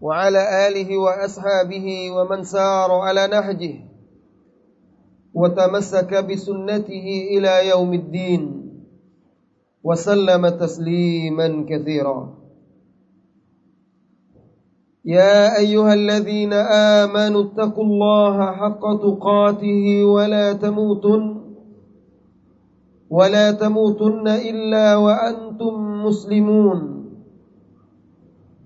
وعلى آله وأصحابه ومن سار على نهجه وتمسك بسنته إلى يوم الدين وسلم تسليما كثيرا. يا أيها الذين آمنوا اتقوا الله حق تقاته ولا تموتن ولا تموتن إلا وأنتم مسلمون.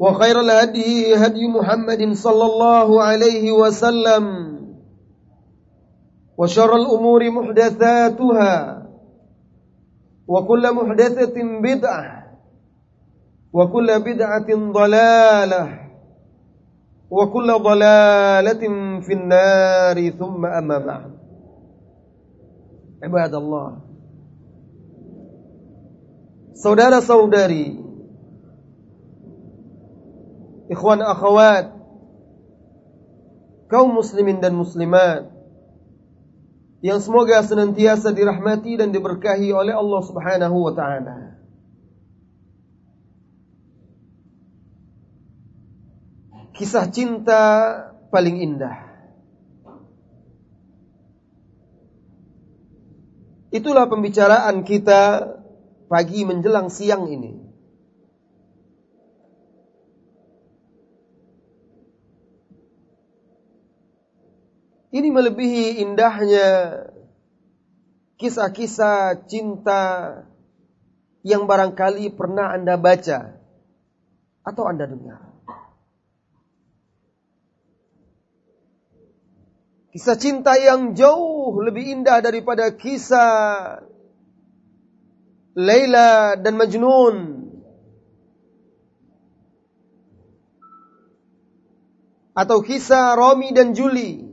وخير الهدي هدي محمد صلى الله عليه وسلم. وشر الأمور محدثاتها. وكل محدثة بدعة. وكل بدعة ضلالة. وكل ضلالة في النار. ثم أما بعد. عباد الله. Saudara-saudari ikhwan akhwat, kaum muslimin dan muslimat yang semoga senantiasa dirahmati dan diberkahi oleh Allah Subhanahu wa taala. Kisah cinta paling indah. Itulah pembicaraan kita pagi menjelang siang ini. Ini melebihi indahnya kisah-kisah cinta yang barangkali pernah Anda baca atau Anda dengar. Kisah cinta yang jauh lebih indah daripada kisah Laila dan Majnun. Atau kisah Romi dan Julie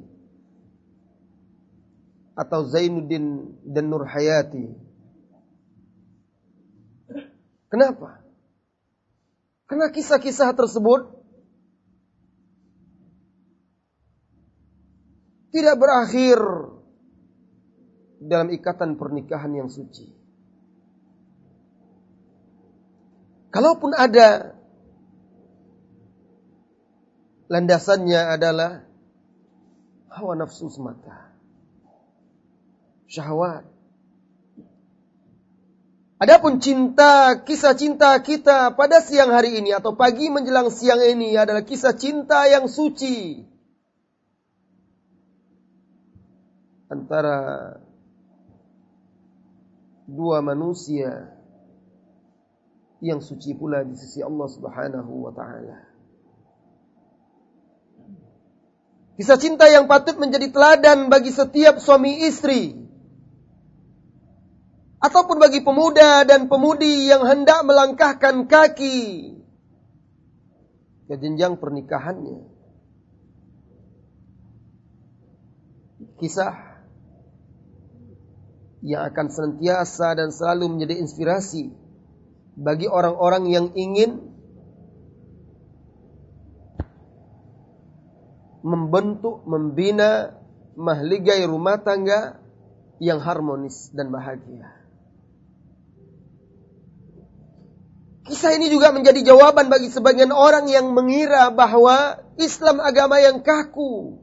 atau Zainuddin dan Nur Hayati. Kenapa? Karena kisah-kisah tersebut tidak berakhir dalam ikatan pernikahan yang suci. Kalaupun ada landasannya adalah hawa nafsu semata syahwat. Adapun cinta, kisah cinta kita pada siang hari ini atau pagi menjelang siang ini adalah kisah cinta yang suci. Antara dua manusia yang suci pula di sisi Allah Subhanahu wa taala. Kisah cinta yang patut menjadi teladan bagi setiap suami istri. Ataupun bagi pemuda dan pemudi yang hendak melangkahkan kaki ke jenjang pernikahannya. Kisah yang akan senantiasa dan selalu menjadi inspirasi bagi orang-orang yang ingin membentuk, membina, mahligai rumah tangga yang harmonis dan bahagia. Kisah ini juga menjadi jawaban bagi sebagian orang yang mengira bahwa Islam agama yang kaku.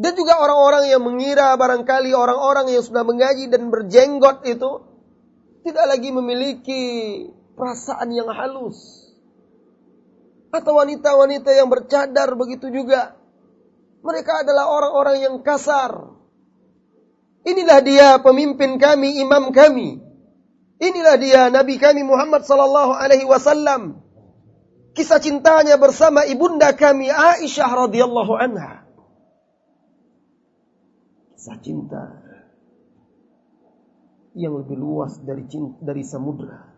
Dan juga orang-orang yang mengira barangkali orang-orang yang sudah mengaji dan berjenggot itu tidak lagi memiliki perasaan yang halus atau wanita-wanita yang bercadar begitu juga. Mereka adalah orang-orang yang kasar. Inilah dia pemimpin kami, imam kami. Inilah dia Nabi kami Muhammad sallallahu alaihi wasallam. Kisah cintanya bersama ibunda kami Aisyah radhiyallahu anha. Kisah cinta yang lebih luas dari cinta, dari samudra.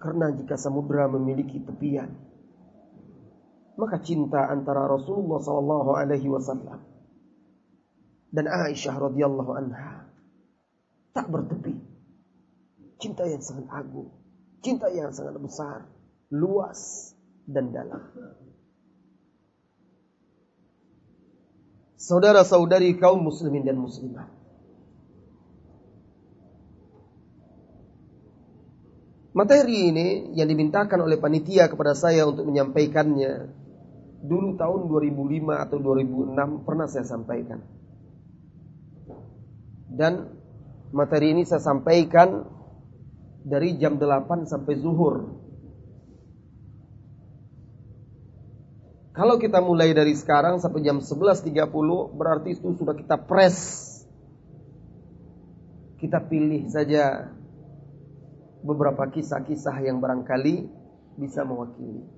Karena jika samudra memiliki tepian, maka cinta antara Rasulullah sallallahu alaihi wasallam dan Aisyah radhiyallahu anha tak bertepi. Cinta yang sangat agung, cinta yang sangat besar, luas dan dalam. Saudara-saudari kaum muslimin dan muslimat. Materi ini yang dimintakan oleh panitia kepada saya untuk menyampaikannya dulu tahun 2005 atau 2006 pernah saya sampaikan. Dan materi ini saya sampaikan dari jam 8 sampai zuhur. Kalau kita mulai dari sekarang sampai jam 11.30 berarti itu sudah kita press. Kita pilih saja beberapa kisah-kisah yang barangkali bisa mewakili.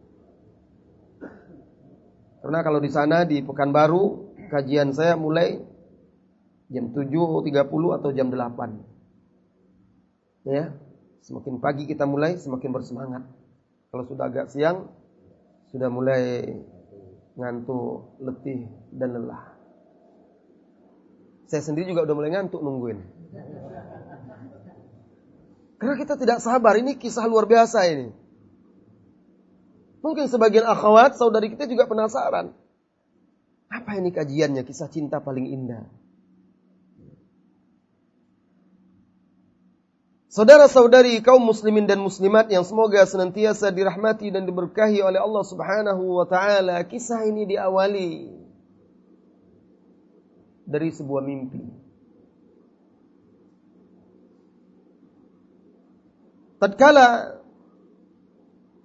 Karena kalau di sana di Pekanbaru kajian saya mulai jam 7.30 atau jam 8. Ya. Semakin pagi kita mulai semakin bersemangat. Kalau sudah agak siang sudah mulai ngantuk, letih dan lelah. Saya sendiri juga udah mulai ngantuk nungguin. Karena kita tidak sabar, ini kisah luar biasa ini. Mungkin sebagian akhwat, saudari kita juga penasaran. Apa ini kajiannya, kisah cinta paling indah? Saudara-saudari kaum muslimin dan muslimat yang semoga senantiasa dirahmati dan diberkahi oleh Allah Subhanahu wa taala, kisah ini diawali dari sebuah mimpi. Tatkala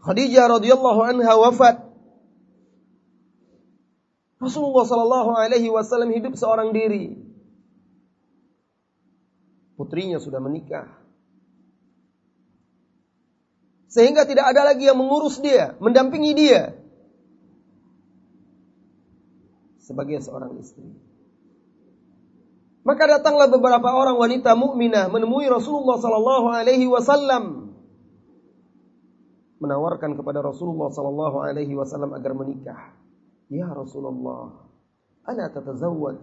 Khadijah radhiyallahu anha wafat. Rasulullah sallallahu alaihi wasallam hidup seorang diri. Putrinya sudah menikah. Sehingga tidak ada lagi yang mengurus dia, mendampingi dia. Sebagai seorang istri. Maka datanglah beberapa orang wanita mukminah menemui Rasulullah sallallahu alaihi wasallam menawarkan kepada Rasulullah sallallahu alaihi wasallam agar menikah. Ya Rasulullah, ana tatazawwaj.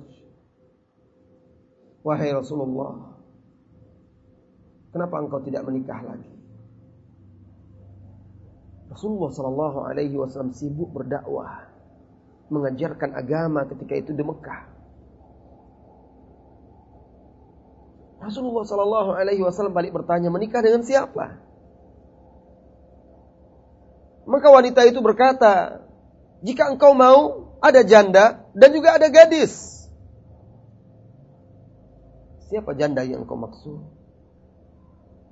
Wahai Rasulullah, kenapa engkau tidak menikah lagi? Rasulullah sallallahu alaihi wasallam sibuk berdakwah, mengajarkan agama ketika itu di Mekah. Rasulullah sallallahu alaihi wasallam balik bertanya, menikah dengan siapa? Maka wanita itu berkata, jika engkau mau, ada janda dan juga ada gadis. Siapa janda yang engkau maksud?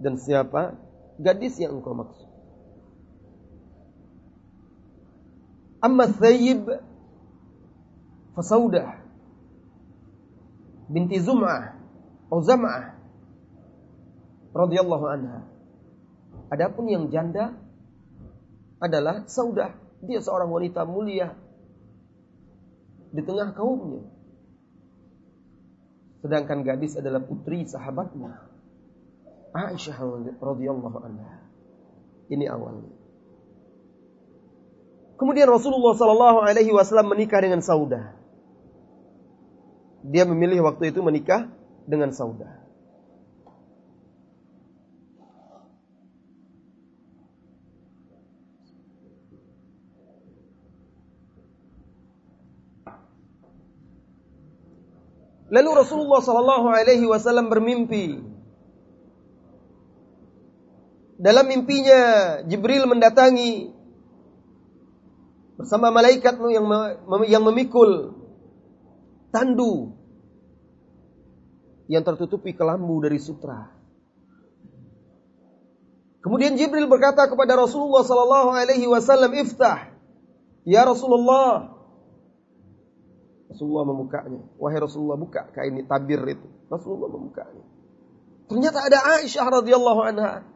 Dan siapa gadis yang engkau maksud? Amma Thayyib Fasaudah binti Zum'ah atau Zam'ah radhiyallahu anha. Adapun yang janda adalah Saudah Dia seorang wanita mulia di tengah kaumnya. Sedangkan gadis adalah putri sahabatnya. Aisyah radhiyallahu anha. Ini awalnya. Kemudian Rasulullah sallallahu alaihi wasallam menikah dengan Saudah. Dia memilih waktu itu menikah dengan Saudah. Lalu Rasulullah Sallallahu Alaihi Wasallam bermimpi. Dalam mimpinya Jibril mendatangi bersama malaikat yang yang memikul tandu yang tertutupi kelambu dari sutra. Kemudian Jibril berkata kepada Rasulullah sallallahu alaihi wasallam, "Iftah." Ya Rasulullah, Rasulullah membukanya. Wahai Rasulullah buka kain tabir itu. Rasulullah membukanya. Ternyata ada Aisyah radhiyallahu anha.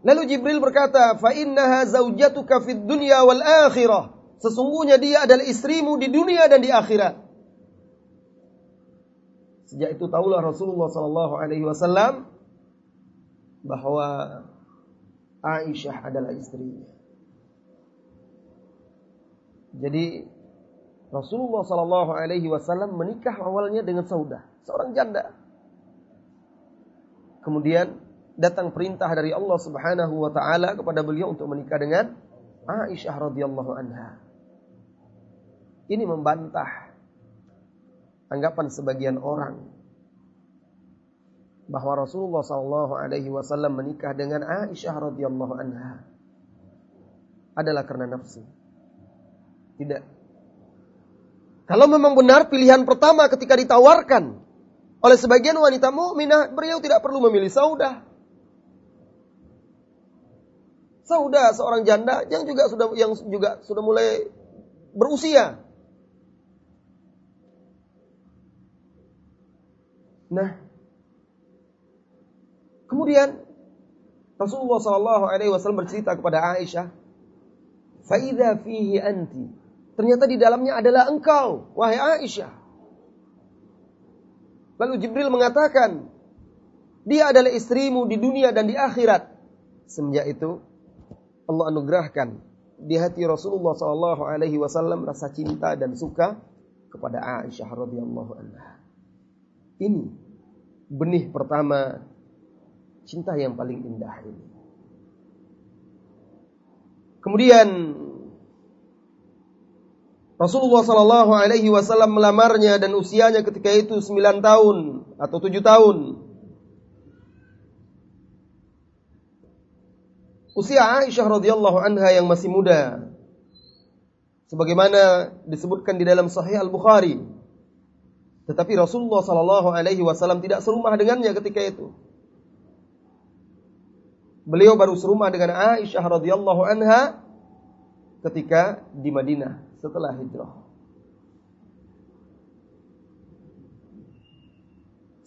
Lalu Jibril berkata, "Fa innaha zaujatuka fid dunya wal akhirah." Sesungguhnya dia adalah istrimu di dunia dan di akhirat. Sejak itu tahulah Rasulullah sallallahu alaihi wasallam bahwa Aisyah adalah istrinya. Jadi Rasulullah Shallallahu Alaihi Wasallam menikah awalnya dengan Saudah, seorang janda. Kemudian datang perintah dari Allah Subhanahu Wa Taala kepada beliau untuk menikah dengan Aisyah radhiyallahu anha. Ini membantah anggapan sebagian orang bahwa Rasulullah Shallallahu Alaihi Wasallam menikah dengan Aisyah radhiyallahu anha adalah karena nafsu. Tidak. Kalau memang benar pilihan pertama ketika ditawarkan oleh sebagian wanita mukminah, beliau tidak perlu memilih saudah. Saudah seorang janda yang juga sudah yang juga sudah mulai berusia. Nah, kemudian Rasulullah Shallallahu Alaihi Wasallam bercerita kepada Aisyah, "Faida fihi anti." Ternyata di dalamnya adalah engkau, wahai Aisyah. Lalu Jibril mengatakan, dia adalah istrimu di dunia dan di akhirat. Semenjak itu, Allah anugerahkan di hati Rasulullah Sallallahu Alaihi Wasallam rasa cinta dan suka kepada Aisyah radhiyallahu anha. Ini benih pertama cinta yang paling indah ini. Kemudian Rasulullah Shallallahu Alaihi Wasallam melamarnya dan usianya ketika itu 9 tahun atau 7 tahun. Usia Aisyah radhiyallahu anha yang masih muda. Sebagaimana disebutkan di dalam Sahih Al-Bukhari. Tetapi Rasulullah Shallallahu alaihi wasallam tidak serumah dengannya ketika itu. Beliau baru serumah dengan Aisyah radhiyallahu anha ketika di Madinah setelah hijrah.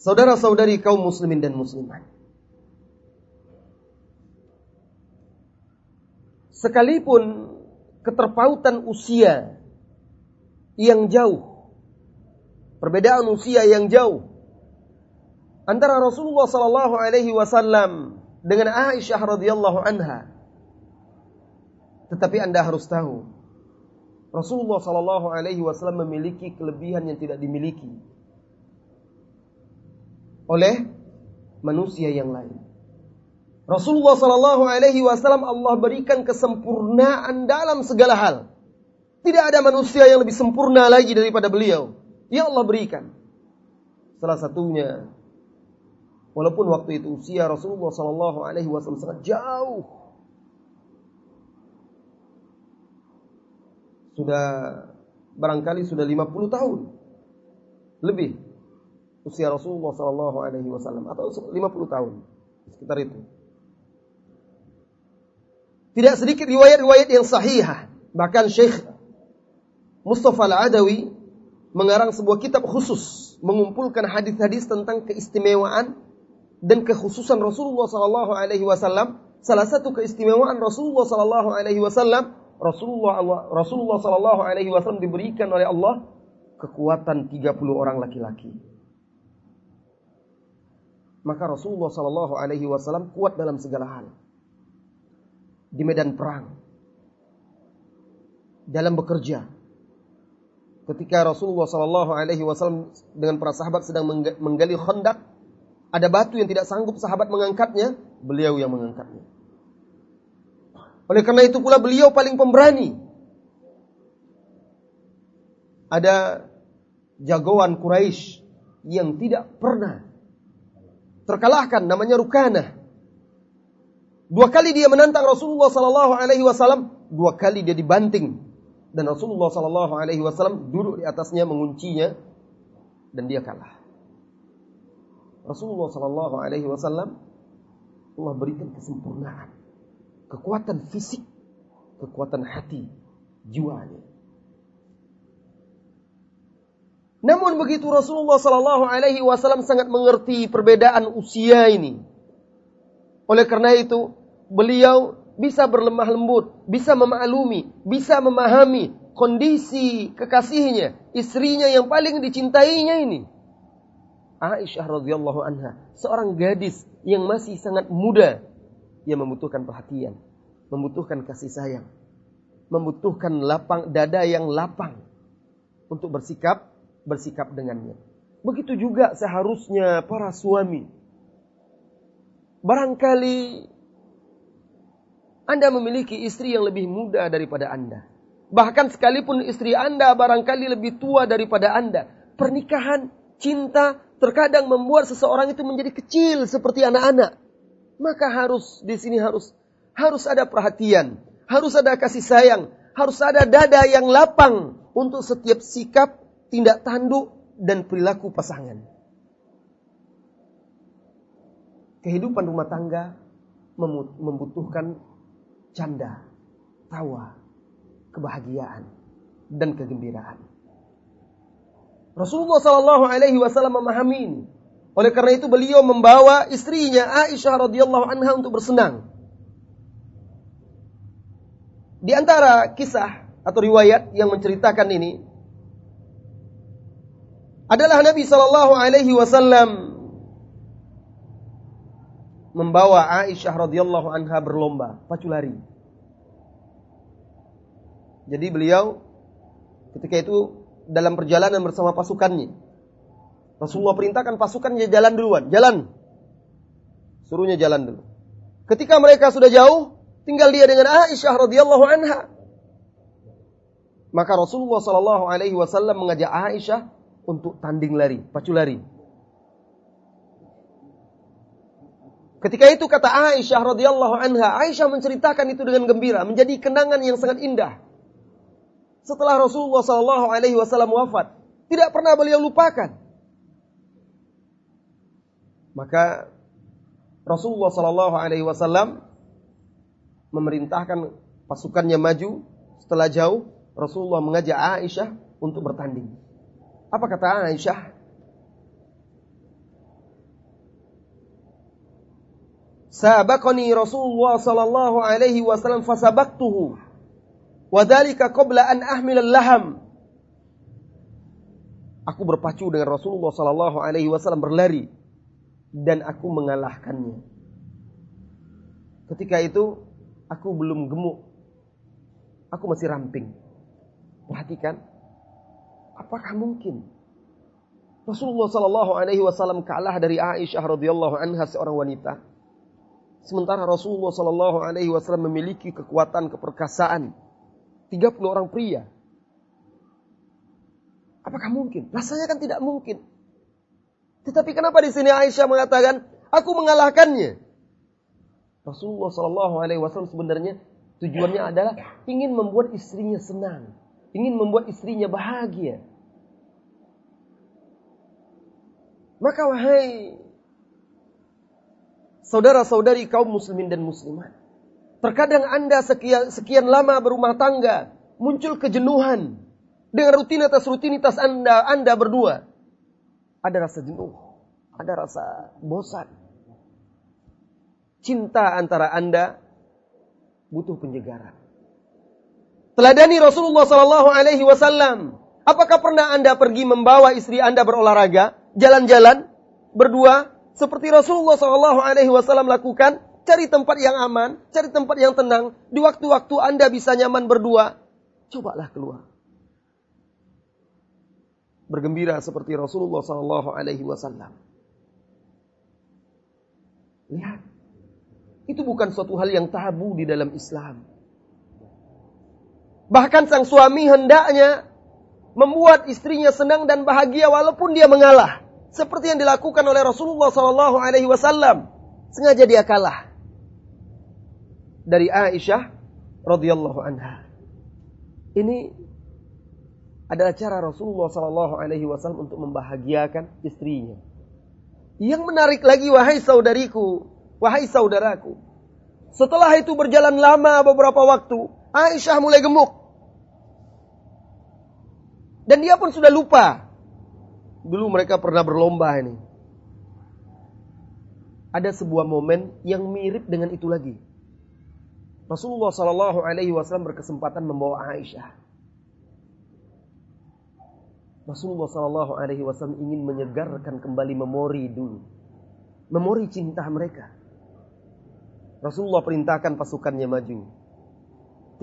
Saudara-saudari kaum muslimin dan muslimat. Sekalipun keterpautan usia yang jauh, perbedaan usia yang jauh antara Rasulullah sallallahu alaihi wasallam dengan Aisyah radhiyallahu anha. Tetapi Anda harus tahu Rasulullah Shallallahu Alaihi Wasallam memiliki kelebihan yang tidak dimiliki oleh manusia yang lain. Rasulullah Shallallahu Alaihi Wasallam Allah berikan kesempurnaan dalam segala hal. Tidak ada manusia yang lebih sempurna lagi daripada beliau. Ya Allah berikan. Salah satunya, walaupun waktu itu usia Rasulullah Shallallahu Alaihi Wasallam sangat jauh sudah barangkali sudah 50 tahun lebih usia Rasulullah Sallallahu Alaihi Wasallam atau 50 tahun sekitar itu. Tidak sedikit riwayat-riwayat yang sahih. Bahkan Syekh Mustafa Al-Adawi mengarang sebuah kitab khusus mengumpulkan hadis-hadis tentang keistimewaan dan kekhususan Rasulullah Sallallahu Alaihi Wasallam salah satu keistimewaan Rasulullah sallallahu alaihi wasallam, Rasulullah Rasulullah sallallahu alaihi wasallam diberikan oleh Allah kekuatan 30 orang laki-laki. Maka Rasulullah sallallahu alaihi wasallam kuat dalam segala hal. Di medan perang. Dalam bekerja. Ketika Rasulullah sallallahu alaihi wasallam dengan para sahabat sedang menggali khandak, ada batu yang tidak sanggup sahabat mengangkatnya, beliau yang mengangkatnya. Oleh karena itu pula beliau paling pemberani. Ada jagoan Quraisy yang tidak pernah terkalahkan namanya Rukana. Dua kali dia menantang Rasulullah sallallahu alaihi wasallam, dua kali dia dibanting dan Rasulullah sallallahu alaihi wasallam duduk di atasnya menguncinya dan dia kalah. Rasulullah sallallahu alaihi wasallam Allah berikan kesempurnaan kekuatan fisik, kekuatan hati, jiwanya. Namun begitu Rasulullah Sallallahu Alaihi Wasallam sangat mengerti perbedaan usia ini. Oleh karena itu, beliau bisa berlemah lembut, bisa memaklumi, bisa memahami kondisi kekasihnya, istrinya yang paling dicintainya ini. Aisyah radhiyallahu anha, seorang gadis yang masih sangat muda, ia membutuhkan perhatian, membutuhkan kasih sayang, membutuhkan lapang dada yang lapang untuk bersikap bersikap dengannya. Begitu juga seharusnya para suami. Barangkali Anda memiliki istri yang lebih muda daripada Anda. Bahkan sekalipun istri Anda barangkali lebih tua daripada Anda. Pernikahan, cinta terkadang membuat seseorang itu menjadi kecil seperti anak-anak maka harus di sini harus harus ada perhatian, harus ada kasih sayang, harus ada dada yang lapang untuk setiap sikap, tindak tanduk dan perilaku pasangan. Kehidupan rumah tangga membutuhkan canda, tawa, kebahagiaan dan kegembiraan. Rasulullah Shallallahu Alaihi Wasallam memahami ini. Oleh karena itu beliau membawa istrinya Aisyah radhiyallahu anha untuk bersenang. Di antara kisah atau riwayat yang menceritakan ini adalah Nabi Shallallahu Alaihi Wasallam membawa Aisyah radhiyallahu anha berlomba pacu lari. Jadi beliau ketika itu dalam perjalanan bersama pasukannya Rasulullah perintahkan pasukannya jalan duluan, jalan. Suruhnya jalan dulu. Ketika mereka sudah jauh, tinggal dia dengan Aisyah radhiyallahu anha. Maka Rasulullah Shallallahu alaihi wasallam mengajak Aisyah untuk tanding lari, pacu lari. Ketika itu kata Aisyah radhiyallahu anha, Aisyah menceritakan itu dengan gembira, menjadi kenangan yang sangat indah. Setelah Rasulullah Shallallahu alaihi wasallam wafat, tidak pernah beliau lupakan. Maka Rasulullah Shallallahu Alaihi Wasallam memerintahkan pasukannya maju. Setelah jauh, Rasulullah mengajak Aisyah untuk bertanding. Apa kata Aisyah? Sabaqani Rasulullah sallallahu alaihi wasallam fasabaqtuhu. Wadhalika qabla an ahmil laham Aku berpacu dengan Rasulullah sallallahu alaihi wasallam berlari dan aku mengalahkannya. Ketika itu aku belum gemuk. Aku masih ramping. Perhatikan, apakah mungkin Rasulullah Shallallahu Alaihi Wasallam kalah dari Aisyah radhiyallahu anha seorang wanita, sementara Rasulullah Shallallahu Alaihi Wasallam memiliki kekuatan keperkasaan 30 orang pria. Apakah mungkin? Rasanya kan tidak mungkin. Tetapi kenapa di sini Aisyah mengatakan, aku mengalahkannya? Rasulullah Shallallahu Alaihi Wasallam sebenarnya tujuannya adalah ingin membuat istrinya senang, ingin membuat istrinya bahagia. Maka wahai saudara-saudari kaum muslimin dan muslimat, terkadang anda sekian, sekian lama berumah tangga, muncul kejenuhan dengan rutinitas-rutinitas anda, anda berdua. Ada rasa jenuh, ada rasa bosan. cinta antara Anda butuh penyegaran. Teladani Rasulullah Sallallahu Alaihi Wasallam. Apakah pernah Anda pergi membawa istri Anda berolahraga, jalan-jalan, berdua, seperti Rasulullah Sallallahu Alaihi Wasallam lakukan? Cari tempat yang aman, cari tempat yang tenang. Di waktu-waktu Anda bisa nyaman berdua, cobalah keluar. Bergembira seperti Rasulullah Sallallahu Alaihi Wasallam. Lihat, itu bukan suatu hal yang tabu di dalam Islam. Bahkan sang suami hendaknya membuat istrinya senang dan bahagia walaupun dia mengalah. Seperti yang dilakukan oleh Rasulullah Sallallahu Alaihi Wasallam. Sengaja dia kalah dari Aisyah radhiyallahu anha. Ini adalah cara Rasulullah Sallallahu Alaihi Wasallam untuk membahagiakan istrinya. Yang menarik lagi wahai saudariku, wahai saudaraku. Setelah itu berjalan lama beberapa waktu, Aisyah mulai gemuk. Dan dia pun sudah lupa. Dulu mereka pernah berlomba ini. Ada sebuah momen yang mirip dengan itu lagi. Rasulullah Shallallahu Alaihi Wasallam berkesempatan membawa Aisyah. Rasulullah Shallallahu Alaihi Wasallam ingin menyegarkan kembali memori dulu, memori cinta mereka. Rasulullah perintahkan pasukannya maju.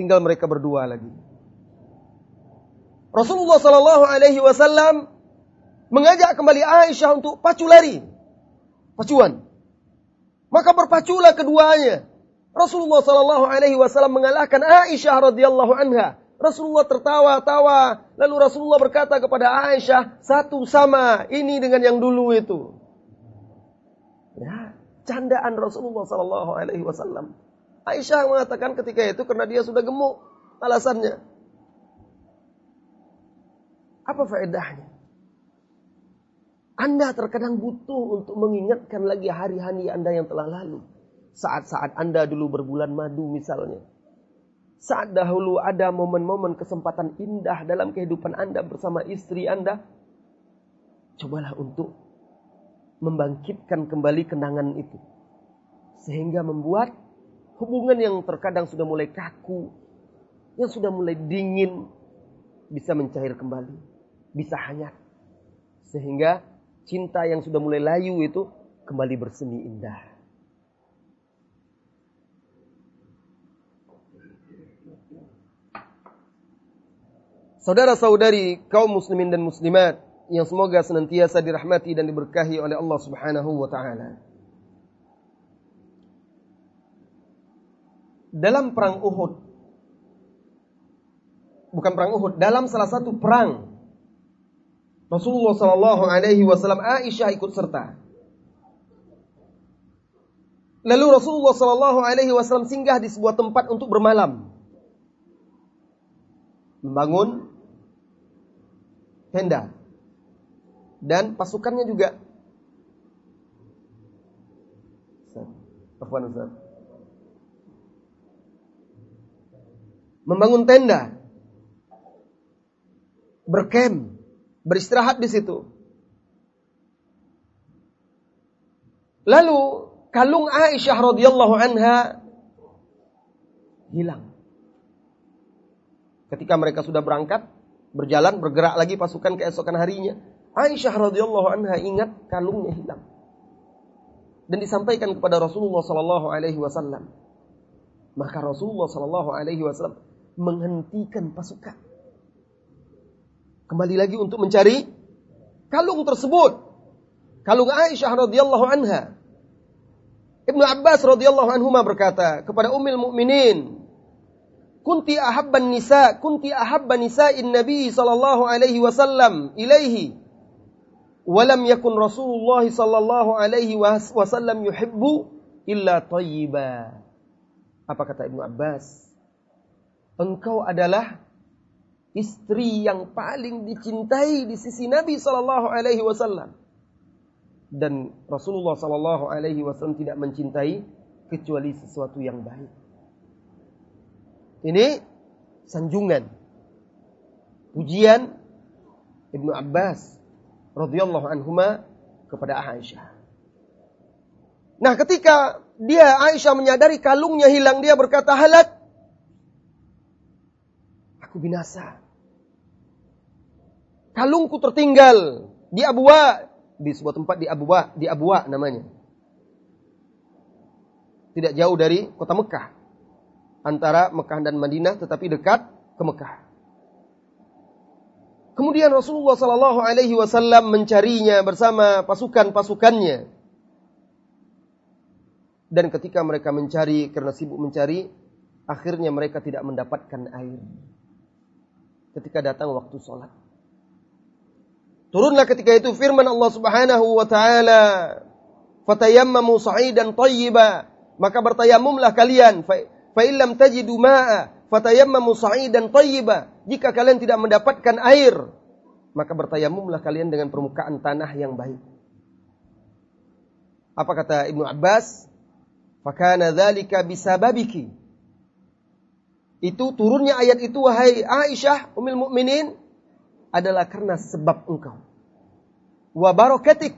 Tinggal mereka berdua lagi. Rasulullah Shallallahu Alaihi Wasallam mengajak kembali Aisyah untuk pacu lari, pacuan. Maka berpaculah keduanya Rasulullah Shallallahu Alaihi Wasallam mengalahkan Aisyah radhiyallahu anha. Rasulullah tertawa-tawa. Lalu Rasulullah berkata kepada Aisyah, satu sama ini dengan yang dulu itu. Ya, candaan Rasulullah Shallallahu Alaihi Wasallam. Aisyah mengatakan ketika itu karena dia sudah gemuk. Alasannya. Apa faedahnya? Anda terkadang butuh untuk mengingatkan lagi hari-hari Anda yang telah lalu. Saat-saat Anda dulu berbulan madu misalnya. Saat dahulu ada momen-momen kesempatan indah dalam kehidupan Anda bersama istri Anda. Cobalah untuk membangkitkan kembali kenangan itu. Sehingga membuat hubungan yang terkadang sudah mulai kaku, yang sudah mulai dingin, bisa mencair kembali, bisa hangat. Sehingga cinta yang sudah mulai layu itu kembali bersemi indah. Saudara-saudari kaum muslimin dan muslimat yang semoga senantiasa dirahmati dan diberkahi oleh Allah Subhanahu wa taala. Dalam perang Uhud bukan perang Uhud, dalam salah satu perang Rasulullah sallallahu alaihi wasallam Aisyah ikut serta. Lalu Rasulullah sallallahu alaihi wasallam singgah di sebuah tempat untuk bermalam. Membangun tenda. Dan pasukannya juga. Membangun tenda. Berkem. Beristirahat di situ. Lalu kalung Aisyah radhiyallahu anha hilang. Ketika mereka sudah berangkat, berjalan bergerak lagi pasukan keesokan harinya. Aisyah radhiyallahu anha ingat kalungnya hilang. Dan disampaikan kepada Rasulullah sallallahu alaihi wasallam. Maka Rasulullah sallallahu alaihi wasallam menghentikan pasukan. Kembali lagi untuk mencari kalung tersebut. Kalung Aisyah radhiyallahu anha. Ibnu Abbas radhiyallahu anhu berkata kepada Ummul Mukminin, kunti ahabban nisa kunti ahabba nisa'in nabi sallallahu alaihi wasallam ilaihi walam yakun Rasulullah sallallahu alaihi wasallam yuhibbu illa tayyiba apa kata Ibnu Abbas engkau adalah istri yang paling dicintai di sisi Nabi sallallahu alaihi wasallam dan Rasulullah sallallahu alaihi wasallam tidak mencintai kecuali sesuatu yang baik ini sanjungan. Pujian Ibnu Abbas radhiyallahu anhuma kepada Aisyah. Nah, ketika dia Aisyah menyadari kalungnya hilang, dia berkata, "Halat aku binasa. Kalungku tertinggal di Abuwa, di sebuah tempat di Abuwa, di Abuwa namanya. Tidak jauh dari kota Mekah. Antara Mekah dan Madinah tetapi dekat ke Mekah. Kemudian Rasulullah Sallallahu Alaihi Wasallam mencarinya bersama pasukan-pasukannya. Dan ketika mereka mencari karena sibuk mencari, akhirnya mereka tidak mendapatkan air. Ketika datang waktu sholat. Turunlah ketika itu firman Allah Subhanahu wa taala, "Fatayammamu sa'idan thayyiba." Maka bertayamumlah kalian, fa illam tajidu ma'a, fatayammamu sa'idan thayyiba. Jika kalian tidak mendapatkan air, maka bertayamumlah kalian dengan permukaan tanah yang baik. Apa kata Ibnu Abbas? Fakana dzalika bisababiki. Itu turunnya ayat itu wahai Aisyah ummul mukminin adalah karena sebab engkau. Wa barakatik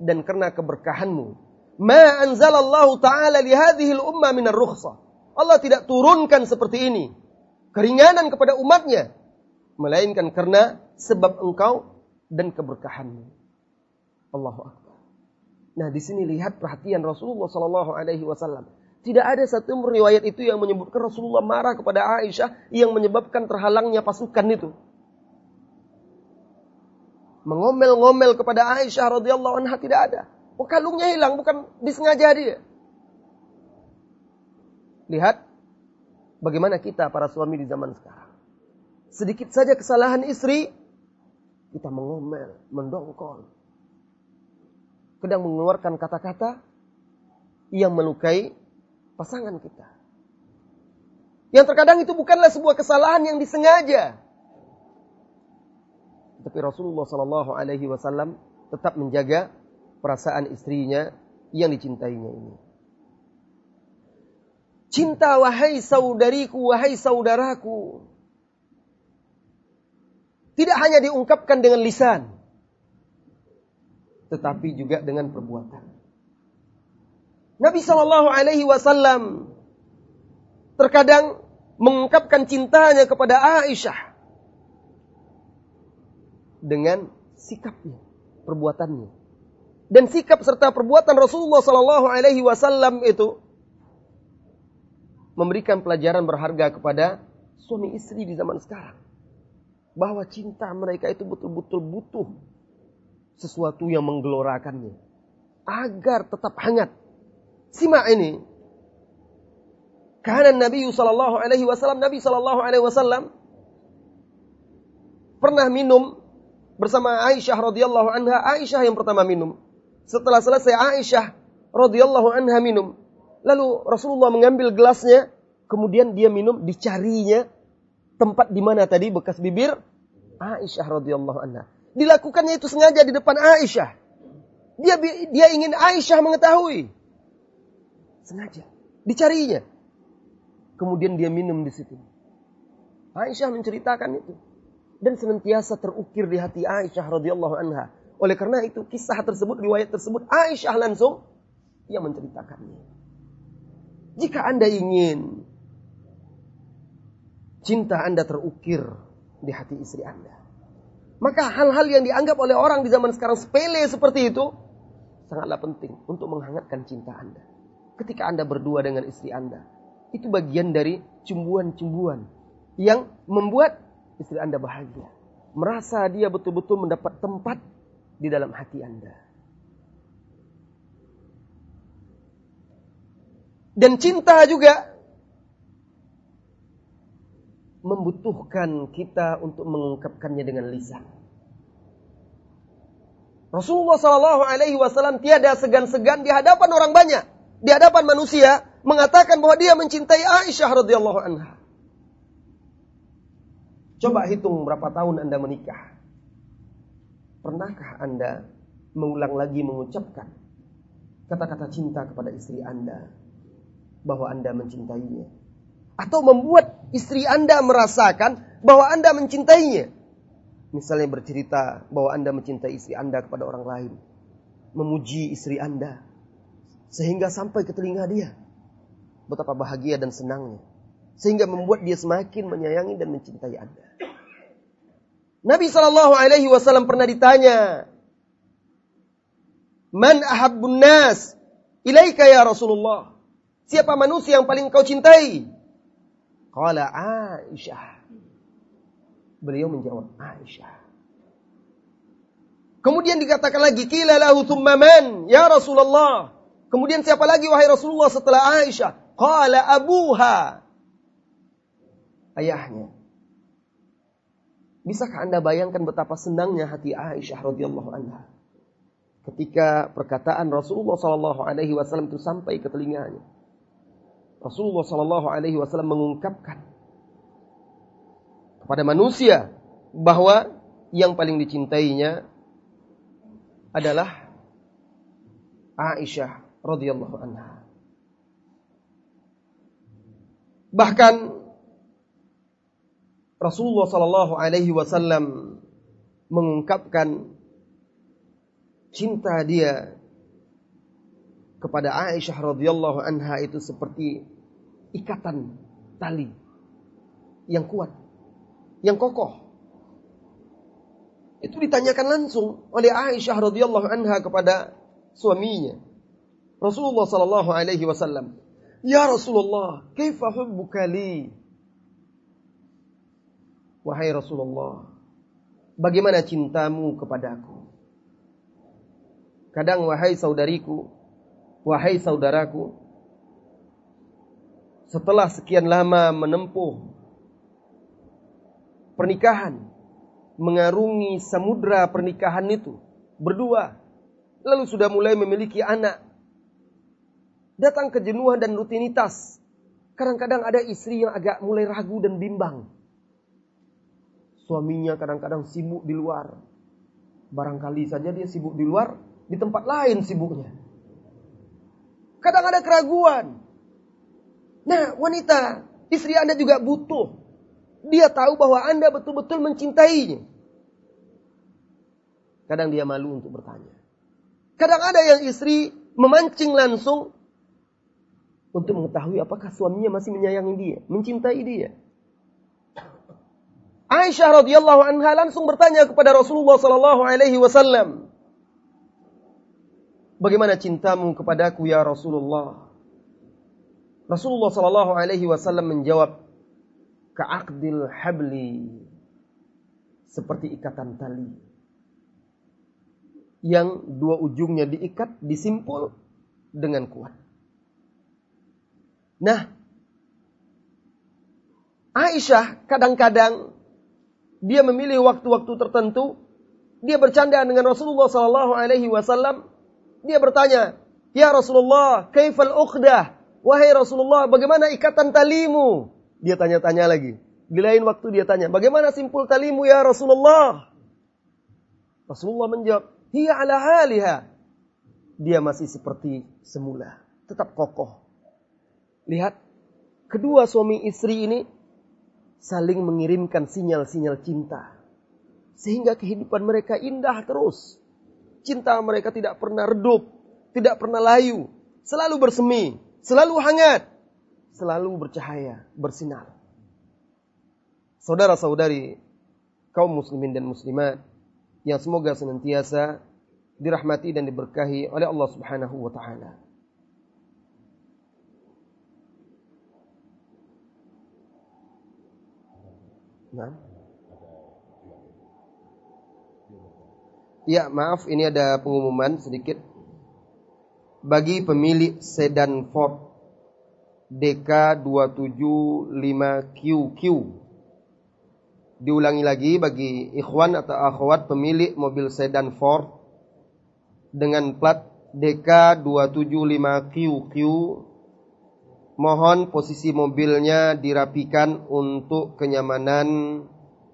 dan karena keberkahanmu. Ma anzalallahu ta'ala li hadhihi al-umma min ar-rukhsah. Allah tidak turunkan seperti ini. Keringanan kepada umatnya. Melainkan karena sebab engkau dan keberkahanmu. Allahu Akbar. Nah di sini lihat perhatian Rasulullah Sallallahu Alaihi Wasallam. Tidak ada satu riwayat itu yang menyebutkan Rasulullah marah kepada Aisyah yang menyebabkan terhalangnya pasukan itu mengomel-ngomel kepada Aisyah radhiyallahu anha tidak ada. Oh, kalungnya hilang bukan disengaja dia. Lihat bagaimana kita para suami di zaman sekarang. Sedikit saja kesalahan istri kita mengomel, mendongkol. Kadang mengeluarkan kata-kata yang melukai pasangan kita. Yang terkadang itu bukanlah sebuah kesalahan yang disengaja. Tapi Rasulullah Shallallahu Alaihi Wasallam tetap menjaga perasaan istrinya yang dicintainya ini. Cinta wahai saudariku, wahai saudaraku. Tidak hanya diungkapkan dengan lisan. Tetapi juga dengan perbuatan. Nabi Shallallahu Alaihi Wasallam terkadang mengungkapkan cintanya kepada Aisyah dengan sikapnya, perbuatannya. Dan sikap serta perbuatan Rasulullah Sallallahu Alaihi Wasallam itu memberikan pelajaran berharga kepada suami istri di zaman sekarang. Bahwa cinta mereka itu betul-betul butuh sesuatu yang menggelorakannya. Agar tetap hangat. Simak ini. Karena Nabi Sallallahu Alaihi Wasallam, Nabi Sallallahu Alaihi Wasallam pernah minum bersama Aisyah radhiyallahu anha. Aisyah yang pertama minum. Setelah selesai Aisyah radhiyallahu anha minum. Lalu Rasulullah mengambil gelasnya, kemudian dia minum, dicarinya tempat di mana tadi bekas bibir Aisyah radhiyallahu anha. Dilakukannya itu sengaja di depan Aisyah. Dia dia ingin Aisyah mengetahui. Sengaja dicarinya. Kemudian dia minum di situ. Aisyah menceritakan itu dan senantiasa terukir di hati Aisyah radhiyallahu anha. Oleh karena itu kisah tersebut, riwayat tersebut Aisyah langsung yang menceritakannya. Jika Anda ingin cinta Anda terukir di hati istri Anda, maka hal-hal yang dianggap oleh orang di zaman sekarang sepele seperti itu sangatlah penting untuk menghangatkan cinta Anda. Ketika Anda berdua dengan istri Anda, itu bagian dari cumbuan-cumbuan yang membuat istri Anda bahagia. Merasa dia betul-betul mendapat tempat di dalam hati Anda. Dan cinta juga membutuhkan kita untuk mengungkapkannya dengan lisan. Rasulullah Shallallahu tiada segan-segan di hadapan orang banyak, di hadapan manusia mengatakan bahwa dia mencintai Aisyah radhiyallahu anha. Coba hitung berapa tahun Anda menikah. Pernahkah Anda mengulang lagi mengucapkan kata-kata cinta kepada istri Anda bahwa Anda mencintainya? Atau membuat istri Anda merasakan bahwa Anda mencintainya? Misalnya bercerita bahwa Anda mencintai istri Anda kepada orang lain. Memuji istri Anda. Sehingga sampai ke telinga dia. Betapa bahagia dan senangnya. Sehingga membuat dia semakin menyayangi dan mencintai Anda. Nabi Shallallahu Alaihi Wasallam pernah ditanya, Man ahabbun nas ilaika ya Rasulullah. Siapa manusia yang paling kau cintai? Qala Aisyah. Beliau menjawab Aisyah. Kemudian dikatakan lagi, Kila lahu thumma man, ya Rasulullah. Kemudian siapa lagi wahai Rasulullah setelah Aisyah? Qala abuha ayahnya. Bisakah Anda bayangkan betapa senangnya hati Aisyah radhiyallahu anha ketika perkataan Rasulullah sallallahu alaihi wasallam itu sampai ke telinganya. Rasulullah sallallahu alaihi wasallam mengungkapkan kepada manusia bahwa yang paling dicintainya adalah Aisyah radhiyallahu anha. Bahkan Rasulullah Shallallahu Alaihi Wasallam mengungkapkan cinta dia kepada Aisyah radhiyallahu anha itu seperti ikatan tali yang kuat, yang kokoh. Itu ditanyakan langsung oleh Aisyah radhiyallahu anha kepada suaminya. Rasulullah sallallahu alaihi wasallam, "Ya Rasulullah, kaifa hubbuka li?" Wahai Rasulullah, bagaimana cintamu kepadaku? Kadang wahai saudariku, wahai saudaraku, setelah sekian lama menempuh pernikahan, mengarungi samudra pernikahan itu berdua, lalu sudah mulai memiliki anak, datang kejenuhan dan rutinitas. Kadang-kadang ada istri yang agak mulai ragu dan bimbang. Suaminya kadang-kadang sibuk di luar. Barangkali saja dia sibuk di luar, di tempat lain sibuknya. Kadang ada keraguan. Nah, wanita, istri Anda juga butuh. Dia tahu bahwa Anda betul-betul mencintainya. Kadang dia malu untuk bertanya. Kadang ada yang istri memancing langsung untuk mengetahui apakah suaminya masih menyayangi dia, mencintai dia. Aisyah radhiyallahu anha langsung bertanya kepada Rasulullah sallallahu alaihi wasallam, "Bagaimana cintamu kepadaku ya Rasulullah?" Rasulullah sallallahu alaihi wasallam menjawab, "Ka'aqdil habli." Seperti ikatan tali yang dua ujungnya diikat, disimpul dengan kuat. Nah, Aisyah kadang-kadang dia memilih waktu-waktu tertentu, dia bercanda dengan Rasulullah Sallallahu Alaihi Wasallam. Dia bertanya, Ya Rasulullah, kaifal ukhdah? Wahai Rasulullah, bagaimana ikatan talimu? Dia tanya-tanya lagi. Di lain waktu dia tanya, bagaimana simpul talimu ya Rasulullah? Rasulullah menjawab, hiya ala haliha. Dia masih seperti semula, tetap kokoh. Lihat, kedua suami istri ini saling mengirimkan sinyal-sinyal cinta. Sehingga kehidupan mereka indah terus. Cinta mereka tidak pernah redup, tidak pernah layu, selalu bersemi, selalu hangat, selalu bercahaya, bersinar. Saudara-saudari kaum muslimin dan muslimat yang semoga senantiasa dirahmati dan diberkahi oleh Allah Subhanahu wa taala. Ya, maaf ini ada pengumuman sedikit. Bagi pemilik sedan Ford DK275QQ. Diulangi lagi bagi ikhwan atau akhwat pemilik mobil sedan Ford dengan plat DK275QQ Mohon posisi mobilnya dirapikan untuk kenyamanan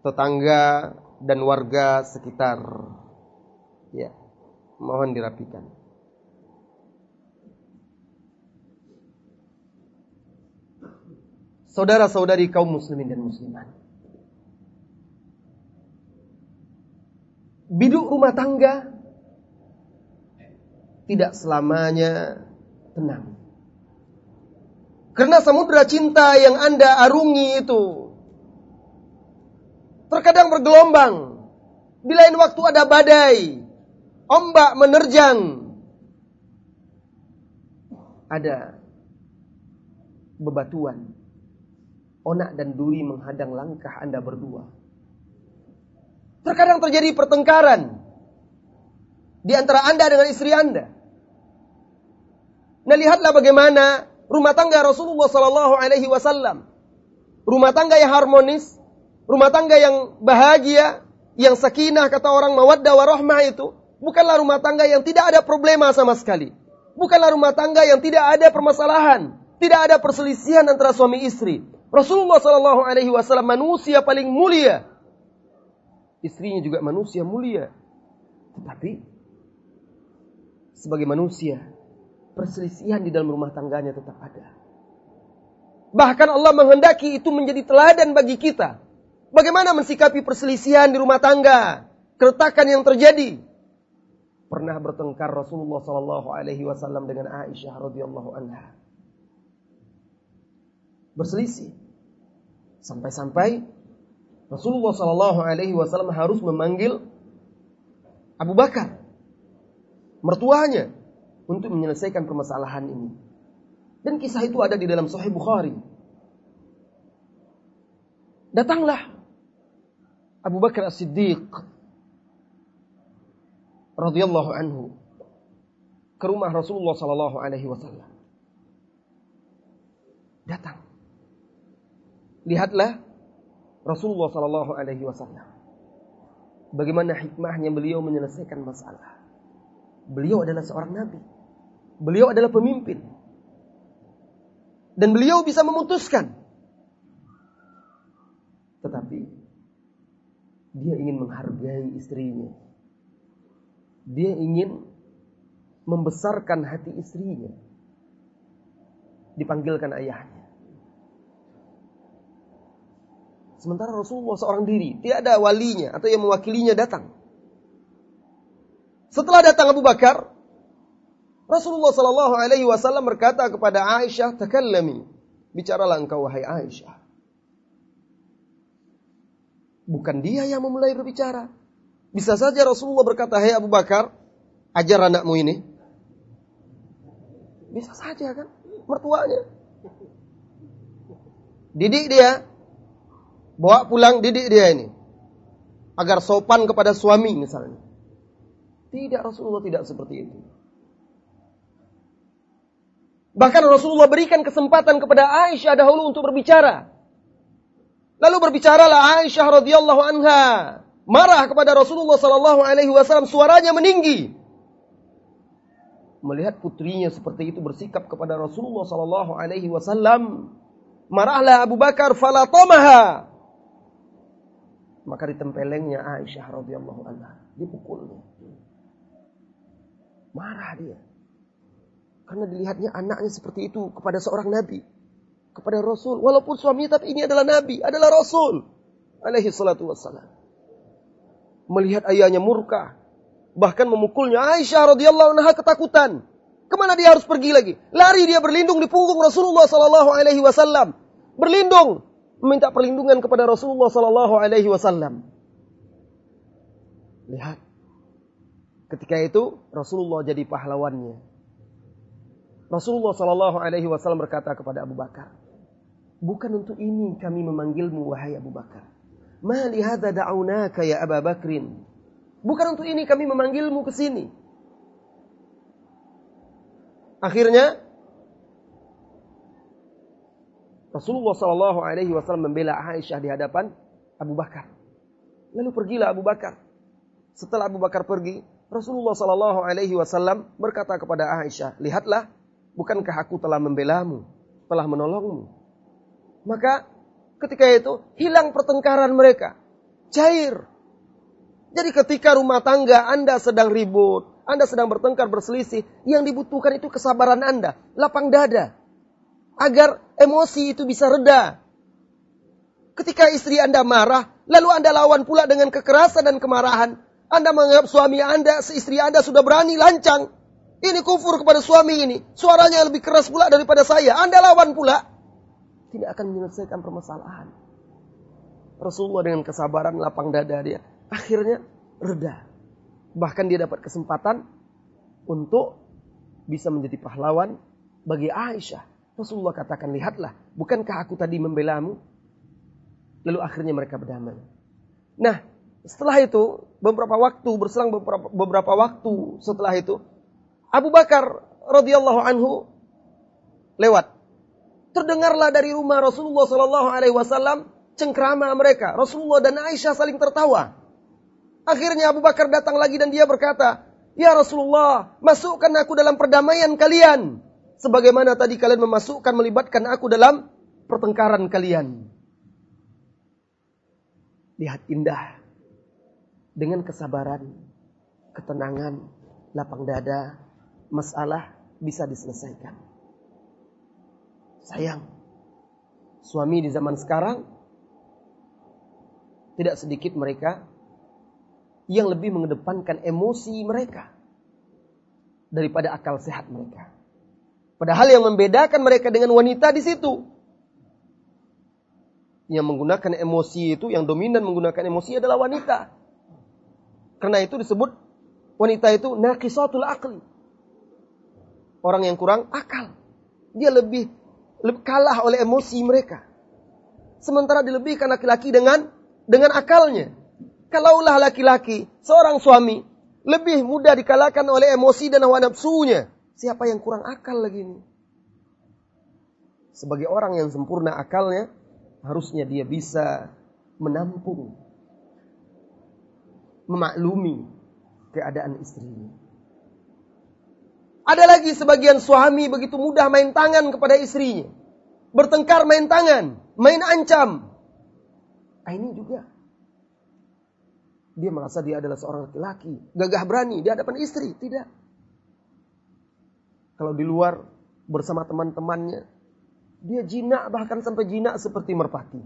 tetangga dan warga sekitar. Ya, mohon dirapikan. Saudara-saudari kaum muslimin dan muslimat. Biduk rumah tangga tidak selamanya tenang. Karena samudra cinta yang Anda arungi itu terkadang bergelombang. Di lain waktu ada badai, ombak menerjang. Ada bebatuan, onak dan duri menghadang langkah Anda berdua. Terkadang terjadi pertengkaran di antara Anda dengan istri Anda. Nah, lihatlah bagaimana rumah tangga Rasulullah Sallallahu Alaihi Wasallam, rumah tangga yang harmonis, rumah tangga yang bahagia, yang sakinah kata orang mawaddah warahmah itu bukanlah rumah tangga yang tidak ada problema sama sekali. Bukanlah rumah tangga yang tidak ada permasalahan, tidak ada perselisihan antara suami istri. Rasulullah Sallallahu Alaihi Wasallam manusia paling mulia, istrinya juga manusia mulia. Tetapi sebagai manusia, perselisihan di dalam rumah tangganya tetap ada. Bahkan Allah menghendaki itu menjadi teladan bagi kita. Bagaimana mensikapi perselisihan di rumah tangga, keretakan yang terjadi. Pernah bertengkar Rasulullah Sallallahu Alaihi Wasallam dengan Aisyah radhiyallahu anha. Berselisih sampai-sampai Rasulullah Sallallahu Alaihi Wasallam harus memanggil Abu Bakar mertuanya untuk menyelesaikan permasalahan ini. Dan kisah itu ada di dalam Sahih Bukhari. Datanglah Abu Bakar As-Siddiq radhiyallahu anhu ke rumah Rasulullah sallallahu alaihi wasallam. Datang. Lihatlah Rasulullah sallallahu alaihi wasallam. Bagaimana hikmahnya beliau menyelesaikan masalah. Beliau adalah seorang nabi. Beliau adalah pemimpin. Dan beliau bisa memutuskan. Tetapi dia ingin menghargai istrinya. Dia ingin membesarkan hati istrinya. Dipanggilkan ayahnya. Sementara Rasulullah seorang diri, tidak ada walinya atau yang mewakilinya datang. Setelah datang Abu Bakar, Rasulullah Shallallahu Alaihi Wasallam berkata kepada Aisyah, "Takallami, bicaralah engkau wahai Aisyah." Bukan dia yang memulai berbicara. Bisa saja Rasulullah berkata, "Hei Abu Bakar, ajar anakmu ini." Bisa saja kan, mertuanya. Didik dia, bawa pulang didik dia ini. Agar sopan kepada suami misalnya. Tidak, Rasulullah tidak seperti itu. Bahkan Rasulullah berikan kesempatan kepada Aisyah dahulu untuk berbicara. Lalu berbicaralah Aisyah radhiyallahu anha marah kepada Rasulullah sallallahu alaihi wasallam suaranya meninggi. Melihat putrinya seperti itu bersikap kepada Rasulullah sallallahu alaihi wasallam, marahlah Abu Bakar falatamaha. Maka ditempelengnya Aisyah radhiyallahu anha, dipukulnya. Marah dia. Karena dilihatnya anaknya seperti itu kepada seorang nabi. Kepada Rasul. Walaupun suaminya tapi ini adalah nabi. Adalah Rasul. Alaihi salatu wassalam. Melihat ayahnya murka. Bahkan memukulnya Aisyah radhiyallahu anha ketakutan. Ke mana dia harus pergi lagi? Lari dia berlindung di punggung Rasulullah sallallahu alaihi wasallam. Berlindung meminta perlindungan kepada Rasulullah sallallahu alaihi wasallam. Lihat Ketika itu Rasulullah jadi pahlawannya. Rasulullah Shallallahu Alaihi Wasallam berkata kepada Abu Bakar, bukan untuk ini kami memanggilmu wahai Abu Bakar. Ma lihada da'unaka ya Abu Bakrin. Bukan untuk ini kami memanggilmu ke sini. Akhirnya Rasulullah Shallallahu Alaihi Wasallam membela Aisyah di hadapan Abu Bakar. Lalu pergilah Abu Bakar. Setelah Abu Bakar pergi, Rasulullah Shallallahu Alaihi Wasallam berkata kepada Aisyah, lihatlah, bukankah aku telah membelamu, telah menolongmu? Maka ketika itu hilang pertengkaran mereka, cair. Jadi ketika rumah tangga Anda sedang ribut, Anda sedang bertengkar berselisih, yang dibutuhkan itu kesabaran Anda, lapang dada, agar emosi itu bisa reda. Ketika istri Anda marah, lalu Anda lawan pula dengan kekerasan dan kemarahan, anda menganggap suami Anda, istri Anda sudah berani lancang. Ini kufur kepada suami ini. Suaranya lebih keras pula daripada saya. Anda lawan pula. Tidak akan menyelesaikan permasalahan. Rasulullah dengan kesabaran lapang dada dia. Akhirnya reda. Bahkan dia dapat kesempatan untuk bisa menjadi pahlawan bagi Aisyah. Rasulullah katakan, lihatlah, bukankah aku tadi membelamu? Lalu akhirnya mereka berdamai. Nah, setelah itu, beberapa waktu, berselang beberapa, beberapa waktu setelah itu, Abu Bakar radhiyallahu anhu lewat. Terdengarlah dari rumah Rasulullah Shallallahu Alaihi Wasallam cengkrama mereka. Rasulullah dan Aisyah saling tertawa. Akhirnya Abu Bakar datang lagi dan dia berkata, Ya Rasulullah, masukkan aku dalam perdamaian kalian. Sebagaimana tadi kalian memasukkan, melibatkan aku dalam pertengkaran kalian. Lihat indah. Dengan kesabaran, ketenangan, lapang dada, masalah bisa diselesaikan. Sayang, suami di zaman sekarang tidak sedikit mereka yang lebih mengedepankan emosi mereka daripada akal sehat mereka. Padahal yang membedakan mereka dengan wanita di situ yang menggunakan emosi itu, yang dominan menggunakan emosi adalah wanita. Karena itu disebut wanita itu naqisatul aqli orang yang kurang akal. Dia lebih, lebih kalah oleh emosi mereka. Sementara dilebihkan laki-laki dengan dengan akalnya. Kalaulah laki-laki, seorang suami, lebih mudah dikalahkan oleh emosi dan hawa nafsunya. Siapa yang kurang akal lagi ini? Sebagai orang yang sempurna akalnya, harusnya dia bisa menampung, memaklumi keadaan istrinya. Ada lagi sebagian suami begitu mudah main tangan kepada istrinya. Bertengkar main tangan, main ancam. Nah, ini juga. Dia merasa dia adalah seorang laki-laki. Gagah berani di hadapan istri. Tidak. Kalau di luar bersama teman-temannya. Dia jinak bahkan sampai jinak seperti merpati.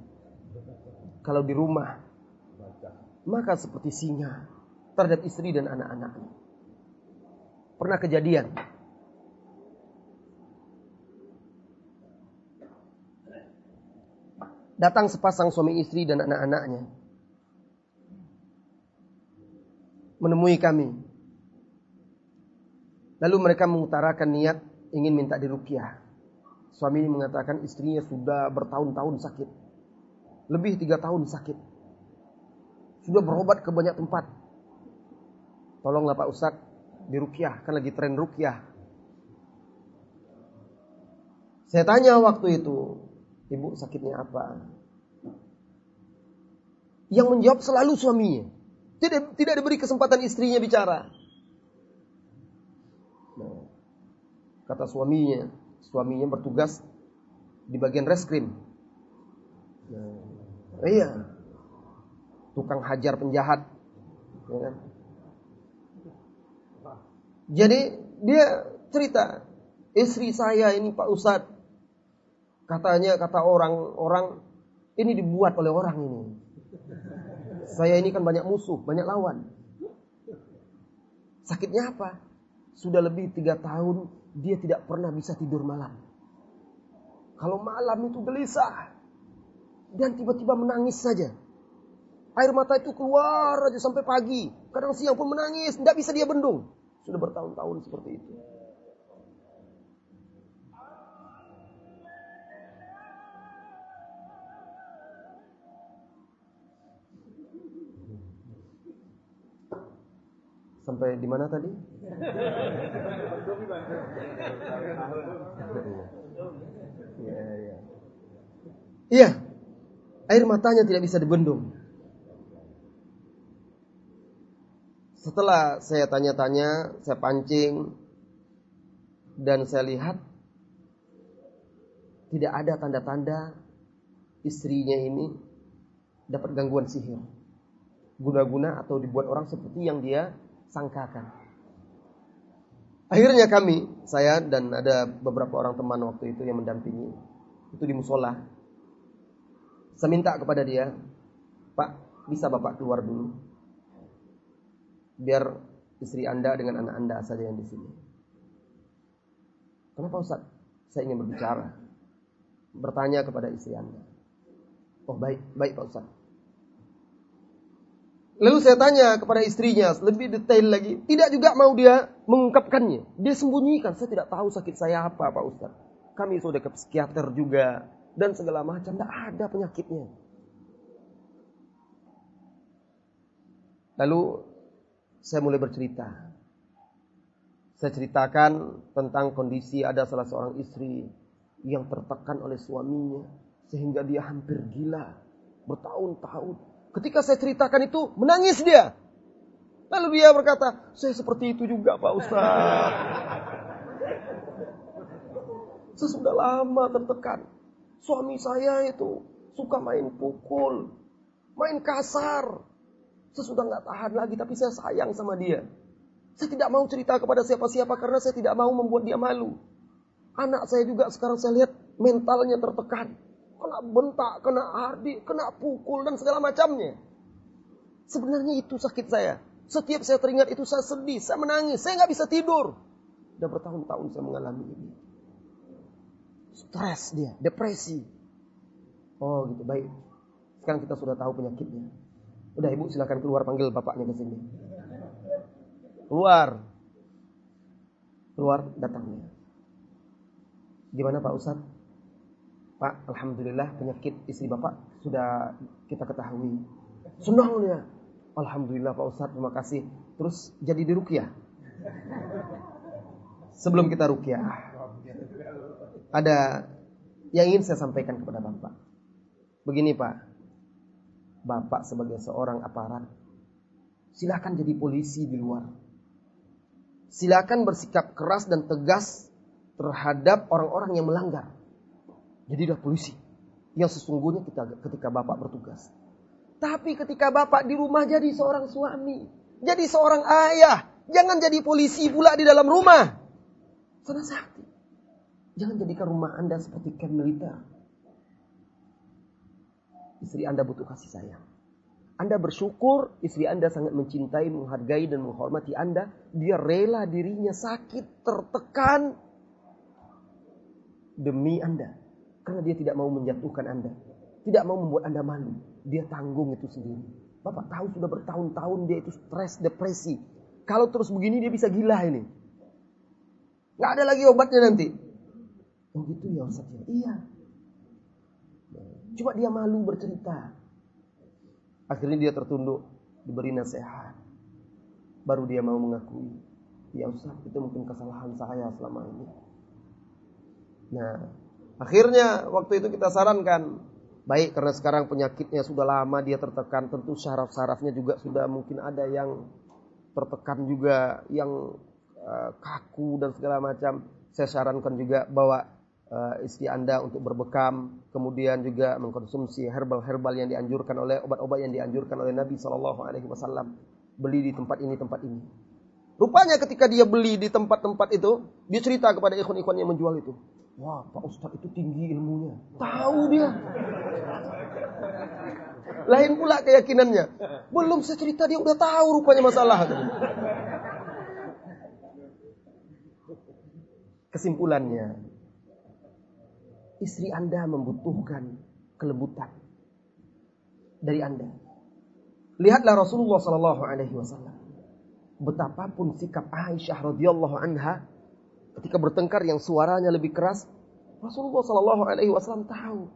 Kalau di rumah. Maka seperti singa. Terhadap istri dan anak-anaknya. Pernah kejadian. Datang sepasang suami istri dan anak-anaknya. Menemui kami. Lalu mereka mengutarakan niat ingin minta dirukyah. Suami ini mengatakan istrinya sudah bertahun-tahun sakit. Lebih tiga tahun sakit. Sudah berobat ke banyak tempat. Tolonglah Pak Ustadz, di rukyah, kan lagi tren rukyah. Saya tanya waktu itu, ibu sakitnya apa? Yang menjawab selalu suaminya. Tidak, tidak diberi kesempatan istrinya bicara. Nah, kata suaminya, suaminya bertugas di bagian reskrim. Nah, iya, tukang hajar penjahat. Ya kan? Jadi dia cerita, istri saya ini Pak Ustadz, katanya kata orang-orang ini dibuat oleh orang ini. Saya ini kan banyak musuh, banyak lawan. Sakitnya apa? Sudah lebih tiga tahun dia tidak pernah bisa tidur malam. Kalau malam itu gelisah dan tiba-tiba menangis saja. Air mata itu keluar aja sampai pagi. Kadang siang pun menangis, tidak bisa dia bendung. Sudah bertahun-tahun seperti itu. Sampai di mana tadi? Iya, iya. Iya. Air matanya tidak bisa dibendung. Setelah saya tanya-tanya, saya pancing, dan saya lihat tidak ada tanda-tanda istrinya ini dapat gangguan sihir. Guna-guna atau dibuat orang seperti yang dia sangkakan. Akhirnya kami, saya dan ada beberapa orang teman waktu itu yang mendampingi, itu di musola. Saya minta kepada dia, Pak, bisa Bapak keluar dulu biar istri Anda dengan anak Anda saja yang di sini. Kenapa Ustaz? Saya ingin berbicara. Bertanya kepada istri Anda. Oh baik, baik Pak Ustaz. Lalu saya tanya kepada istrinya lebih detail lagi. Tidak juga mau dia mengungkapkannya. Dia sembunyikan. Saya tidak tahu sakit saya apa Pak Ustaz. Kami sudah ke psikiater juga. Dan segala macam. Tidak ada penyakitnya. Lalu saya mulai bercerita. Saya ceritakan tentang kondisi ada salah seorang istri yang tertekan oleh suaminya sehingga dia hampir gila bertahun-tahun. Ketika saya ceritakan itu menangis dia. Lalu dia berkata, saya seperti itu juga Pak Ustaz. Saya sudah lama tertekan. Suami saya itu suka main pukul, main kasar. Saya sudah nggak tahan lagi, tapi saya sayang sama dia. Saya tidak mau cerita kepada siapa-siapa karena saya tidak mau membuat dia malu. Anak saya juga sekarang saya lihat mentalnya tertekan. Kena bentak, kena hardi, kena pukul dan segala macamnya. Sebenarnya itu sakit saya. Setiap saya teringat itu saya sedih, saya menangis, saya nggak bisa tidur. Sudah bertahun-tahun saya mengalami ini. Stres dia, depresi. Oh gitu, baik. Sekarang kita sudah tahu penyakitnya. Udah ibu silakan keluar panggil bapaknya ke sini. Keluar. Keluar datangnya. Gimana Pak Ustadz? Pak, Alhamdulillah penyakit istri Bapak sudah kita ketahui. Senang dia. Alhamdulillah Pak Ustadz, terima kasih. Terus jadi di Rukyah. Sebelum kita Rukyah. Ada yang ingin saya sampaikan kepada Bapak. Begini Pak. Bapak sebagai seorang aparat. Silakan jadi polisi di luar. Silakan bersikap keras dan tegas terhadap orang-orang yang melanggar. Jadilah polisi yang sesungguhnya kita, ketika Bapak bertugas. Tapi ketika Bapak di rumah jadi seorang suami, jadi seorang ayah, jangan jadi polisi pula di dalam rumah. Sana sakti. Jangan jadikan rumah Anda seperti camp. Istri Anda butuh kasih sayang. Anda bersyukur istri Anda sangat mencintai, menghargai dan menghormati Anda. Dia rela dirinya sakit, tertekan, demi Anda. Karena dia tidak mau menjatuhkan Anda. Tidak mau membuat Anda malu. Dia tanggung itu sendiri. Bapak tahu sudah bertahun-tahun dia itu stres, depresi. Kalau terus begini dia bisa gila ini. Gak ada lagi obatnya nanti. Oh gitu ya Ustaz ya? Iya. Cuma dia malu bercerita. Akhirnya dia tertunduk. Diberi nasihat. Baru dia mau mengakui. Ya Ustaz itu mungkin kesalahan saya selama ini. Nah, akhirnya waktu itu kita sarankan, baik karena sekarang penyakitnya sudah lama dia tertekan, tentu syaraf-syarafnya juga sudah mungkin ada yang tertekan juga, yang uh, kaku dan segala macam. Saya sarankan juga bahwa uh, istri Anda untuk berbekam, kemudian juga mengkonsumsi herbal-herbal yang dianjurkan oleh obat-obat yang dianjurkan oleh Nabi Shallallahu Alaihi Wasallam. Beli di tempat ini, tempat ini. Rupanya ketika dia beli di tempat-tempat itu, dia cerita kepada ikhwan-ikhwan yang menjual itu. Wah, Pak Ustadz itu tinggi ilmunya. Tahu dia. Lain pula keyakinannya. Belum saya cerita dia udah tahu rupanya masalah. Kesimpulannya, istri Anda membutuhkan kelembutan dari Anda. Lihatlah Rasulullah Sallallahu Alaihi Wasallam. Betapapun sikap Aisyah radhiyallahu anha ketika bertengkar yang suaranya lebih keras, Rasulullah Shallallahu Alaihi Wasallam tahu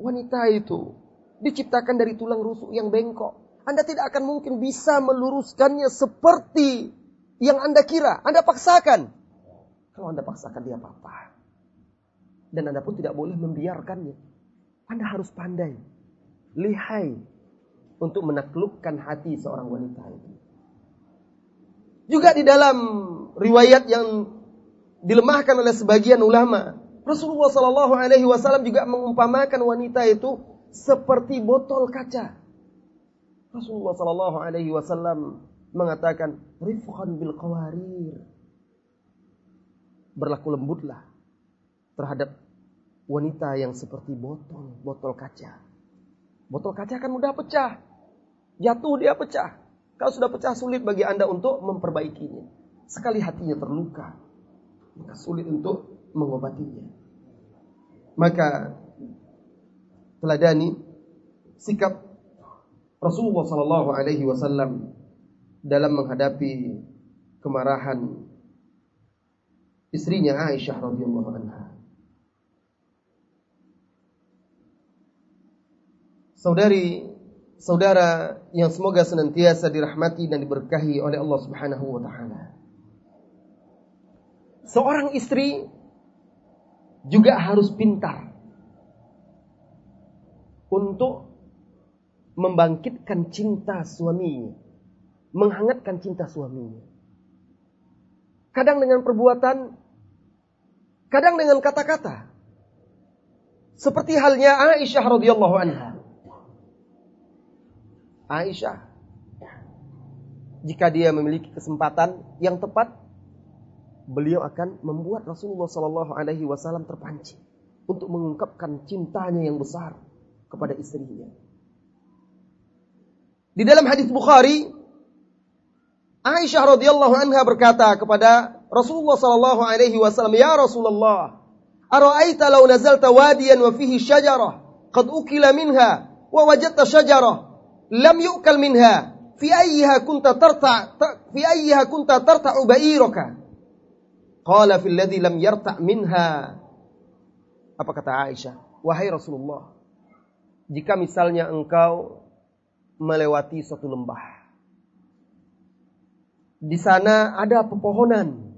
wanita itu diciptakan dari tulang rusuk yang bengkok. Anda tidak akan mungkin bisa meluruskannya seperti yang Anda kira. Anda paksakan. Kalau Anda paksakan dia apa-apa. Dan Anda pun tidak boleh membiarkannya. Anda harus pandai. Lihai. Untuk menaklukkan hati seorang wanita itu. Juga di dalam riwayat yang dilemahkan oleh sebagian ulama. Rasulullah Shallallahu Alaihi Wasallam juga mengumpamakan wanita itu seperti botol kaca. Rasulullah Shallallahu Alaihi Wasallam mengatakan, rifqan bil qawarir. Berlaku lembutlah terhadap wanita yang seperti botol, botol kaca. Botol kaca kan mudah pecah. Jatuh dia pecah. Kalau sudah pecah sulit bagi Anda untuk memperbaikinya. Sekali hatinya terluka, maka sulit untuk mengobatinya. Maka teladani sikap Rasulullah Sallallahu Alaihi Wasallam dalam menghadapi kemarahan istrinya Aisyah radhiyallahu anha. Saudari, saudara yang semoga senantiasa dirahmati dan diberkahi oleh Allah Subhanahu wa taala. Seorang istri juga harus pintar untuk membangkitkan cinta suaminya, menghangatkan cinta suaminya. Kadang dengan perbuatan, kadang dengan kata-kata. Seperti halnya Aisyah radhiyallahu anha. Aisyah jika dia memiliki kesempatan yang tepat beliau akan membuat Rasulullah Shallallahu Alaihi Wasallam terpancing untuk mengungkapkan cintanya yang besar kepada istrinya. Di dalam hadis Bukhari, Aisyah radhiyallahu anha berkata kepada Rasulullah sallallahu alaihi wasallam, "Ya Rasulullah, ara'aita law nazalta wadiyan wa fihi syajarah qad ukila minha wa wajadta syajarah lam yu'kal minha fi ayyiha kunta tarta fi ayyiha kunta tarta'u ba'iraka?" Qala fil ladzi lam yarta' minha. Apa kata Aisyah? Wahai Rasulullah, jika misalnya engkau melewati suatu lembah. Di sana ada pepohonan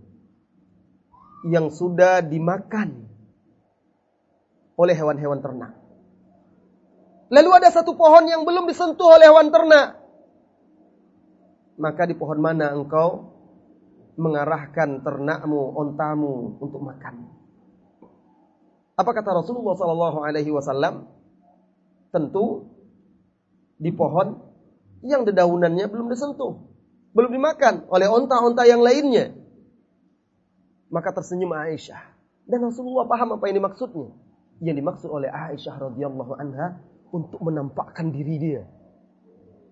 yang sudah dimakan oleh hewan-hewan ternak. Lalu ada satu pohon yang belum disentuh oleh hewan ternak. Maka di pohon mana engkau mengarahkan ternakmu, ontamu untuk makan? Apa kata Rasulullah Sallallahu Alaihi Wasallam? Tentu di pohon yang dedaunannya belum disentuh, belum dimakan oleh onta-onta yang lainnya. Maka tersenyum Aisyah. Dan Rasulullah paham apa yang dimaksudnya. Yang dimaksud oleh Aisyah radhiyallahu anha untuk menampakkan diri dia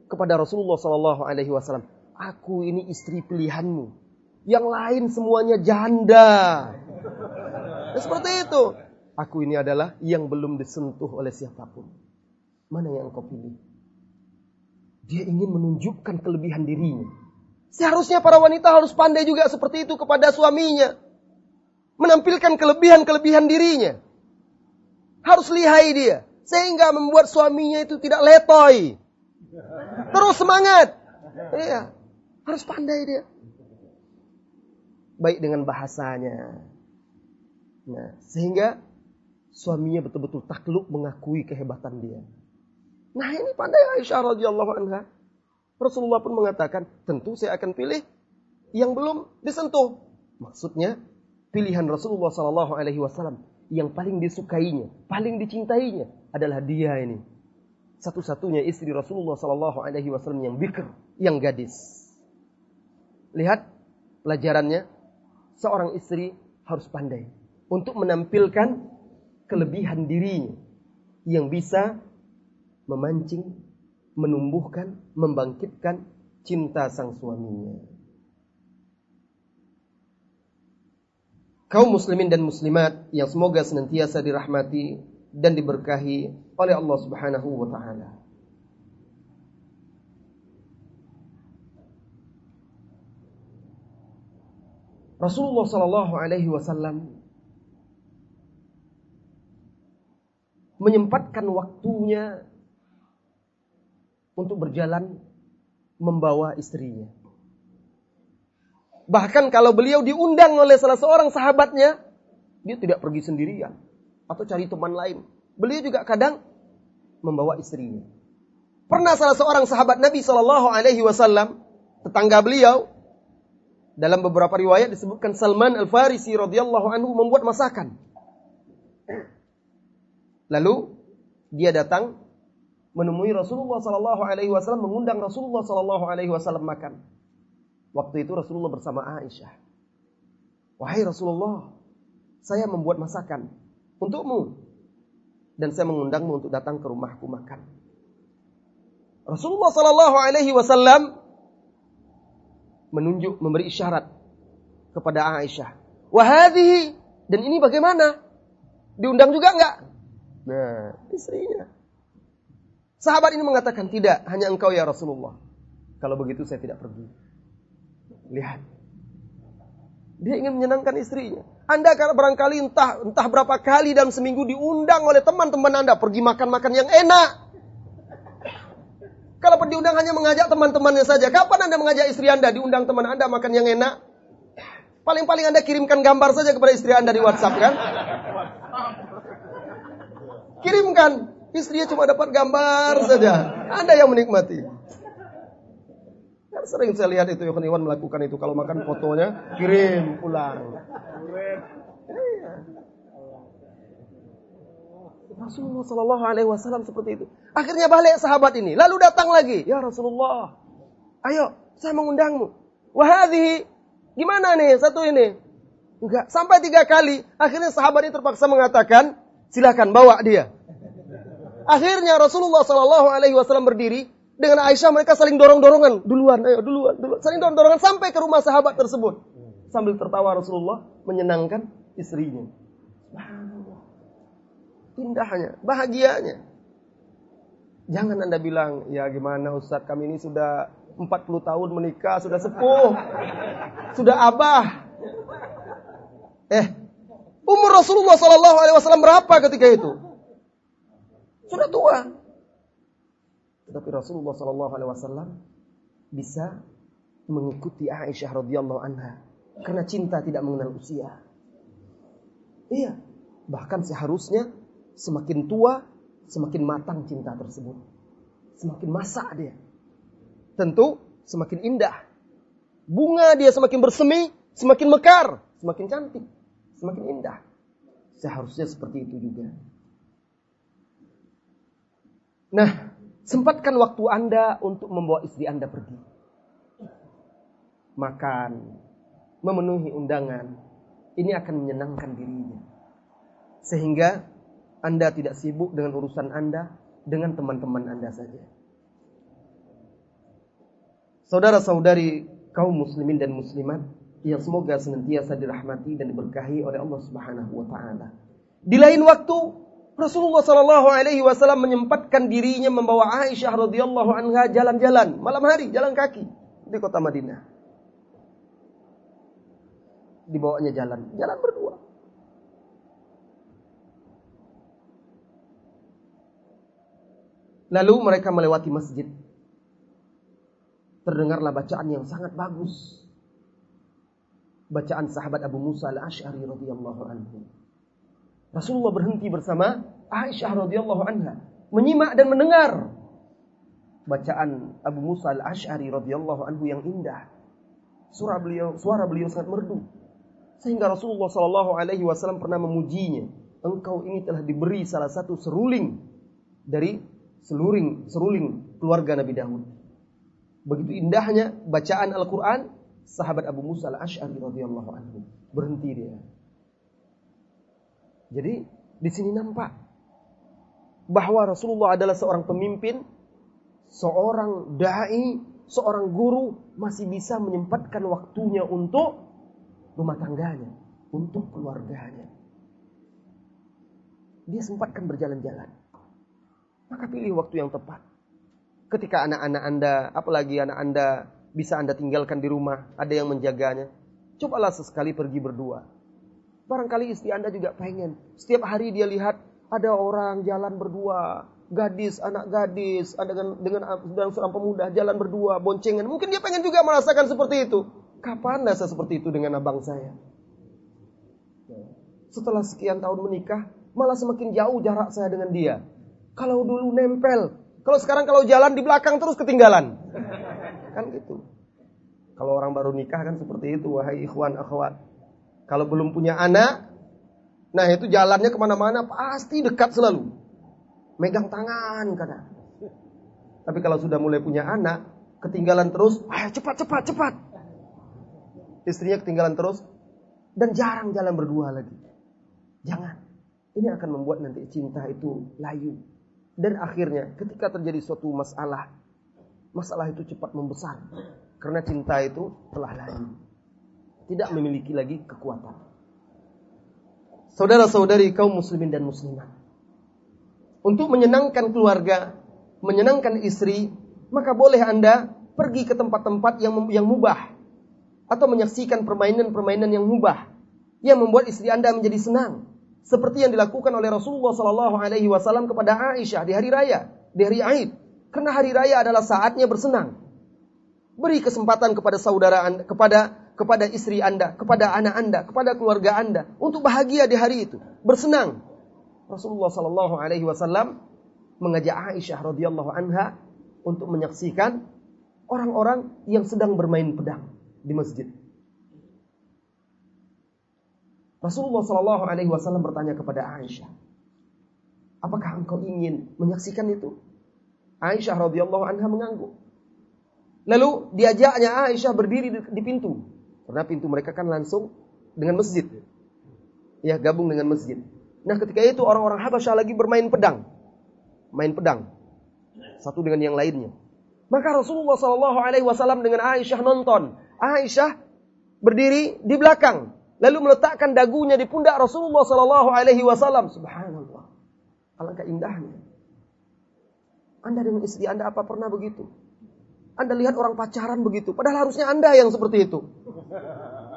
kepada Rasulullah sallallahu alaihi wasallam. Aku ini istri pilihanmu. Yang lain semuanya janda. Nah, seperti itu. Aku ini adalah yang belum disentuh oleh siapa pun. Mana yang engkau pilih? Dia ingin menunjukkan kelebihan dirinya. Seharusnya para wanita harus pandai juga seperti itu kepada suaminya. Menampilkan kelebihan-kelebihan dirinya. Harus lihai dia. Sehingga membuat suaminya itu tidak letoy. Terus semangat. Iya. Harus pandai dia. Baik dengan bahasanya. Nah, sehingga suaminya betul-betul takluk mengakui kehebatan dia. Nah ini pandai Aisyah radhiyallahu anha. Rasulullah pun mengatakan, tentu saya akan pilih yang belum disentuh. Maksudnya pilihan Rasulullah Sallallahu Alaihi Wasallam yang paling disukainya, paling dicintainya adalah dia ini. Satu-satunya istri Rasulullah Sallallahu Alaihi Wasallam yang bikr, yang gadis. Lihat pelajarannya, seorang istri harus pandai untuk menampilkan kelebihan dirinya yang bisa memancing, menumbuhkan, membangkitkan cinta sang suaminya. Kaum muslimin dan muslimat yang semoga senantiasa dirahmati dan diberkahi oleh Allah Subhanahu wa taala. Rasulullah sallallahu alaihi wasallam menyempatkan waktunya untuk berjalan membawa istrinya. Bahkan kalau beliau diundang oleh salah seorang sahabatnya, dia tidak pergi sendirian atau cari teman lain. Beliau juga kadang membawa istrinya. Pernah salah seorang sahabat Nabi Shallallahu Alaihi Wasallam, tetangga beliau, dalam beberapa riwayat disebutkan Salman Al Farisi radhiyallahu anhu membuat masakan. Lalu dia datang menemui Rasulullah Sallallahu Alaihi Wasallam, mengundang Rasulullah Sallallahu Alaihi Wasallam makan. Waktu itu Rasulullah bersama Aisyah. Wahai Rasulullah, saya membuat masakan untukmu dan saya mengundangmu untuk datang ke rumahku makan. Rasulullah Sallallahu Alaihi Wasallam menunjuk, memberi isyarat kepada Aisyah. Wahadi Dan ini bagaimana? Diundang juga enggak? Nah, istrinya. Sahabat ini mengatakan, tidak, hanya engkau ya Rasulullah. Kalau begitu saya tidak pergi. Lihat. Dia ingin menyenangkan istrinya. Anda barangkali entah entah berapa kali dalam seminggu diundang oleh teman-teman Anda pergi makan-makan yang enak. Kalau diundang hanya mengajak teman-temannya saja. Kapan Anda mengajak istri Anda diundang teman Anda makan yang enak? Paling-paling Anda kirimkan gambar saja kepada istri Anda di WhatsApp kan? Kirimkan. Istrinya cuma dapat gambar saja. Anda yang menikmati. Kan sering saya lihat itu Yohan Iwan melakukan itu. Kalau makan fotonya, kirim pulang. Iya. Rasulullah Shallallahu Alaihi Wasallam seperti itu. Akhirnya balik sahabat ini, lalu datang lagi, ya Rasulullah, ayo saya mengundangmu. Wahadi, gimana nih satu ini? Enggak, sampai tiga kali. Akhirnya sahabat ini terpaksa mengatakan, silakan bawa dia. Akhirnya Rasulullah Shallallahu Alaihi Wasallam berdiri dengan Aisyah mereka saling dorong-dorongan duluan, ayo duluan, duluan, saling dorong-dorongan sampai ke rumah sahabat tersebut sambil tertawa Rasulullah menyenangkan istrinya. Indahnya, bahagianya. Jangan Anda bilang, ya gimana Ustadz kami ini sudah 40 tahun menikah, sudah sepuh, sudah abah. Eh, umur Rasulullah Sallallahu Alaihi Wasallam berapa ketika itu? Sudah tua. Tetapi Rasulullah Shallallahu Alaihi Wasallam bisa mengikuti Aisyah radhiyallahu anha karena cinta tidak mengenal usia. Iya, bahkan seharusnya semakin tua semakin matang cinta tersebut. Semakin masak dia. Tentu semakin indah. Bunga dia semakin bersemi, semakin mekar, semakin cantik, semakin indah. Seharusnya seperti itu juga. Nah, sempatkan waktu Anda untuk membawa istri Anda pergi. Makan, memenuhi undangan. Ini akan menyenangkan dirinya. Sehingga Anda tidak sibuk dengan urusan Anda, dengan teman-teman Anda saja. Saudara-saudari kaum muslimin dan muslimat yang semoga senantiasa dirahmati dan diberkahi oleh Allah Subhanahu wa taala. Di lain waktu Rasulullah Shallallahu Alaihi Wasallam menyempatkan dirinya membawa Aisyah radhiyallahu anha jalan-jalan malam hari, jalan kaki di kota Madinah. Dibawanya jalan, jalan berdua. Lalu mereka melewati masjid. Terdengarlah bacaan yang sangat bagus. Bacaan sahabat Abu Musa al-Ash'ari radhiyallahu anhu. Rasulullah berhenti bersama Aisyah radhiyallahu anha, menyimak dan mendengar bacaan Abu Musa al-Ash'ari radhiyallahu anhu yang indah. Suara beliau, suara beliau sangat merdu. Sehingga Rasulullah sallallahu alaihi wasallam pernah memujinya. Engkau ini telah diberi salah satu seruling dari seluring seruling keluarga Nabi Daud. Begitu indahnya bacaan Al-Qur'an, sahabat Abu Musa al-Ash'ari radhiyallahu anhu berhenti dia. Jadi di sini nampak bahwa Rasulullah adalah seorang pemimpin, seorang dai, seorang guru masih bisa menyempatkan waktunya untuk rumah tangganya, untuk keluarganya. Dia sempatkan berjalan-jalan. Maka pilih waktu yang tepat. Ketika anak-anak Anda, apalagi anak Anda bisa Anda tinggalkan di rumah, ada yang menjaganya. Cobalah sesekali pergi berdua Barangkali istri Anda juga pengen. Setiap hari dia lihat ada orang jalan berdua. Gadis, anak gadis, dengan, dengan, dengan seorang pemuda jalan berdua, boncengan. Mungkin dia pengen juga merasakan seperti itu. Kapan saya seperti itu dengan abang saya? Setelah sekian tahun menikah, malah semakin jauh jarak saya dengan dia. Kalau dulu nempel, kalau sekarang kalau jalan di belakang terus ketinggalan. Kan gitu. Kalau orang baru nikah kan seperti itu, wahai ikhwan akhwat. Kalau belum punya anak, nah itu jalannya ke mana-mana pasti dekat selalu. Megang tangan kadang. Tapi kalau sudah mulai punya anak, ketinggalan terus, ayo cepat, cepat, cepat. Istrinya ketinggalan terus, dan jarang jalan berdua lagi. Jangan. Ini akan membuat nanti cinta itu layu. Dan akhirnya ketika terjadi suatu masalah, masalah itu cepat membesar. Karena cinta itu telah layu tidak memiliki lagi kekuatan. saudara-saudari kaum muslimin dan muslimat. Untuk menyenangkan keluarga, menyenangkan istri, maka boleh Anda pergi ke tempat-tempat yang yang mubah atau menyaksikan permainan-permainan yang mubah yang membuat istri Anda menjadi senang. Seperti yang dilakukan oleh Rasulullah Sallallahu Alaihi Wasallam kepada Aisyah di hari raya, di hari Aid. Karena hari raya adalah saatnya bersenang. Beri kesempatan kepada saudara kepada kepada istri Anda, kepada anak Anda, kepada keluarga Anda untuk bahagia di hari itu, bersenang. Rasulullah Sallallahu Alaihi Wasallam mengajak Aisyah radhiyallahu anha untuk menyaksikan orang-orang yang sedang bermain pedang di masjid. Rasulullah Sallallahu Alaihi Wasallam bertanya kepada Aisyah, apakah engkau ingin menyaksikan itu? Aisyah radhiyallahu anha mengangguk. Lalu diajaknya Aisyah berdiri di, pintu. Karena pintu mereka kan langsung dengan masjid. Ya, gabung dengan masjid. Nah, ketika itu orang-orang Habasyah lagi bermain pedang. Main pedang. Satu dengan yang lainnya. Maka Rasulullah Shallallahu alaihi wasallam dengan Aisyah nonton. Aisyah berdiri di belakang, lalu meletakkan dagunya di pundak Rasulullah Shallallahu alaihi wasallam. Subhanallah. Alangkah indahnya. Anda dengan istri Anda apa pernah begitu? Anda lihat orang pacaran begitu. Padahal harusnya Anda yang seperti itu.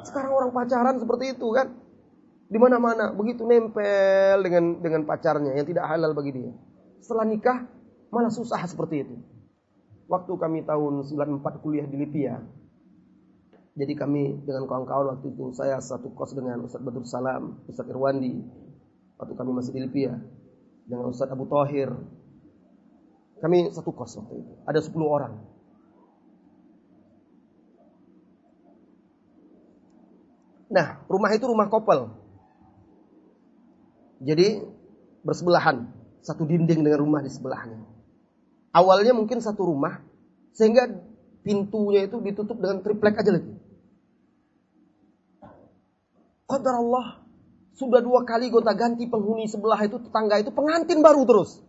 Sekarang orang pacaran seperti itu kan. Di mana-mana begitu nempel dengan dengan pacarnya yang tidak halal bagi dia. Setelah nikah malah susah seperti itu. Waktu kami tahun 94 kuliah di Libya. Jadi kami dengan kawan-kawan waktu itu saya satu kos dengan Ustaz Badur Salam, Ustaz Irwandi. Waktu kami masih di Libya dengan Ustaz Abu Tohir. Kami satu kos waktu itu. Ada 10 orang. Nah, rumah itu rumah kopel. Jadi bersebelahan, satu dinding dengan rumah di sebelahnya. Awalnya mungkin satu rumah, sehingga pintunya itu ditutup dengan triplek aja lagi. Qadar Allah, sudah dua kali gonta ganti penghuni sebelah itu tetangga itu pengantin baru terus.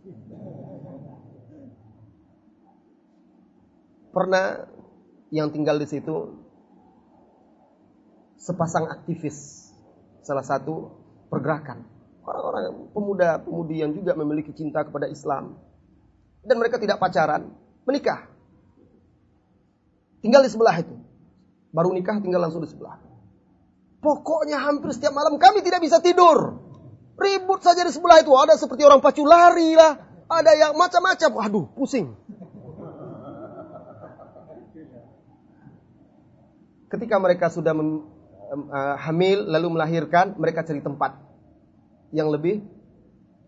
Pernah yang tinggal di situ sepasang aktivis salah satu pergerakan. Orang-orang pemuda-pemudi yang juga memiliki cinta kepada Islam. Dan mereka tidak pacaran menikah. Tinggal di sebelah itu. Baru nikah tinggal langsung di sebelah. Pokoknya hampir setiap malam kami tidak bisa tidur. Ribut saja di sebelah itu. Ada seperti orang pacu lari lah. Ada yang macam-macam. Waduh pusing. Ketika mereka sudah uh, hamil lalu melahirkan, mereka cari tempat yang lebih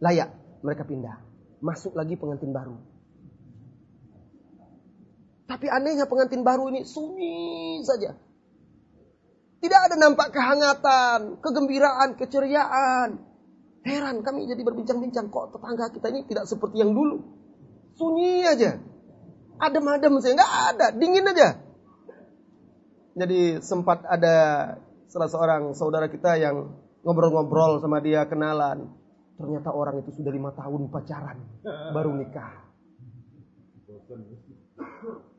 layak. Mereka pindah. Masuk lagi pengantin baru. Tapi anehnya pengantin baru ini sunyi saja. Tidak ada nampak kehangatan, kegembiraan, keceriaan. Heran kami jadi berbincang-bincang kok tetangga kita ini tidak seperti yang dulu. Sunyi aja. Adem-adem saja, nggak ada, dingin aja. Jadi sempat ada salah seorang saudara kita yang ngobrol-ngobrol sama dia kenalan. Ternyata orang itu sudah lima tahun pacaran, baru nikah.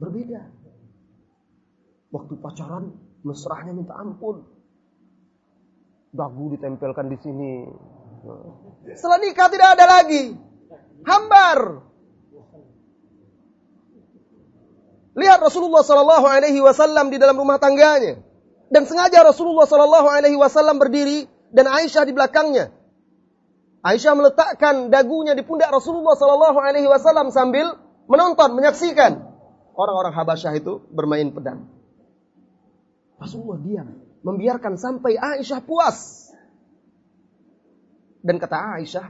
Berbeda. Waktu pacaran mesrahnya minta ampun. Dagu ditempelkan di sini. Setelah nikah tidak ada lagi. Hambar. Lihat Rasulullah Sallallahu Alaihi Wasallam di dalam rumah tangganya. Dan sengaja Rasulullah Shallallahu Alaihi Wasallam berdiri dan Aisyah di belakangnya. Aisyah meletakkan dagunya di pundak Rasulullah Shallallahu Alaihi Wasallam sambil menonton, menyaksikan orang-orang Habasyah itu bermain pedang. Rasulullah diam, membiarkan sampai Aisyah puas. Dan kata Aisyah,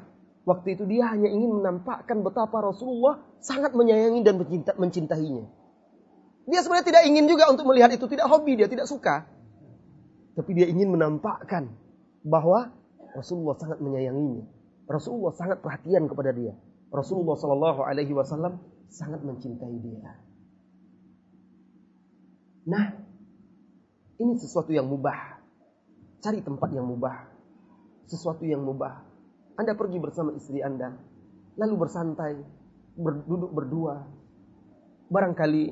waktu itu dia hanya ingin menampakkan betapa Rasulullah sangat menyayangi dan mencintainya. Dia sebenarnya tidak ingin juga untuk melihat itu, tidak hobi, dia tidak suka. Tapi dia ingin menampakkan bahwa Rasulullah sangat menyayanginya. Rasulullah sangat perhatian kepada dia. Rasulullah Shallallahu Alaihi Wasallam sangat mencintai dia. Nah, ini sesuatu yang mubah. Cari tempat yang mubah. Sesuatu yang mubah. Anda pergi bersama istri Anda, lalu bersantai, berduduk berdua. Barangkali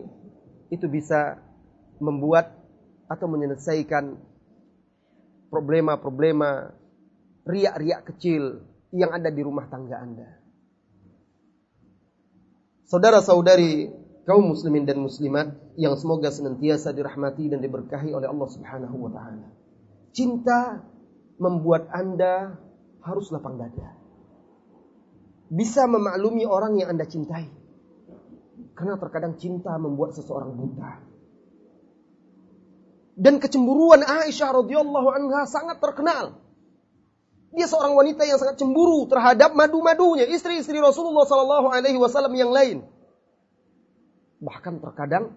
itu bisa membuat atau menyelesaikan problema-problema riak-riak kecil yang ada di rumah tangga Anda. Saudara-saudari kaum muslimin dan muslimat yang semoga senantiasa dirahmati dan diberkahi oleh Allah Subhanahu wa taala. Cinta membuat Anda harus lapang dada. Bisa memaklumi orang yang Anda cintai. Karena terkadang cinta membuat seseorang buta. Dan kecemburuan Aisyah radhiyallahu anha sangat terkenal. Dia seorang wanita yang sangat cemburu terhadap madu-madunya, istri-istri Rasulullah Sallallahu Alaihi Wasallam yang lain. Bahkan terkadang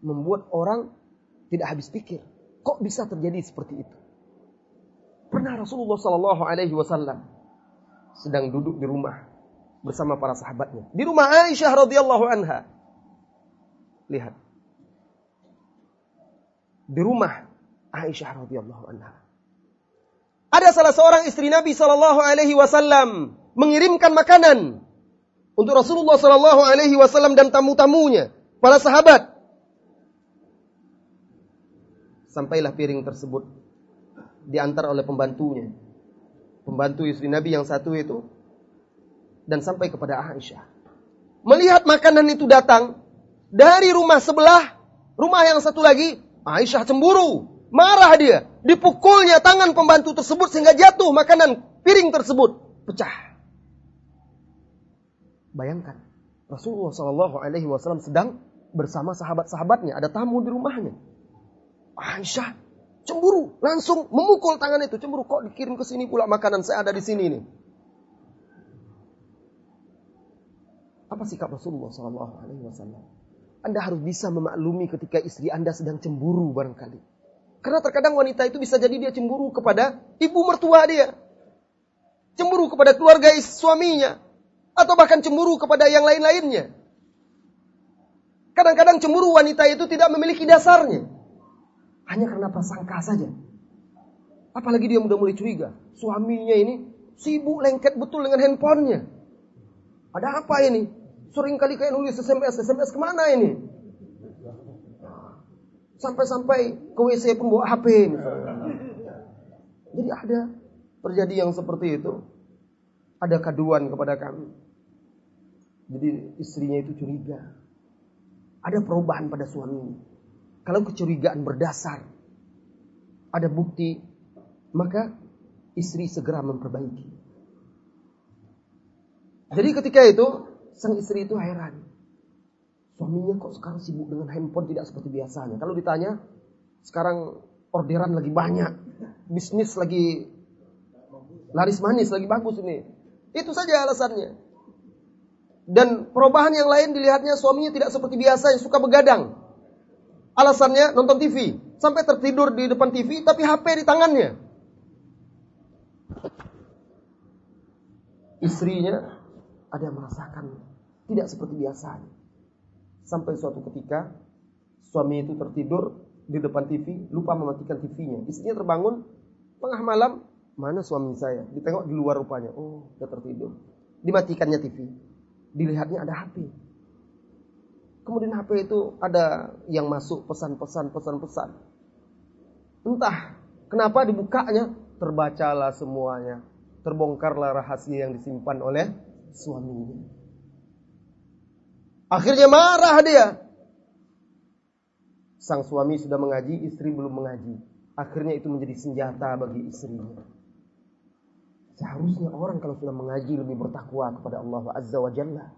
membuat orang tidak habis pikir. Kok bisa terjadi seperti itu? Pernah Rasulullah Sallallahu Alaihi Wasallam sedang duduk di rumah bersama para sahabatnya di rumah Aisyah radhiyallahu anha. Lihat, di rumah Aisyah radhiyallahu anha. Ada salah seorang istri Nabi sallallahu alaihi wasallam mengirimkan makanan untuk Rasulullah sallallahu alaihi wasallam dan tamu-tamunya, para sahabat. Sampailah piring tersebut diantar oleh pembantunya. Pembantu istri Nabi yang satu itu dan sampai kepada Aisyah. Melihat makanan itu datang dari rumah sebelah, rumah yang satu lagi Aisyah cemburu, marah dia, dipukulnya tangan pembantu tersebut sehingga jatuh makanan piring tersebut pecah. Bayangkan, Rasulullah Wasallam sedang bersama sahabat-sahabatnya, ada tamu di rumahnya. Aisyah cemburu, langsung memukul tangan itu, cemburu kok dikirim ke sini pula makanan saya ada di sini nih. Apa sikap Rasulullah Shallallahu Alaihi Wasallam? Anda harus bisa memaklumi ketika istri Anda sedang cemburu barangkali. Karena terkadang wanita itu bisa jadi dia cemburu kepada ibu mertua dia. Cemburu kepada keluarga suaminya. Atau bahkan cemburu kepada yang lain-lainnya. Kadang-kadang cemburu wanita itu tidak memiliki dasarnya. Hanya karena prasangka saja. Apalagi dia sudah mulai curiga. Suaminya ini sibuk lengket betul dengan handphonenya. Ada apa ini? Sering kali kayak nulis SMS, SMS ke mana ini? Sampai-sampai ke WC pun bawa HP Jadi ada terjadi yang seperti itu. Ada kaduan kepada kami. Jadi istrinya itu curiga. Ada perubahan pada suaminya. Kalau kecurigaan berdasar, ada bukti, maka istri segera memperbaiki. Jadi ketika itu Sang istri itu heran. Suaminya kok sekarang sibuk dengan handphone tidak seperti biasanya. Kalau ditanya, sekarang orderan lagi banyak. Bisnis lagi laris manis, lagi bagus ini. Itu saja alasannya. Dan perubahan yang lain dilihatnya suaminya tidak seperti biasa yang suka begadang. Alasannya nonton TV. Sampai tertidur di depan TV tapi HP di tangannya. Istrinya ada yang merasakan tidak seperti biasanya. Sampai suatu ketika suami itu tertidur di depan TV, lupa mematikan TV-nya. Istrinya terbangun tengah malam, mana suami saya? Ditengok di luar rupanya. Oh, sudah tertidur. Dimatikannya TV. Dilihatnya ada HP. Kemudian HP itu ada yang masuk pesan-pesan, pesan-pesan. Entah kenapa dibukanya, terbacalah semuanya. Terbongkarlah rahasia yang disimpan oleh suaminya. Akhirnya marah dia. Sang suami sudah mengaji, istri belum mengaji. Akhirnya itu menjadi senjata bagi istrinya. Seharusnya orang kalau sudah mengaji lebih bertakwa kepada Allah Azza wa Jalla.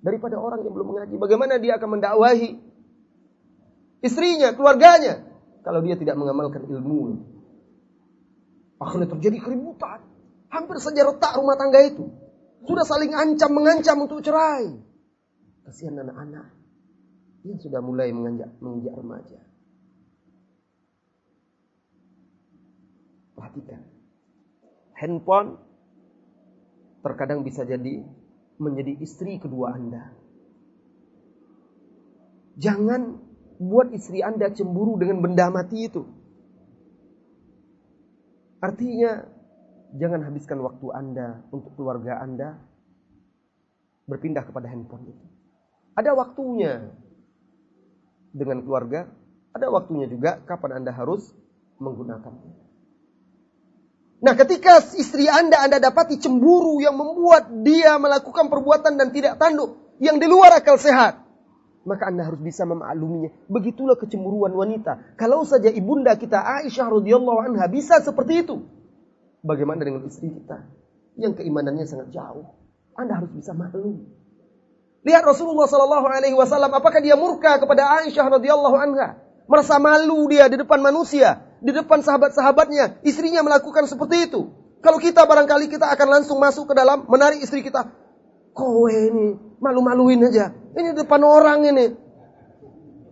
Daripada orang yang belum mengaji. Bagaimana dia akan mendakwahi istrinya, keluarganya. Kalau dia tidak mengamalkan ilmu. Akhirnya terjadi keributan. Hampir saja retak rumah tangga itu. Sudah saling ancam mengancam untuk cerai. Kasihan anak-anak yang sudah mulai menginjak, menginjak remaja. Perhatikan. Handphone terkadang bisa jadi menjadi istri kedua Anda. Jangan buat istri Anda cemburu dengan benda mati itu. Artinya, jangan habiskan waktu Anda untuk keluarga Anda berpindah kepada handphone itu. Ada waktunya dengan keluarga, ada waktunya juga kapan Anda harus menggunakannya. Nah, ketika istri Anda Anda dapati cemburu yang membuat dia melakukan perbuatan dan tidak tanduk yang di luar akal sehat, maka Anda harus bisa memakluminya. Begitulah kecemburuan wanita. Kalau saja ibunda kita Aisyah radhiyallahu anha bisa seperti itu, bagaimana dengan istri kita yang keimanannya sangat jauh? Anda harus bisa maklum. Lihat Rasulullah Sallallahu Alaihi Wasallam, apakah dia murka kepada Aisyah radhiyallahu anha? Merasa malu dia di depan manusia di depan sahabat-sahabatnya, istrinya melakukan seperti itu. Kalau kita barangkali kita akan langsung masuk ke dalam menarik istri kita. Kowe ini malu-maluin aja. Ini depan orang ini.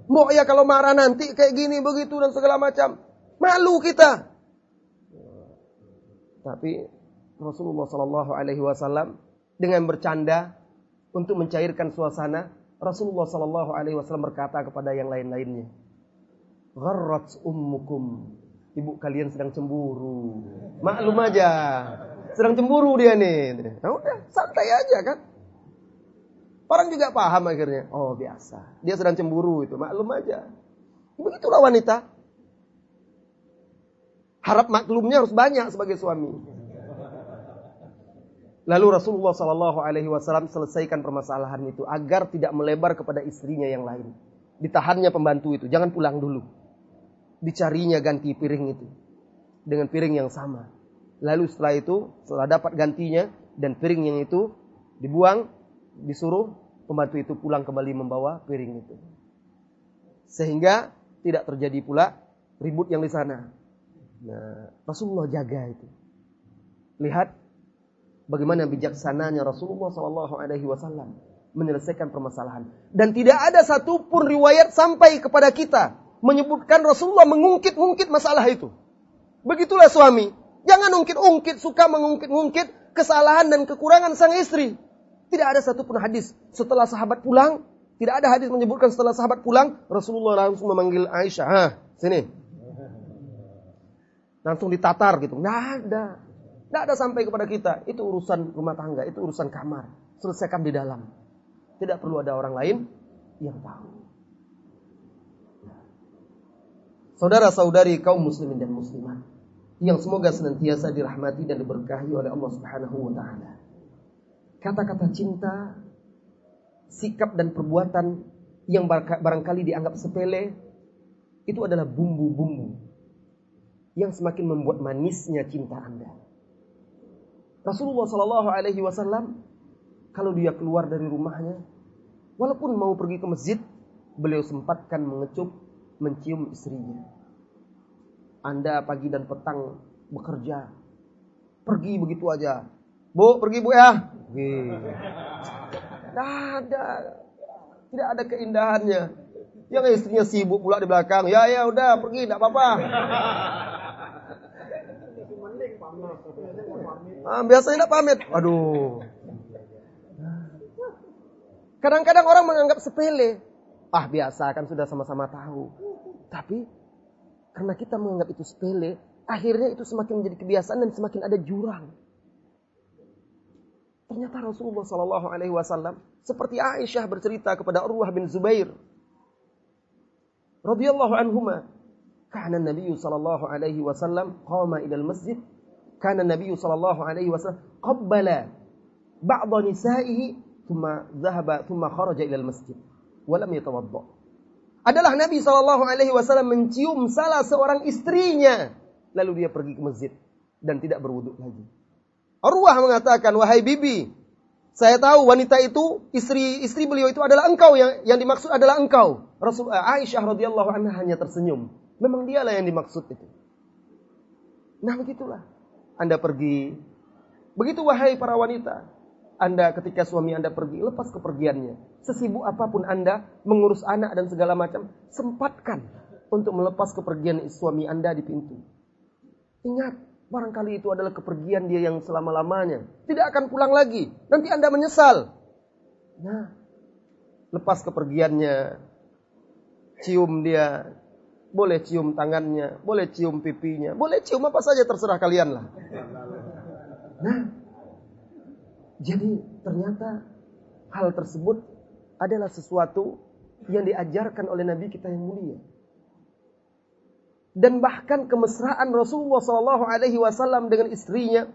Mbok ya kalau marah nanti kayak gini begitu dan segala macam. Malu kita. Tapi Rasulullah Shallallahu Alaihi Wasallam dengan bercanda untuk mencairkan suasana, Rasulullah Shallallahu Alaihi Wasallam berkata kepada yang lain-lainnya, Gharrat ummukum. Ibu kalian sedang cemburu. Maklum aja. Sedang cemburu dia nih. Nah, udah, santai aja kan. Orang juga paham akhirnya. Oh biasa. Dia sedang cemburu itu. Maklum aja. Begitulah wanita. Harap maklumnya harus banyak sebagai suami. Lalu Rasulullah Shallallahu Alaihi Wasallam selesaikan permasalahan itu agar tidak melebar kepada istrinya yang lain. Ditahannya pembantu itu, jangan pulang dulu dicarinya ganti piring itu dengan piring yang sama. Lalu setelah itu, setelah dapat gantinya dan piring yang itu dibuang, disuruh pembantu itu pulang kembali membawa piring itu. Sehingga tidak terjadi pula ribut yang di sana. Nah, Rasulullah jaga itu. Lihat bagaimana bijaksananya Rasulullah Shallallahu Alaihi Wasallam menyelesaikan permasalahan. Dan tidak ada satupun riwayat sampai kepada kita menyebutkan Rasulullah mengungkit-ungkit masalah itu. Begitulah suami. Jangan ungkit-ungkit, suka mengungkit-ungkit kesalahan dan kekurangan sang istri. Tidak ada satupun hadis setelah sahabat pulang. Tidak ada hadis menyebutkan setelah sahabat pulang, Rasulullah langsung memanggil Aisyah. Hah, sini. Langsung ditatar gitu. Nggak ada. Nggak ada sampai kepada kita. Itu urusan rumah tangga, itu urusan kamar. Selesaikan di dalam. Tidak perlu ada orang lain yang tahu. saudara-saudari kaum muslimin dan muslimat yang semoga senantiasa dirahmati dan diberkahi oleh Allah Subhanahu wa taala. Kata-kata cinta, sikap dan perbuatan yang barangkali dianggap sepele itu adalah bumbu-bumbu yang semakin membuat manisnya cinta Anda. Rasulullah Shallallahu Alaihi Wasallam kalau dia keluar dari rumahnya, walaupun mau pergi ke masjid, beliau sempatkan mengecup mencium istrinya. Anda pagi dan petang bekerja. Pergi begitu aja. Bu, pergi bu ya. Tidak ada. Tidak ada keindahannya. Yang istrinya sibuk pula di belakang. Ya, ya, udah pergi, tidak apa-apa. Ah, biasanya tidak pamit. Aduh. Kadang-kadang orang menganggap sepele. Ah biasa kan sudah sama-sama tahu. Tapi karena kita menganggap itu sepele, akhirnya itu semakin menjadi kebiasaan dan semakin ada jurang. Ternyata Rasulullah Shallallahu Alaihi Wasallam seperti Aisyah bercerita kepada Urwah bin Zubair, radhiyallahu karena Nabi Shallallahu Alaihi Wasallam qama ila masjid, karena Nabi Shallallahu Alaihi Wasallam qabbala ba'dha nisa'ihi, thumma dhahaba thumma kharaja ila masjid, walam yatawadda adalah Nabi Shallallahu Alaihi Wasallam mencium salah seorang istrinya, lalu dia pergi ke masjid dan tidak berwudhu lagi. Arwah mengatakan, wahai bibi, saya tahu wanita itu istri istri beliau itu adalah engkau yang yang dimaksud adalah engkau. Rasul eh, Aisyah radhiyallahu anha hanya tersenyum. Memang dialah yang dimaksud itu. Nah begitulah. Anda pergi. Begitu wahai para wanita. Anda ketika suami Anda pergi, lepas kepergiannya. Sesibuk apa pun Anda mengurus anak dan segala macam, sempatkan untuk melepas kepergian suami Anda di pintu. Ingat, barangkali itu adalah kepergian dia yang selama-lamanya. Tidak akan pulang lagi. Nanti Anda menyesal. Nah, lepas kepergiannya, cium dia, boleh cium tangannya, boleh cium pipinya, boleh cium apa saja terserah kalian lah. Nah, jadi ternyata hal tersebut adalah sesuatu yang diajarkan oleh Nabi kita yang mulia. dan bahkan kemesraan Rasulullah Wasallam dengan istrinya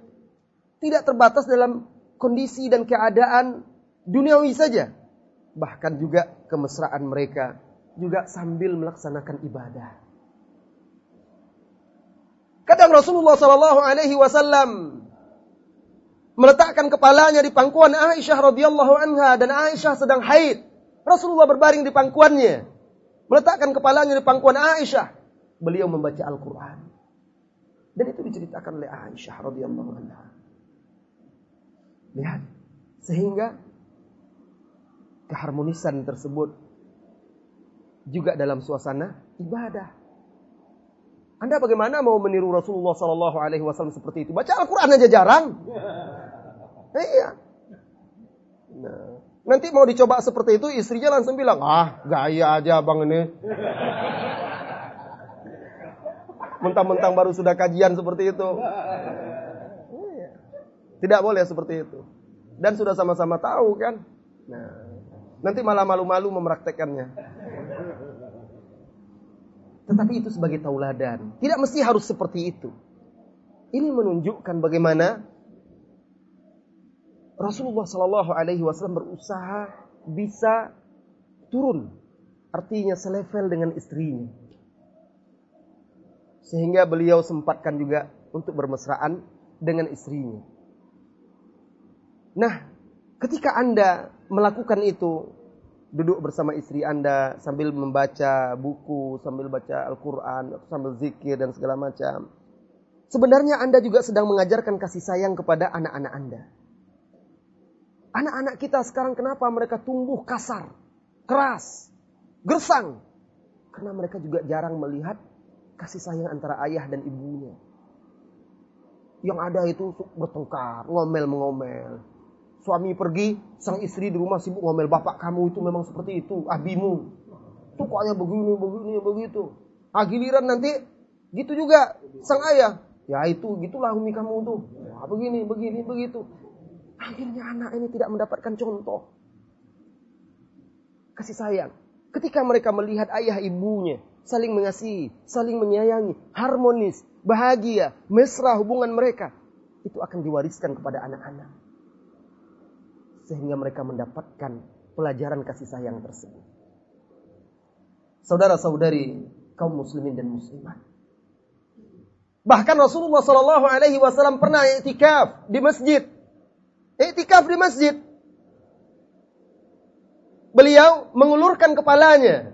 tidak terbatas dalam kondisi dan keadaan duniawi saja, bahkan juga kemesraan mereka juga sambil melaksanakan ibadah. Kadang Rasulullah Shallallahu Alaihi Wasallam meletakkan kepalanya di pangkuan Aisyah radhiyallahu anha dan Aisyah sedang haid. Rasulullah berbaring di pangkuannya, meletakkan kepalanya di pangkuan Aisyah. Beliau membaca Al-Quran. Dan itu diceritakan oleh Aisyah radhiyallahu anha. Lihat, sehingga keharmonisan tersebut juga dalam suasana ibadah. Anda bagaimana mau meniru Rasulullah Sallallahu Alaihi Wasallam seperti itu? Baca Al-Quran aja jarang. Iya. Nah, nanti mau dicoba seperti itu, istrinya langsung bilang, ah gaya aja bang ini. Mentang-mentang baru sudah kajian seperti itu. Tidak boleh seperti itu. Dan sudah sama-sama tahu kan. Nah, nanti malah malu-malu mempraktekannya. Tetapi itu sebagai tauladan. Tidak mesti harus seperti itu. Ini menunjukkan bagaimana Rasulullah Shallallahu Alaihi Wasallam berusaha bisa turun, artinya selevel dengan istrinya, sehingga beliau sempatkan juga untuk bermesraan dengan istrinya. Nah, ketika anda melakukan itu, duduk bersama istri Anda sambil membaca buku, sambil baca Al-Quran, sambil zikir dan segala macam. Sebenarnya Anda juga sedang mengajarkan kasih sayang kepada anak-anak Anda. Anak-anak kita sekarang kenapa mereka tumbuh kasar, keras, gersang? Karena mereka juga jarang melihat kasih sayang antara ayah dan ibunya. Yang ada itu bertengkar, ngomel-mengomel, Suami pergi, sang istri di rumah sibuk ngomel, bapak kamu itu memang seperti itu, abimu. Tukanya begini, begini, begitu. Ah giliran nanti gitu juga sang ayah. Ya itu, gitulah umi kamu tuh. Ya, begini, begini, begitu. Akhirnya anak ini tidak mendapatkan contoh. Kasih sayang. Ketika mereka melihat ayah ibunya saling mengasihi, saling menyayangi, harmonis, bahagia, mesra hubungan mereka, itu akan diwariskan kepada anak-anak sehingga mereka mendapatkan pelajaran kasih sayang tersebut. Saudara-saudari kaum muslimin dan muslimat. Bahkan Rasulullah Shallallahu Alaihi Wasallam pernah iktikaf di masjid. Iktikaf di masjid. Beliau mengulurkan kepalanya.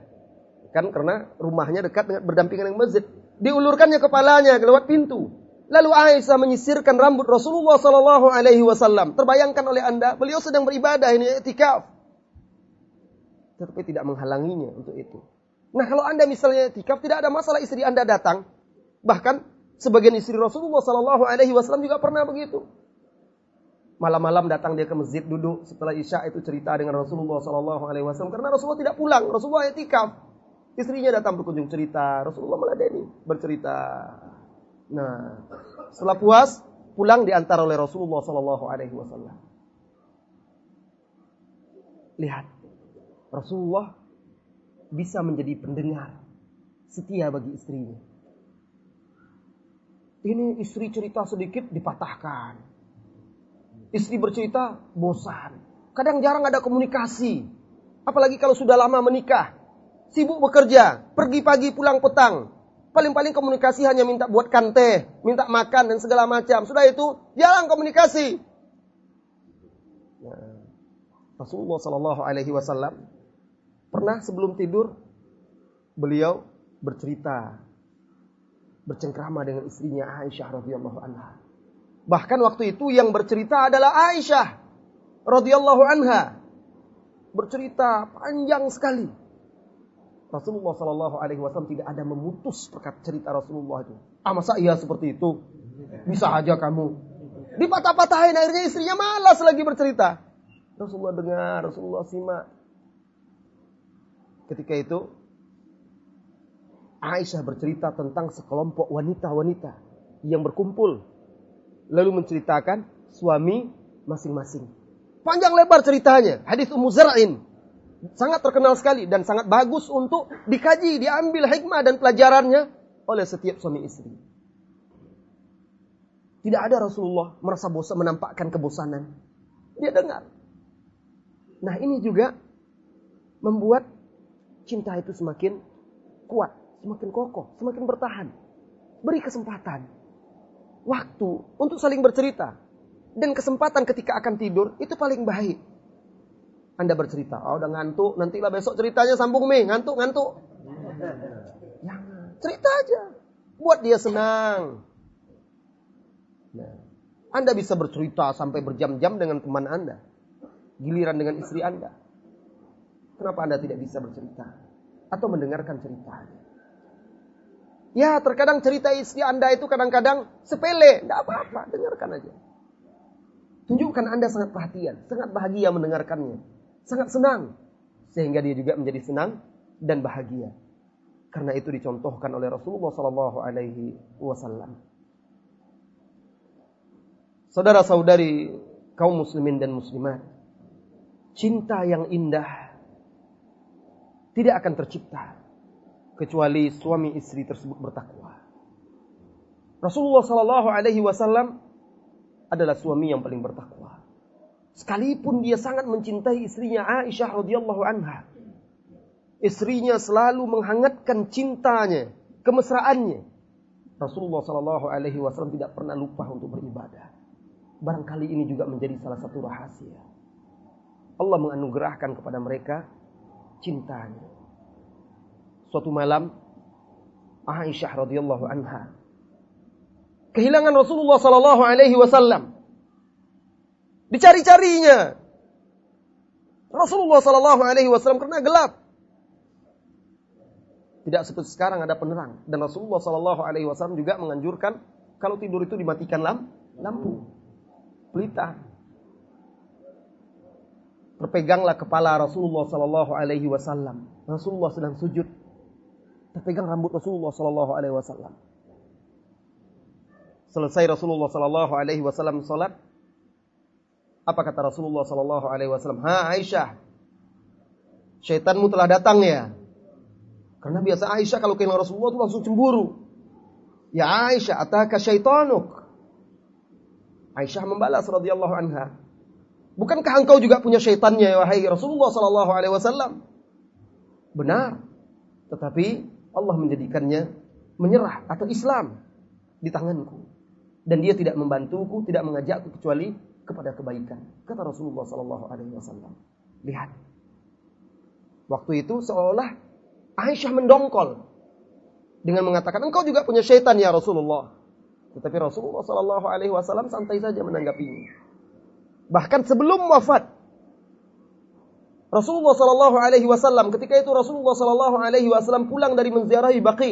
Kan karena rumahnya dekat dengan berdampingan dengan masjid. Diulurkannya kepalanya lewat pintu. Lalu Aisyah menyisirkan rambut Rasulullah Sallallahu Alaihi Wasallam. Terbayangkan oleh anda, beliau sedang beribadah ini etikaf, tetapi tidak menghalanginya untuk itu. Nah kalau anda misalnya etikaf, tidak ada masalah istri anda datang. Bahkan sebagian istri Rasulullah Sallallahu Alaihi Wasallam juga pernah begitu. Malam-malam datang dia ke masjid duduk setelah isya itu cerita dengan Rasulullah Sallallahu Alaihi Wasallam karena Rasulullah tidak pulang, Rasulullah etikaf. Istrinya datang berkunjung cerita, Rasulullah meladeni bercerita. Nah, setelah puas pulang diantar oleh Rasulullah Sallallahu Alaihi Wasallam. Lihat, Rasulullah bisa menjadi pendengar setia bagi istrinya. Ini istri cerita sedikit dipatahkan. Istri bercerita bosan. Kadang jarang ada komunikasi. Apalagi kalau sudah lama menikah. Sibuk bekerja, pergi pagi pulang petang. Paling-paling komunikasi hanya minta buatkan teh, minta makan dan segala macam. Sudah itu jarang komunikasi. Nah, Rasulullah Shallallahu Alaihi Wasallam pernah sebelum tidur beliau bercerita bercengkrama dengan istrinya Aisyah radhiyallahu anha. Bahkan waktu itu yang bercerita adalah Aisyah radhiyallahu anha. Bercerita panjang sekali Rasulullah Shallallahu Alaihi Wasallam tidak ada memutus perkata cerita Rasulullah itu. Ah masa iya seperti itu? Bisa aja kamu. Dipatah-patahin akhirnya istrinya malas lagi bercerita. Rasulullah dengar, Rasulullah simak. Ketika itu Aisyah bercerita tentang sekelompok wanita-wanita yang berkumpul lalu menceritakan suami masing-masing. Panjang lebar ceritanya. Hadis Ummu Zar'in sangat terkenal sekali dan sangat bagus untuk dikaji, diambil hikmah dan pelajarannya oleh setiap suami istri. Tidak ada Rasulullah merasa bosan menampakkan kebosanan. Dia dengar. Nah ini juga membuat cinta itu semakin kuat, semakin kokoh, semakin bertahan. Beri kesempatan, waktu untuk saling bercerita. Dan kesempatan ketika akan tidur itu paling baik. Anda bercerita, oh udah ngantuk, nantilah besok ceritanya sambung nih, ngantuk, ngantuk. Jangan, cerita aja. Buat dia senang. Nah, anda bisa bercerita sampai berjam-jam dengan teman Anda. Giliran dengan istri Anda. Kenapa Anda tidak bisa bercerita? Atau mendengarkan cerita? Ya, terkadang cerita istri Anda itu kadang-kadang sepele. Tidak apa-apa, dengarkan aja. Tunjukkan Anda sangat perhatian, sangat bahagia mendengarkannya. Sangat senang. Sehingga dia juga menjadi senang dan bahagia. Karena itu dicontohkan oleh Rasulullah Sallallahu Alaihi Wasallam. Saudara-saudari kaum muslimin dan muslimat, cinta yang indah tidak akan tercipta kecuali suami istri tersebut bertakwa. Rasulullah Shallallahu Alaihi Wasallam adalah suami yang paling bertakwa. Sekalipun dia sangat mencintai istrinya Aisyah radhiyallahu anha, istrinya selalu menghangatkan cintanya, kemesraannya. Rasulullah Shallallahu Alaihi Wasallam tidak pernah lupa untuk beribadah. Barangkali ini juga menjadi salah satu rahasia. Allah menganugerahkan kepada mereka cintanya. Suatu malam Aisyah radhiyallahu anha kehilangan Rasulullah sallallahu alaihi wasallam. Dicari-carinya. Rasulullah sallallahu alaihi wasallam karena gelap. Tidak seperti sekarang ada penerang dan Rasulullah sallallahu alaihi wasallam juga menganjurkan kalau tidur itu dimatikan lampu pelita. Terpeganglah kepala Rasulullah Sallallahu Alaihi Wasallam. Rasulullah sedang sujud. Terpegang rambut Rasulullah Sallallahu Alaihi Wasallam. Selesai Rasulullah Sallallahu Alaihi Wasallam sholat. Apa kata Rasulullah Sallallahu Alaihi Wasallam? Ha Aisyah, syaitanmu telah datang ya. Karena biasa Aisyah kalau kehilangan Rasulullah itu langsung cemburu. Ya Aisyah, ataka syaitanuk. Aisyah membalas radhiyallahu anha. Bukankah engkau juga punya syaitannya wahai Rasulullah sallallahu alaihi wasallam? Benar. Tetapi Allah menjadikannya menyerah atau Islam di tanganku dan dia tidak membantuku, tidak mengajakku kecuali kepada kebaikan. Kata Rasulullah sallallahu alaihi wasallam. Lihat. Waktu itu seolah Aisyah mendongkol dengan mengatakan engkau juga punya syaitan ya Rasulullah. Tetapi Rasulullah Shallallahu Alaihi Wasallam santai saja menanggapinya. Bahkan sebelum wafat, Rasulullah Shallallahu Alaihi Wasallam ketika itu Rasulullah Shallallahu Alaihi Wasallam pulang dari menziarahi Baqi.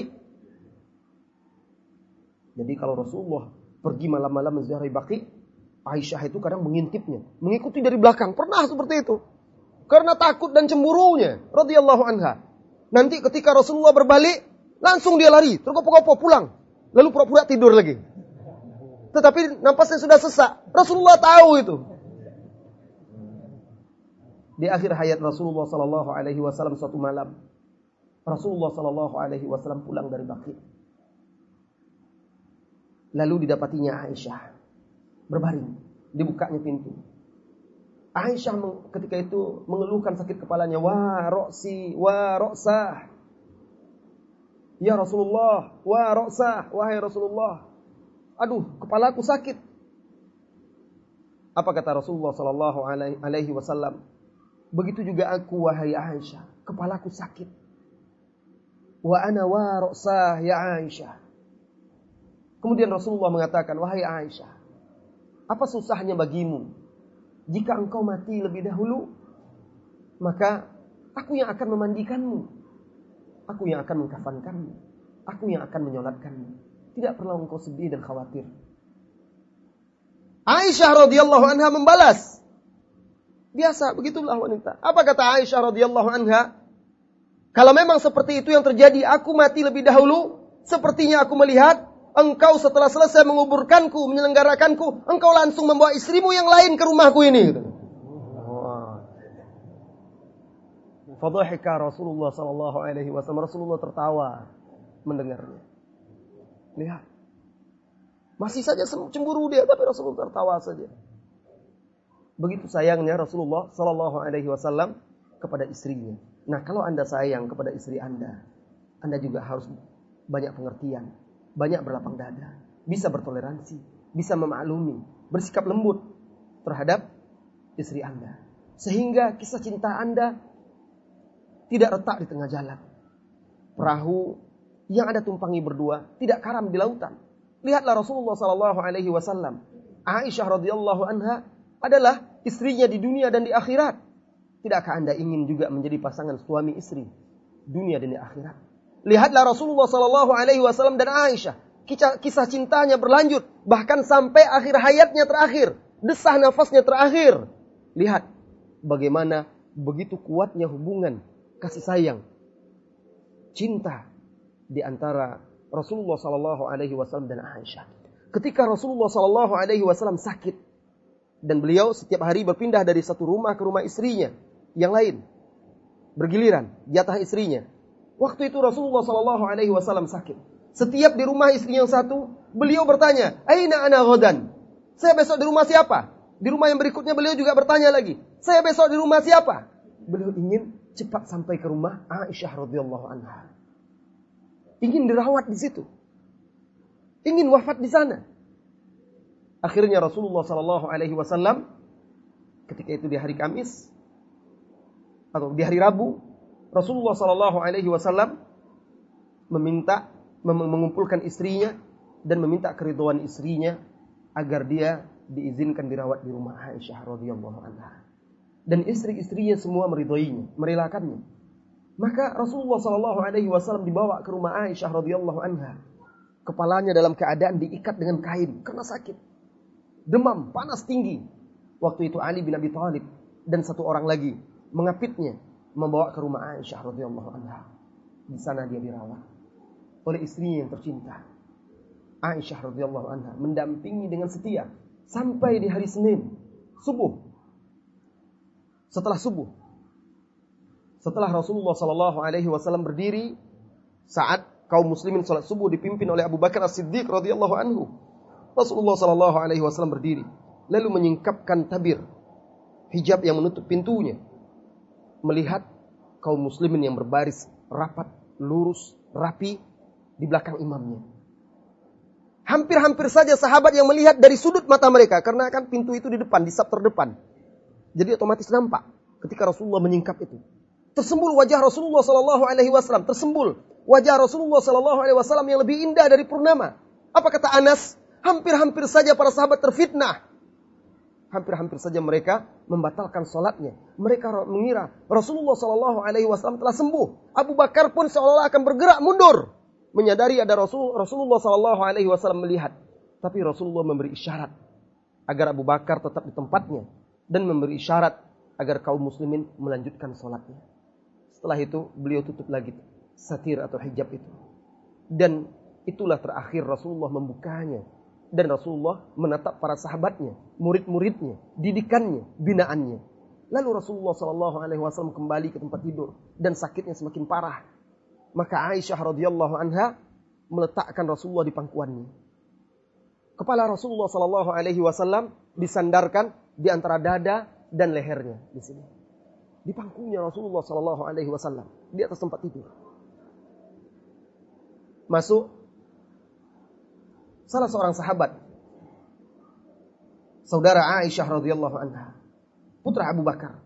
Jadi kalau Rasulullah pergi malam-malam menziarahi Baqi, Aisyah itu kadang mengintipnya, mengikuti dari belakang. Pernah seperti itu. Karena takut dan cemburunya, radhiyallahu anha. Nanti ketika Rasulullah berbalik, langsung dia lari, tergopoh-gopoh pulang. Lalu pura-pura tidur lagi. Tetapi nampasnya sudah sesak. Rasulullah tahu itu. Di akhir hayat Rasulullah Sallallahu Alaihi Wasallam suatu malam, Rasulullah Sallallahu Alaihi Wasallam pulang dari Baki. Lalu didapatinya Aisyah berbaring, dibukanya pintu. Aisyah ketika itu mengeluhkan sakit kepalanya, wah roksi, wah roksah. Ya Rasulullah, wah roksah, wahai Rasulullah, aduh kepalaku sakit. Apa kata Rasulullah Sallallahu Alaihi Wasallam? Begitu juga aku wahai Aisyah, kepalaku sakit. Wa ana warasah ya Aisyah. Kemudian Rasulullah mengatakan, wahai Aisyah, apa susahnya bagimu jika engkau mati lebih dahulu? Maka aku yang akan memandikanmu. Aku yang akan mengkafankanmu. Aku yang akan menyolatkanmu. Tidak perlu engkau sedih dan khawatir. Aisyah radhiyallahu anha membalas. Biasa, begitulah wanita. Apa kata Aisyah radhiyallahu anha? Kalau memang seperti itu yang terjadi, aku mati lebih dahulu, sepertinya aku melihat engkau setelah selesai menguburkanku, menyelenggarakanku, engkau langsung membawa istrimu yang lain ke rumahku ini. Fadhahika Rasulullah sallallahu alaihi wasallam. Rasulullah tertawa mendengarnya. Lihat. Masih saja cemburu dia, tapi Rasulullah tertawa saja. Begitu sayangnya Rasulullah Shallallahu Alaihi Wasallam kepada istrinya. Nah, kalau anda sayang kepada istri anda, anda juga harus banyak pengertian, banyak berlapang dada, bisa bertoleransi, bisa memaklumi, bersikap lembut terhadap istri anda, sehingga kisah cinta anda tidak retak di tengah jalan. Perahu yang ada tumpangi berdua tidak karam di lautan. Lihatlah Rasulullah Sallallahu Alaihi Wasallam. Aisyah radhiyallahu anha adalah istrinya di dunia dan di akhirat. Tidakkah anda ingin juga menjadi pasangan suami istri dunia dan di akhirat? Lihatlah Rasulullah Sallallahu Alaihi Wasallam dan Aisyah. Kisah, kisah cintanya berlanjut bahkan sampai akhir hayatnya terakhir, desah nafasnya terakhir. Lihat bagaimana begitu kuatnya hubungan kasih sayang, cinta di antara Rasulullah Sallallahu Alaihi Wasallam dan Aisyah. Ketika Rasulullah Sallallahu Alaihi Wasallam sakit dan beliau setiap hari berpindah dari satu rumah ke rumah istrinya yang lain, bergiliran jatah istrinya. Waktu itu Rasulullah Sallallahu Alaihi Wasallam sakit. Setiap di rumah istri yang satu, beliau bertanya, Aina ana ghadan? Saya besok di rumah siapa? Di rumah yang berikutnya beliau juga bertanya lagi, saya besok di rumah siapa? Beliau ingin cepat sampai ke rumah Aisyah radhiyallahu anha. Ingin dirawat di situ. Ingin wafat di sana. Akhirnya Rasulullah Sallallahu Alaihi Wasallam ketika itu di hari Kamis atau di hari Rabu, Rasulullah Sallallahu Alaihi Wasallam meminta mengumpulkan istrinya dan meminta keriduan istrinya agar dia diizinkan dirawat di rumah Aisyah radhiyallahu anha. Dan istri-istrinya semua meridhoinya, merelakannya. Maka Rasulullah Shallallahu Alaihi Wasallam dibawa ke rumah Aisyah radhiyallahu anha. Kepalanya dalam keadaan diikat dengan kain karena sakit. Demam, panas tinggi. Waktu itu Ali bin Abi Thalib dan satu orang lagi mengapitnya membawa ke rumah Aisyah radhiyallahu anha. Di sana dia dirawat oleh istrinya yang tercinta. Aisyah radhiyallahu anha mendampingi dengan setia sampai di hari Senin subuh. Setelah subuh setelah Rasulullah Sallallahu Alaihi Wasallam berdiri saat kaum muslimin salat subuh dipimpin oleh Abu Bakar As-Siddiq radhiyallahu anhu. Rasulullah Sallallahu Alaihi Wasallam berdiri lalu menyingkapkan tabir hijab yang menutup pintunya melihat kaum muslimin yang berbaris rapat, lurus, rapi di belakang imamnya. Hampir-hampir saja sahabat yang melihat dari sudut mata mereka karena kan pintu itu di depan, di sab terdepan. Jadi otomatis nampak ketika Rasulullah menyingkap itu. Tersembul wajah Rasulullah Sallallahu Alaihi Wasallam. Tersembul wajah Rasulullah Sallallahu Alaihi Wasallam yang lebih indah dari purnama. Apa kata Anas? Hampir-hampir saja para sahabat terfitnah. Hampir-hampir saja mereka membatalkan sholatnya. Mereka mengira Rasulullah Sallallahu Alaihi Wasallam telah sembuh. Abu Bakar pun seolah-olah akan bergerak mundur, menyadari ada Rasul, Rasulullah Sallallahu Alaihi Wasallam melihat. Tapi Rasulullah memberi isyarat agar Abu Bakar tetap di tempatnya dan memberi isyarat agar kaum muslimin melanjutkan sholatnya. Setelah itu beliau tutup lagi satir atau hijab itu. Dan itulah terakhir Rasulullah membukanya. Dan Rasulullah menatap para sahabatnya, murid-muridnya, didikannya, binaannya. Lalu Rasulullah Shallallahu Alaihi Wasallam kembali ke tempat tidur dan sakitnya semakin parah. Maka Aisyah radhiyallahu anha meletakkan Rasulullah di pangkuannya. Kepala Rasulullah Shallallahu Alaihi Wasallam disandarkan di antara dada dan lehernya di sini di pangkunya Rasulullah Sallallahu Alaihi Wasallam di atas tempat tidur. Masuk salah seorang sahabat, saudara Aisyah radhiyallahu anha, putra Abu Bakar,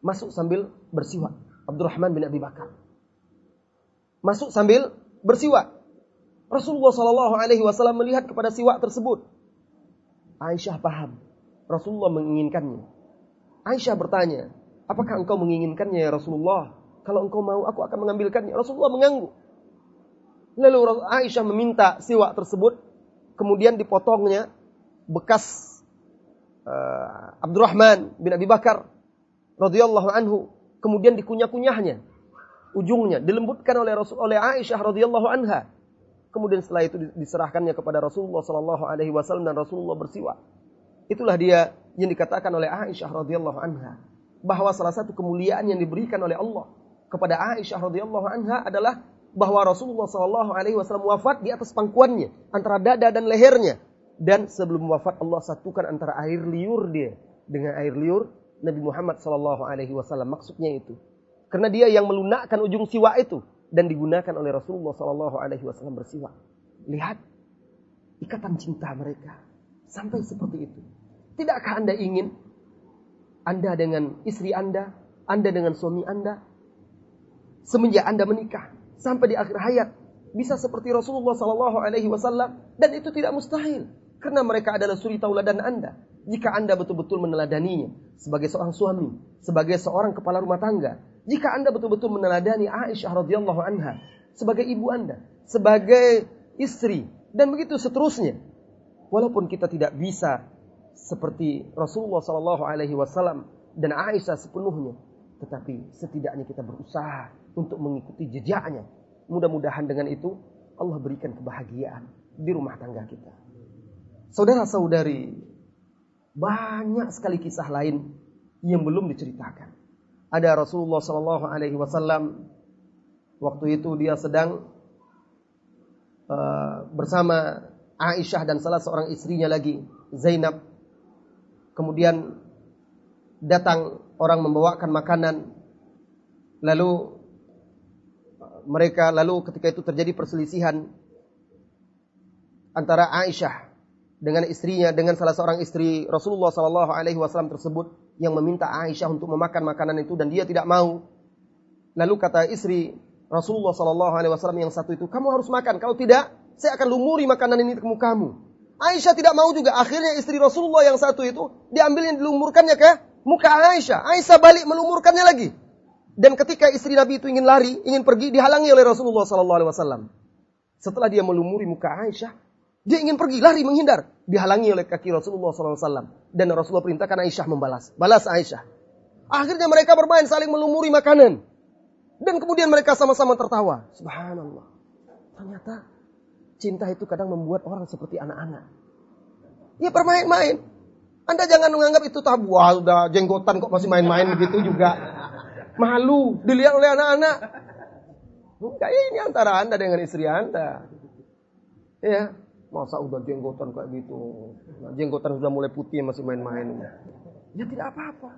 masuk sambil bersiwak. Abdurrahman bin Abi Bakar masuk sambil bersiwak. Rasulullah Sallallahu Alaihi Wasallam melihat kepada siwak tersebut. Aisyah paham. Rasulullah menginginkannya. Aisyah bertanya, Apakah engkau menginginkannya ya Rasulullah? Kalau engkau mau, aku akan mengambilkannya. Rasulullah mengangguk. Lalu Aisyah meminta siwak tersebut, kemudian dipotongnya bekas uh, Abdurrahman bin Abi Bakar radhiyallahu anhu, kemudian dikunyah-kunyahnya ujungnya dilembutkan oleh Rasul oleh Aisyah radhiyallahu anha. Kemudian setelah itu diserahkannya kepada Rasulullah sallallahu alaihi wasallam dan Rasulullah bersiwak. Itulah dia yang dikatakan oleh Aisyah radhiyallahu anha bahwa salah satu kemuliaan yang diberikan oleh Allah kepada Aisyah radhiyallahu anha adalah bahwa Rasulullah Shallallahu Alaihi Wasallam wafat di atas pangkuannya antara dada dan lehernya. Dan sebelum wafat Allah satukan antara air liur dia dengan air liur Nabi Muhammad Shallallahu Alaihi Wasallam. Maksudnya itu karena dia yang melunakkan ujung siwa itu dan digunakan oleh Rasulullah Shallallahu Alaihi Wasallam bersiwak lihat ikatan cinta mereka sampai seperti itu. Tidakkah anda ingin anda dengan istri anda anda dengan suami anda semenjak anda menikah sampai di akhir hayat bisa seperti Rasulullah Sallallahu Alaihi Wasallam dan itu tidak mustahil karena mereka adalah suri tauladan anda. Jika anda betul-betul meneladaninya sebagai seorang suami, sebagai seorang kepala rumah tangga, jika anda betul-betul meneladani Aisyah radhiyallahu anha sebagai ibu anda, sebagai istri dan begitu seterusnya, walaupun kita tidak bisa seperti Rasulullah Sallallahu Alaihi Wasallam dan Aisyah sepenuhnya, tetapi setidaknya kita berusaha untuk mengikuti jejaknya. Mudah-mudahan dengan itu Allah berikan kebahagiaan di rumah tangga kita. Saudara-saudari, banyak sekali kisah lain yang belum diceritakan. Ada Rasulullah Shallallahu Alaihi Wasallam waktu itu dia sedang uh, bersama Aisyah dan salah seorang istrinya lagi Zainab. Kemudian datang orang membawakan makanan. Lalu mereka lalu ketika itu terjadi perselisihan antara Aisyah dengan istrinya dengan salah seorang istri Rasulullah Sallallahu Alaihi Wasallam tersebut yang meminta Aisyah untuk memakan makanan itu dan dia tidak mau. Lalu kata istri Rasulullah Sallallahu Alaihi Wasallam yang satu itu, kamu harus makan. Kalau tidak, saya akan lumuri makanan ini ke mukamu. Aisyah tidak mau juga. Akhirnya istri Rasulullah yang satu itu diambilnya dilumurkannya ke muka Aisyah. Aisyah balik melumurkannya lagi. Dan ketika istri Nabi itu ingin lari, ingin pergi, dihalangi oleh Rasulullah Sallallahu Alaihi Wasallam. Setelah dia melumuri muka Aisyah, dia ingin pergi, lari, menghindar, dihalangi oleh kaki Rasulullah Sallallahu Wasallam. Dan Rasulullah perintahkan Aisyah membalas, balas Aisyah. Akhirnya mereka bermain saling melumuri makanan. Dan kemudian mereka sama-sama tertawa. Subhanallah. Ternyata cinta itu kadang membuat orang seperti anak-anak. Ya bermain-main. Anda jangan menganggap itu tabu. Wah, udah jenggotan kok masih main-main begitu juga. Malu dilihat oleh anak-anak. Enggak, ya ini antara Anda dengan istri Anda. Ya, masa udah jenggotan kayak gitu. Nah, jenggotan sudah mulai putih masih main-main. Ya tidak apa-apa.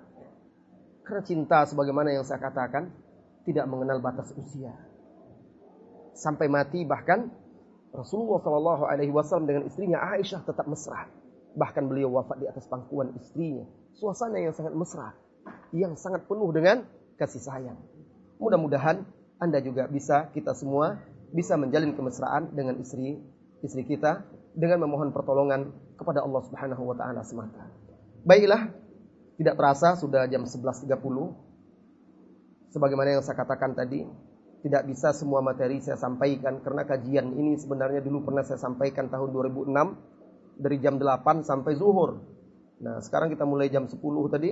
Karena cinta sebagaimana yang saya katakan tidak mengenal batas usia. Sampai mati bahkan Rasulullah Shallallahu Alaihi Wasallam dengan istrinya Aisyah tetap mesra. Bahkan beliau wafat di atas pangkuan istrinya. Suasana yang sangat mesra, yang sangat penuh dengan kasih sayang. Mudah-mudahan Anda juga bisa, kita semua bisa menjalin kemesraan dengan istri istri kita dengan memohon pertolongan kepada Allah Subhanahu wa taala semata. Baiklah, tidak terasa sudah jam 11.30. Sebagaimana yang saya katakan tadi, tidak bisa semua materi saya sampaikan karena kajian ini sebenarnya dulu pernah saya sampaikan tahun 2006 dari jam 8 sampai zuhur. Nah, sekarang kita mulai jam 10 tadi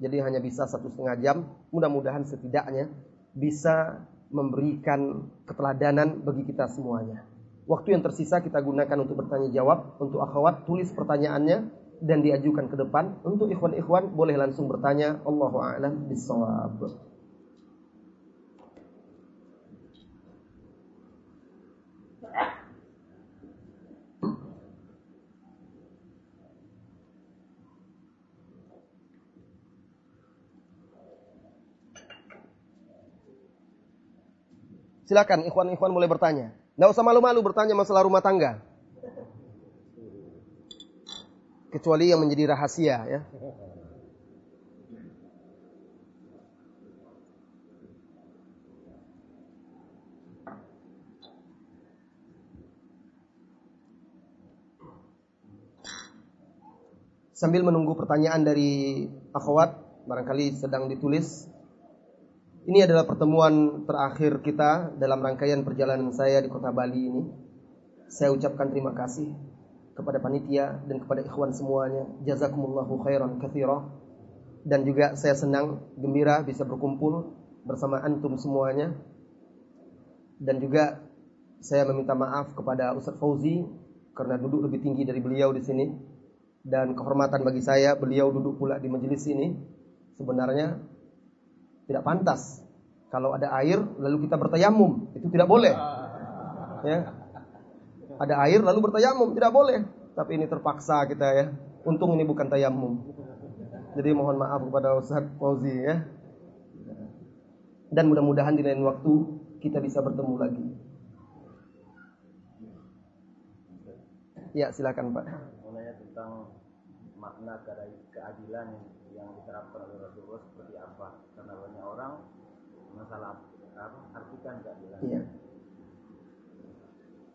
jadi hanya bisa satu setengah jam. Mudah-mudahan setidaknya bisa memberikan keteladanan bagi kita semuanya. Waktu yang tersisa kita gunakan untuk bertanya jawab. Untuk akhwat tulis pertanyaannya dan diajukan ke depan. Untuk ikhwan-ikhwan boleh langsung bertanya. Allahu a'lam bishawab. Silakan ikhwan-ikhwan boleh bertanya. Tidak usah malu-malu bertanya masalah rumah tangga. Kecuali yang menjadi rahasia ya. Sambil menunggu pertanyaan dari akhwat, barangkali sedang ditulis ini adalah pertemuan terakhir kita dalam rangkaian perjalanan saya di kota Bali ini. Saya ucapkan terima kasih kepada panitia dan kepada ikhwan semuanya. Jazakumullahu khairan kathira. Dan juga saya senang, gembira bisa berkumpul bersama antum semuanya. Dan juga saya meminta maaf kepada Ustaz Fauzi karena duduk lebih tinggi dari beliau di sini. Dan kehormatan bagi saya beliau duduk pula di majelis ini. Sebenarnya tidak pantas Kalau ada air lalu kita bertayamum, itu tidak boleh. Ya. Ada air lalu bertayamum, tidak boleh. Tapi ini terpaksa kita ya. Untung ini bukan tayamum. Jadi mohon maaf kepada Ustaz Fauzi ya. Dan mudah-mudahan di lain waktu kita bisa bertemu lagi. Ya, silakan Pak. Mengenai tentang makna keadilan diterapkan oleh Rasulullah seperti apa? Karena banyak orang masalah apa, artikan keadilan. Iya.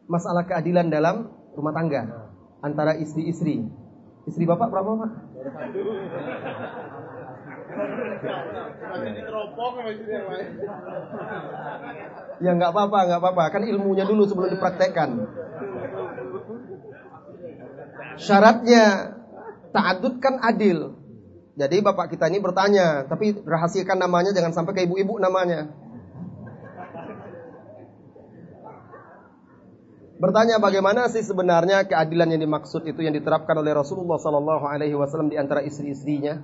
Masalah keadilan dalam rumah tangga antara istri-istri. Istri Bapak berapa, Pak? Ya nggak apa-apa, nggak apa-apa. Kan ilmunya dulu sebelum dipraktekkan. Syaratnya ta'adud kan adil. Jadi bapak kita ini bertanya, tapi rahasiakan namanya jangan sampai ke ibu-ibu namanya. Bertanya bagaimana sih sebenarnya keadilan yang dimaksud itu yang diterapkan oleh Rasulullah Sallallahu Alaihi Wasallam di antara istri-istrinya.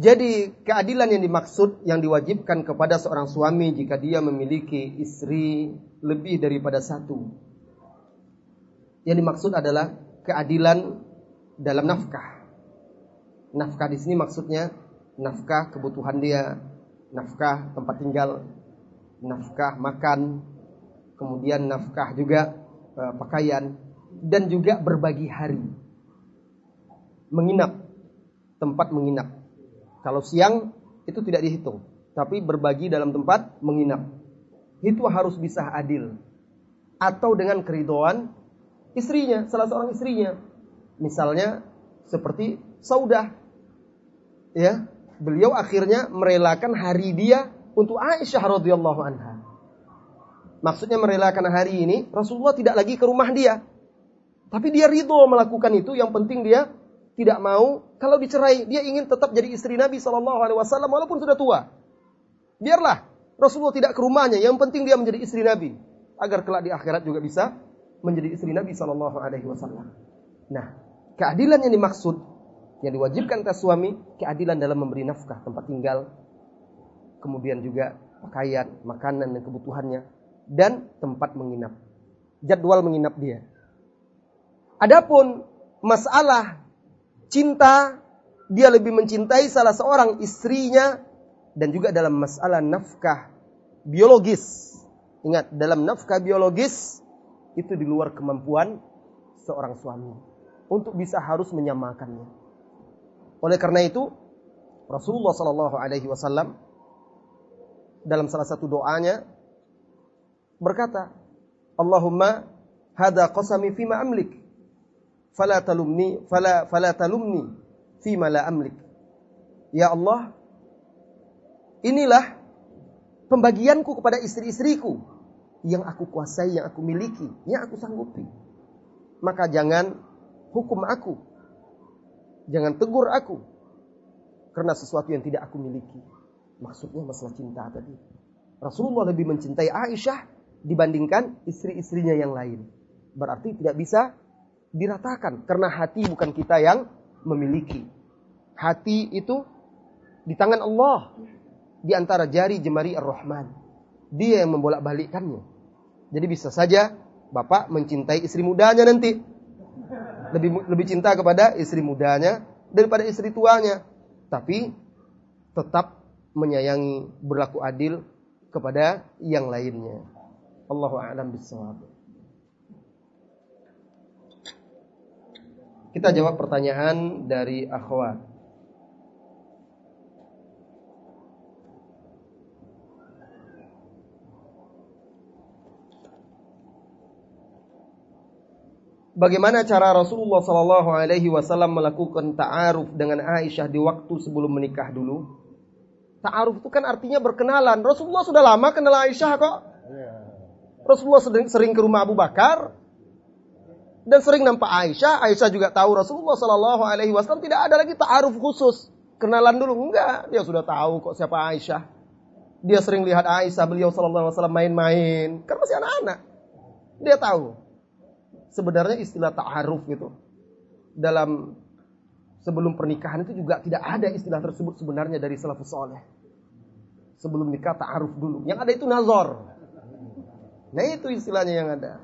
Jadi keadilan yang dimaksud yang diwajibkan kepada seorang suami jika dia memiliki istri lebih daripada satu. Yang dimaksud adalah keadilan dalam nafkah. Nafkah di sini maksudnya nafkah kebutuhan dia, nafkah tempat tinggal, nafkah makan, kemudian nafkah juga e, pakaian dan juga berbagi hari. Menginap, tempat menginap. Kalau siang itu tidak dihitung, tapi berbagi dalam tempat menginap. Itu harus bisa adil. Atau dengan keridoan istrinya, salah seorang istrinya. Misalnya seperti Saudah ya beliau akhirnya merelakan hari dia untuk Aisyah radhiyallahu anha. Maksudnya merelakan hari ini Rasulullah tidak lagi ke rumah dia. Tapi dia ridho melakukan itu. Yang penting dia tidak mau kalau dicerai dia ingin tetap jadi istri Nabi Shallallahu Alaihi Wasallam walaupun sudah tua. Biarlah Rasulullah tidak ke rumahnya. Yang penting dia menjadi istri Nabi agar kelak di akhirat juga bisa menjadi istri Nabi Shallallahu Alaihi Wasallam. Nah, keadilan yang dimaksud yang diwajibkan atas suami keadilan dalam memberi nafkah tempat tinggal, kemudian juga pakaian, makanan dan kebutuhannya dan tempat menginap. Jadwal menginap dia. Adapun masalah cinta, dia lebih mencintai salah seorang istrinya dan juga dalam masalah nafkah biologis. Ingat, dalam nafkah biologis itu di luar kemampuan seorang suami untuk bisa harus menyamakannya. Oleh karena itu, Rasulullah Shallallahu Alaihi Wasallam dalam salah satu doanya berkata, Allahumma hada qasami fima amlik, fala talumni, fala fala talumni fima la amlik. Ya Allah, inilah pembagianku kepada istri-istriku yang aku kuasai, yang aku miliki, yang aku sanggupi. Maka jangan hukum aku Jangan tegur aku karena sesuatu yang tidak aku miliki. Maksudnya masalah cinta tadi. Rasulullah lebih mencintai Aisyah dibandingkan istri-istrinya yang lain. Berarti tidak bisa diratakan karena hati bukan kita yang memiliki. Hati itu di tangan Allah di antara jari jemari Ar-Rahman. Dia yang membolak-balikkannya. Jadi bisa saja Bapak mencintai istri mudanya nanti lebih lebih cinta kepada istri mudanya daripada istri tuanya. Tapi tetap menyayangi, berlaku adil kepada yang lainnya. Allahu a'lam bishawab. Kita jawab pertanyaan dari akhwat. Bagaimana cara Rasulullah Shallallahu Alaihi Wasallam melakukan ta'aruf dengan Aisyah di waktu sebelum menikah dulu? Ta'aruf itu kan artinya berkenalan. Rasulullah sudah lama kenal Aisyah kok. Rasulullah sering, sering ke rumah Abu Bakar dan sering nampak Aisyah. Aisyah juga tahu Rasulullah Shallallahu Alaihi Wasallam tidak ada lagi ta'aruf khusus. Kenalan dulu enggak, dia sudah tahu kok siapa Aisyah. Dia sering lihat Aisyah beliau Shallallahu Alaihi Wasallam main-main, kan masih anak-anak. Dia tahu sebenarnya istilah ta'aruf gitu dalam sebelum pernikahan itu juga tidak ada istilah tersebut sebenarnya dari salafus soleh. Sebelum nikah ta'aruf dulu. Yang ada itu nazar. Nah itu istilahnya yang ada.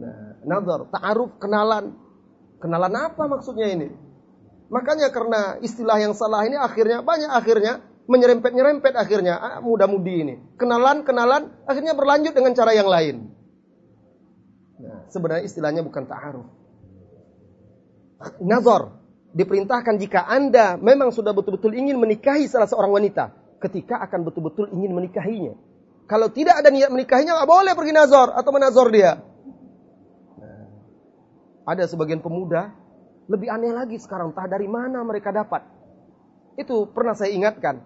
Nah, nazar, ta'aruf, kenalan. Kenalan apa maksudnya ini? Makanya karena istilah yang salah ini akhirnya banyak akhirnya menyerempet-nyerempet akhirnya ah, muda-mudi ini. Kenalan-kenalan akhirnya berlanjut dengan cara yang lain. Sebenarnya istilahnya bukan ta'aruf. Nazar diperintahkan jika Anda memang sudah betul-betul ingin menikahi salah seorang wanita, ketika akan betul-betul ingin menikahinya. Kalau tidak ada niat menikahinya, nggak boleh pergi nazar atau menazor dia. Nah, ada sebagian pemuda lebih aneh lagi sekarang, entah dari mana mereka dapat. Itu pernah saya ingatkan.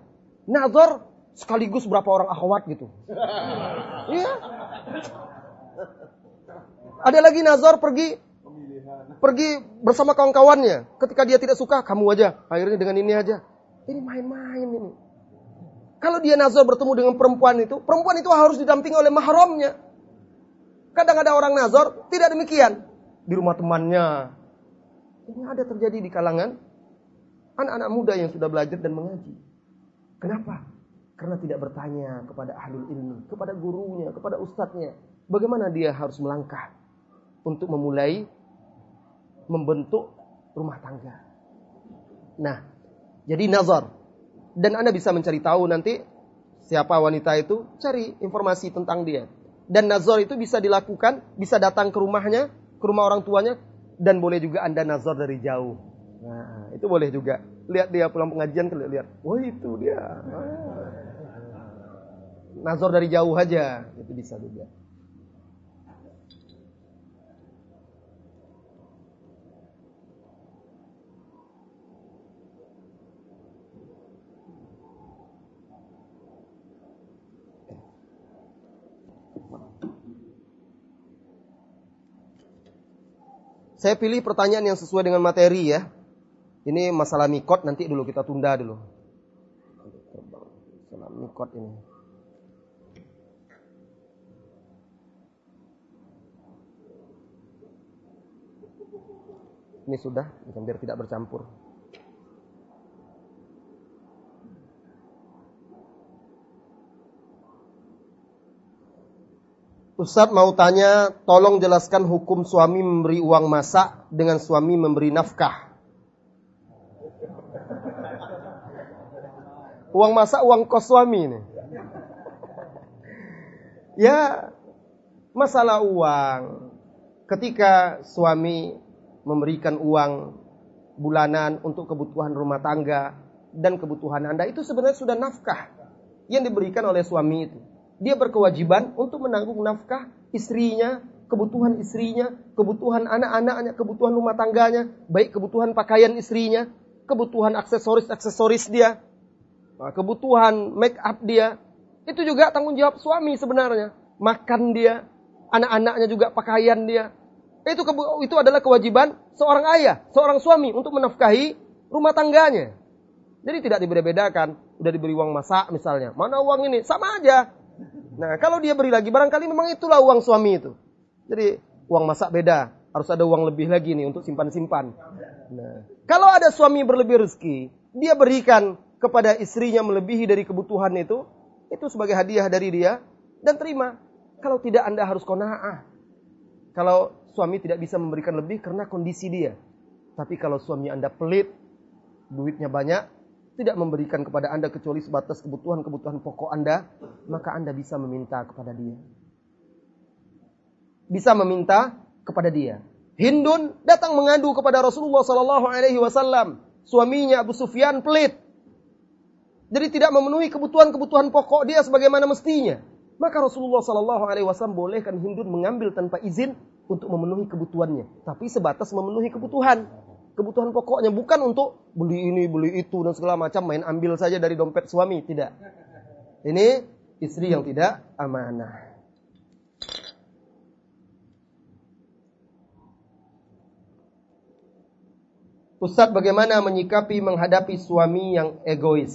Nazar sekaligus berapa orang akhwat gitu. Iya. Ada lagi nazar pergi pergi bersama kawan-kawannya. Ketika dia tidak suka, kamu aja. Akhirnya dengan ini aja. Ini main-main ini. Kalau dia nazar bertemu dengan perempuan itu, perempuan itu harus didampingi oleh mahramnya. Kadang ada orang nazar tidak demikian. Di rumah temannya, ini ada terjadi di kalangan anak-anak muda yang sudah belajar dan mengaji. Kenapa? Karena tidak bertanya kepada ahlul ilmi, kepada gurunya, kepada ustadznya. Bagaimana dia harus melangkah untuk memulai membentuk rumah tangga. Nah, jadi nazar. Dan Anda bisa mencari tahu nanti siapa wanita itu, cari informasi tentang dia. Dan nazar itu bisa dilakukan, bisa datang ke rumahnya, ke rumah orang tuanya, dan boleh juga Anda nazar dari jauh. Nah, itu boleh juga. Lihat dia pulang pengajian, lihat. Oh itu dia. Ah. Nazar dari jauh aja. Itu bisa juga. Saya pilih pertanyaan yang sesuai dengan materi ya. Ini masalah mikot nanti dulu kita tunda dulu. Masalah mikot ini. Ini sudah, biar tidak bercampur. Ustadz mau tanya, tolong jelaskan hukum suami memberi uang masak dengan suami memberi nafkah. Uang masak, uang kos suami ini. Ya, masalah uang. Ketika suami memberikan uang bulanan untuk kebutuhan rumah tangga dan kebutuhan Anda, itu sebenarnya sudah nafkah yang diberikan oleh suami itu dia berkewajiban untuk menanggung nafkah istrinya, kebutuhan istrinya, kebutuhan anak-anaknya, kebutuhan rumah tangganya, baik kebutuhan pakaian istrinya, kebutuhan aksesoris-aksesoris dia, kebutuhan make up dia. Itu juga tanggung jawab suami sebenarnya. Makan dia, anak-anaknya juga pakaian dia. Itu itu adalah kewajiban seorang ayah, seorang suami untuk menafkahi rumah tangganya. Jadi tidak dibeda-bedakan. Udah diberi uang masak misalnya. Mana uang ini? Sama aja. Nah, kalau dia beri lagi, barangkali memang itulah uang suami itu. Jadi, uang masak beda. Harus ada uang lebih lagi nih untuk simpan-simpan. Nah, kalau ada suami berlebih rezeki, dia berikan kepada istrinya melebihi dari kebutuhan itu, itu sebagai hadiah dari dia, dan terima. Kalau tidak, Anda harus kona'ah. Kalau suami tidak bisa memberikan lebih karena kondisi dia. Tapi kalau suami Anda pelit, duitnya banyak, tidak memberikan kepada Anda kecuali sebatas kebutuhan-kebutuhan pokok Anda, maka Anda bisa meminta kepada dia. Bisa meminta kepada dia. Hindun datang mengadu kepada Rasulullah Sallallahu Alaihi Wasallam. Suaminya Abu Sufyan pelit. Jadi tidak memenuhi kebutuhan-kebutuhan pokok dia sebagaimana mestinya. Maka Rasulullah Sallallahu Alaihi Wasallam bolehkan Hindun mengambil tanpa izin untuk memenuhi kebutuhannya. Tapi sebatas memenuhi kebutuhan kebutuhan pokoknya bukan untuk beli ini, beli itu dan segala macam main ambil saja dari dompet suami, tidak. Ini istri yang tidak amanah. Ustadz bagaimana menyikapi menghadapi suami yang egois?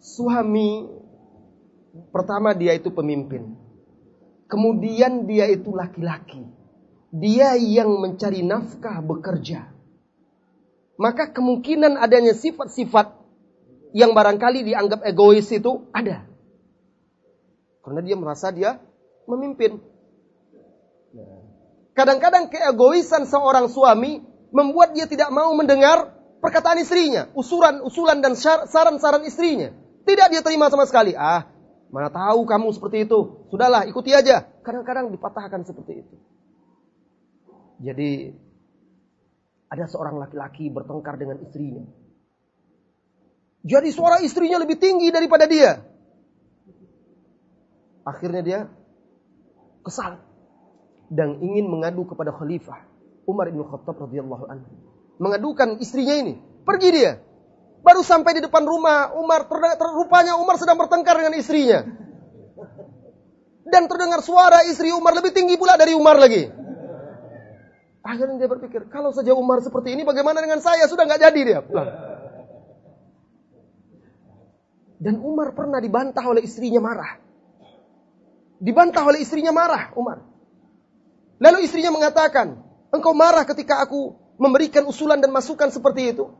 Suami pertama dia itu pemimpin. Kemudian dia itu laki-laki. Dia yang mencari nafkah bekerja. Maka kemungkinan adanya sifat-sifat yang barangkali dianggap egois itu ada. Karena dia merasa dia memimpin. Kadang-kadang keegoisan seorang suami membuat dia tidak mau mendengar perkataan istrinya, usulan-usulan dan saran-saran istrinya. Tidak dia terima sama sekali. Ah, mana tahu kamu seperti itu. Sudahlah, ikuti aja. Kadang-kadang dipatahkan seperti itu. Jadi ada seorang laki-laki bertengkar dengan istrinya. Jadi suara istrinya lebih tinggi daripada dia. Akhirnya dia kesal dan ingin mengadu kepada khalifah Umar bin Khattab radhiyallahu anhu. Mengadukan istrinya ini. Pergi dia. Baru sampai di depan rumah Umar, rupanya Umar sedang bertengkar dengan istrinya. Dan terdengar suara istri Umar lebih tinggi pula dari Umar lagi. Akhirnya dia berpikir, kalau saja Umar seperti ini, bagaimana dengan saya? Sudah nggak jadi dia pulang. Dan Umar pernah dibantah oleh istrinya marah. Dibantah oleh istrinya marah, Umar. Lalu istrinya mengatakan, engkau marah ketika aku memberikan usulan dan masukan seperti itu.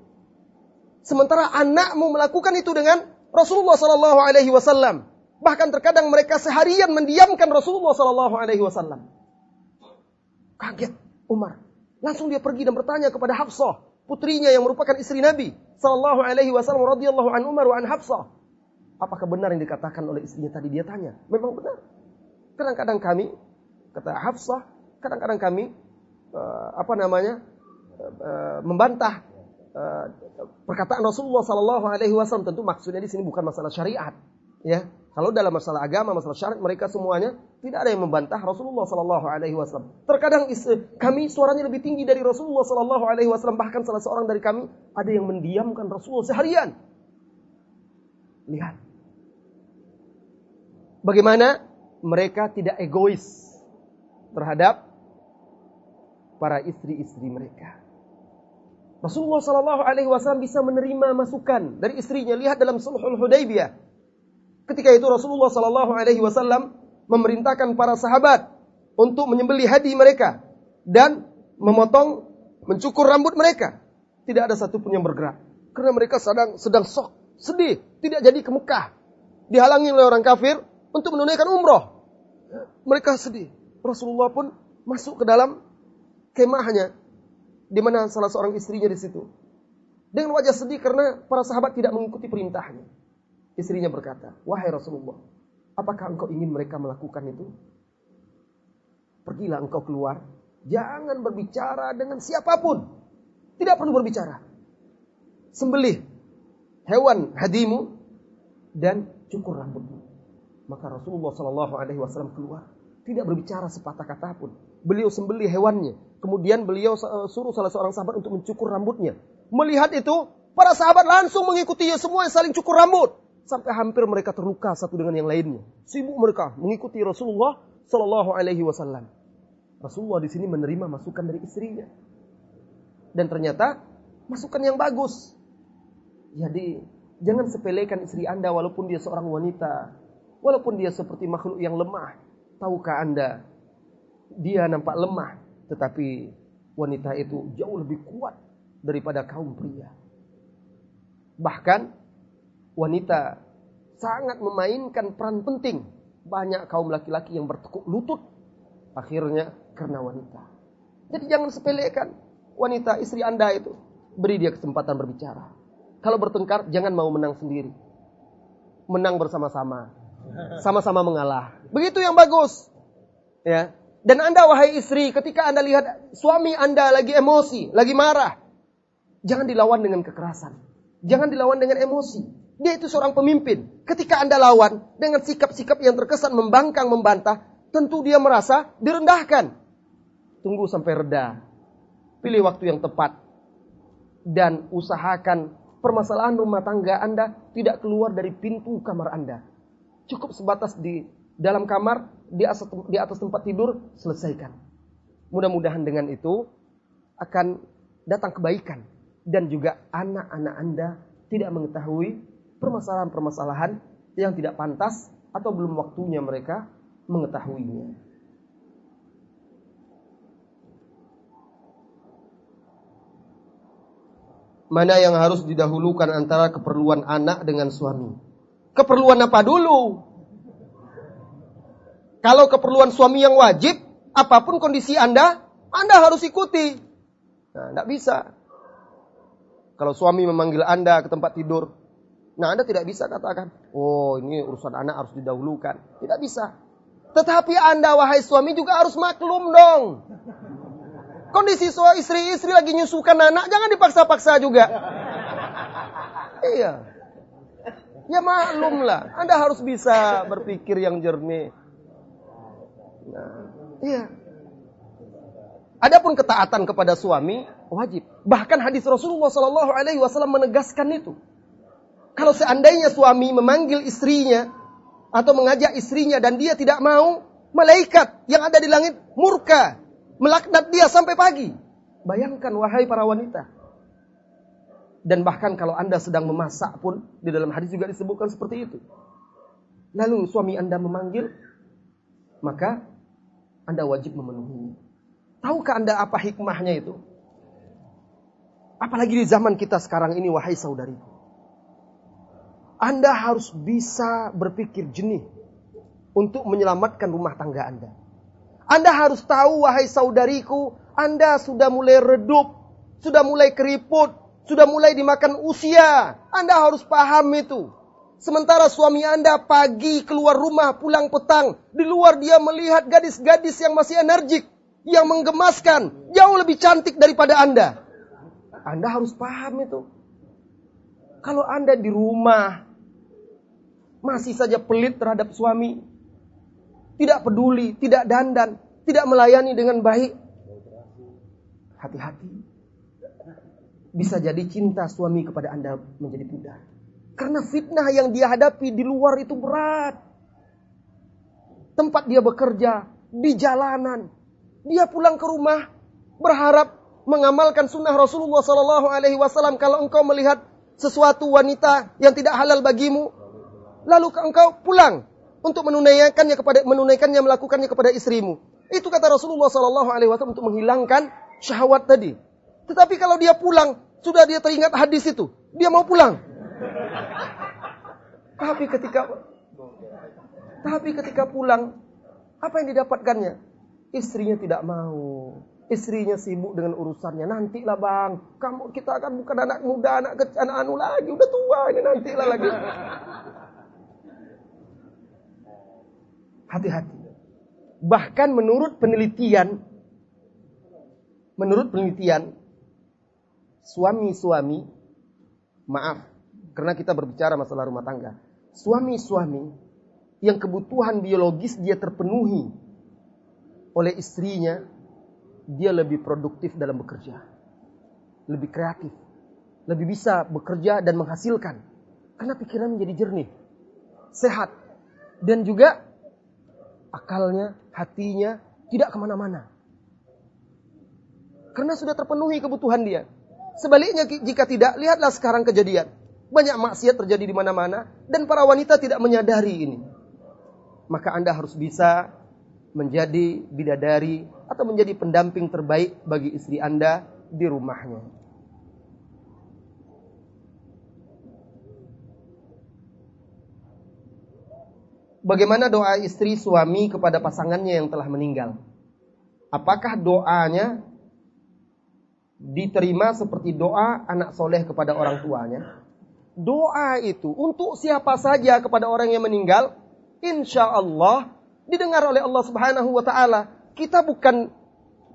Sementara anakmu melakukan itu dengan Rasulullah Sallallahu Alaihi Wasallam. Bahkan terkadang mereka seharian mendiamkan Rasulullah Sallallahu Alaihi Wasallam. Kaget. Umar. Langsung dia pergi dan bertanya kepada Hafsah, putrinya yang merupakan istri Nabi sallallahu alaihi wasallam radhiyallahu an Umar wa an Hafsah. Apakah benar yang dikatakan oleh istrinya tadi dia tanya? Memang benar. Kadang-kadang kami kata Hafsah, kadang-kadang kami uh, apa namanya? Uh, membantah uh, perkataan Rasulullah sallallahu alaihi wasallam tentu maksudnya di sini bukan masalah syariat, ya. Kalau dalam masalah agama, masalah syariat mereka semuanya tidak ada yang membantah Rasulullah Sallallahu Alaihi Wasallam. Terkadang kami suaranya lebih tinggi dari Rasulullah Sallallahu Alaihi Wasallam. Bahkan salah seorang dari kami ada yang mendiamkan Rasulullah seharian. Lihat, bagaimana mereka tidak egois terhadap para istri-istri mereka. Rasulullah Sallallahu Alaihi Wasallam bisa menerima masukan dari istrinya. Lihat dalam Sulhul Hudaybiyah Ketika itu Rasulullah Sallallahu Alaihi Wasallam memerintahkan para sahabat untuk menyembeli hadi mereka dan memotong, mencukur rambut mereka. Tidak ada satupun yang bergerak karena mereka sedang sedang sok, sedih, tidak jadi ke Mekah. Dihalangi oleh orang kafir untuk menunaikan umroh. Mereka sedih. Rasulullah pun masuk ke dalam kemahnya di mana salah seorang istrinya di situ. Dengan wajah sedih karena para sahabat tidak mengikuti perintahnya. Istrinya berkata, Wahai Rasulullah, apakah engkau ingin mereka melakukan itu? Pergilah engkau keluar. Jangan berbicara dengan siapa pun. Tidak perlu berbicara. Sembelih hewan hadimu dan cukur rambutmu. Maka Rasulullah Shallallahu Alaihi Wasallam keluar, tidak berbicara sepatah kata pun. Beliau sembelih hewannya, kemudian beliau suruh salah seorang sahabat untuk mencukur rambutnya. Melihat itu, para sahabat langsung mengikutinya semua yang saling cukur rambut sampai hampir mereka terluka satu dengan yang lainnya. Sibuk mereka mengikuti Rasulullah Shallallahu Alaihi Wasallam. Rasulullah di sini menerima masukan dari istrinya, dan ternyata masukan yang bagus. Jadi jangan sepelekan istri anda walaupun dia seorang wanita, walaupun dia seperti makhluk yang lemah. Tahukah anda dia nampak lemah, tetapi wanita itu jauh lebih kuat daripada kaum pria. Bahkan wanita sangat memainkan peran penting. Banyak kaum laki-laki yang bertekuk lutut akhirnya karena wanita. Jadi jangan sepelekan wanita istri Anda itu. Beri dia kesempatan berbicara. Kalau bertengkar jangan mau menang sendiri. Menang bersama-sama. Sama-sama mengalah. Begitu yang bagus. Ya. Dan Anda wahai istri, ketika Anda lihat suami Anda lagi emosi, lagi marah, jangan dilawan dengan kekerasan. Jangan dilawan dengan emosi. Dia itu seorang pemimpin. Ketika Anda lawan dengan sikap-sikap yang terkesan membangkang, membantah, tentu dia merasa direndahkan. Tunggu sampai reda. Pilih waktu yang tepat. Dan usahakan permasalahan rumah tangga Anda tidak keluar dari pintu kamar Anda. Cukup sebatas di dalam kamar, di atas, di atas tempat tidur, selesaikan. Mudah-mudahan dengan itu akan datang kebaikan. Dan juga anak-anak Anda tidak mengetahui permasalahan-permasalahan yang tidak pantas atau belum waktunya mereka mengetahuinya. mana yang harus didahulukan antara keperluan anak dengan suami. Keperluan apa dulu? Kalau keperluan suami yang wajib, apa pun kondisi Anda, Anda harus ikuti. Nah, tidak bisa. Kalau suami memanggil Anda ke tempat tidur, nah Anda tidak bisa katakan, oh ini urusan anak harus didahulukan. Tidak bisa. Tetapi Anda, wahai suami juga harus maklum dong. Kondisi suami istri-istri lagi nyusukan anak, jangan dipaksa-paksa juga. Iya. Ya maklum lah, Anda harus bisa berpikir yang jernih. Nah, iya. Adapun ketaatan kepada suami wajib. Bahkan hadis Rasulullah Wasallam menegaskan itu. Kalau seandainya suami memanggil istrinya atau mengajak istrinya dan dia tidak mau, malaikat yang ada di langit murka melaknat dia sampai pagi. Bayangkan wahai para wanita. Dan bahkan kalau Anda sedang memasak pun di dalam hadis juga disebutkan seperti itu. Lalu suami Anda memanggil, maka Anda wajib memenuhinya. Tahukah Anda apa hikmahnya itu? Apalagi di zaman kita sekarang ini wahai saudariku. Anda harus bisa berpikir jernih untuk menyelamatkan rumah tangga Anda. Anda harus tahu wahai saudariku, Anda sudah mulai redup, sudah mulai keriput, sudah mulai dimakan usia. Anda harus paham itu. Sementara suami Anda pagi keluar rumah pulang petang, di luar dia melihat gadis-gadis yang masih energik, yang menggemaskan, jauh lebih cantik daripada Anda. Anda harus paham itu. Kalau Anda di rumah masih saja pelit terhadap suami, tidak peduli, tidak dandan, tidak melayani dengan baik. Hati-hati. Bisa jadi cinta suami kepada Anda menjadi pudar. Karena fitnah yang dia hadapi di luar itu berat. Tempat dia bekerja, di jalanan. Dia pulang ke rumah, berharap mengamalkan sunnah Rasulullah Sallallahu Alaihi Wasallam. Kalau engkau melihat sesuatu wanita yang tidak halal bagimu, lalu engkau pulang untuk menunaikannya kepada menunaikannya melakukannya kepada istrimu. Itu kata Rasulullah Sallallahu Alaihi Wasallam untuk menghilangkan syahwat tadi. Tetapi kalau dia pulang, sudah dia teringat hadis itu, dia mau pulang. Tapi ketika tapi ketika pulang, apa yang didapatkannya? Istrinya tidak mau. Istrinya sibuk dengan urusannya. Nantilah bang, kamu kita akan bukan anak muda, anak kecil, anak anu lagi, udah tua ini nantilah lagi. Hati-hati. Bahkan menurut penelitian, menurut penelitian, suami-suami, maaf, karena kita berbicara masalah rumah tangga. Suami-suami yang kebutuhan biologis dia terpenuhi oleh istrinya, dia lebih produktif dalam bekerja. Lebih kreatif. Lebih bisa bekerja dan menghasilkan. Karena pikiran menjadi jernih. Sehat. Dan juga akalnya, hatinya tidak ke mana-mana. Karena sudah terpenuhi kebutuhan dia. Sebaliknya jika tidak, lihatlah sekarang kejadian. Banyak maksiat terjadi di mana-mana dan para wanita tidak menyadari ini. Maka Anda harus bisa menjadi bidadari atau menjadi pendamping terbaik bagi istri Anda di rumahnya. Bagaimana doa istri suami kepada pasangannya yang telah meninggal? Apakah doanya diterima seperti doa anak soleh kepada orang tuanya? Doa itu untuk siapa saja kepada orang yang meninggal, insya Allah didengar oleh Allah Subhanahu wa Ta'ala. Kita bukan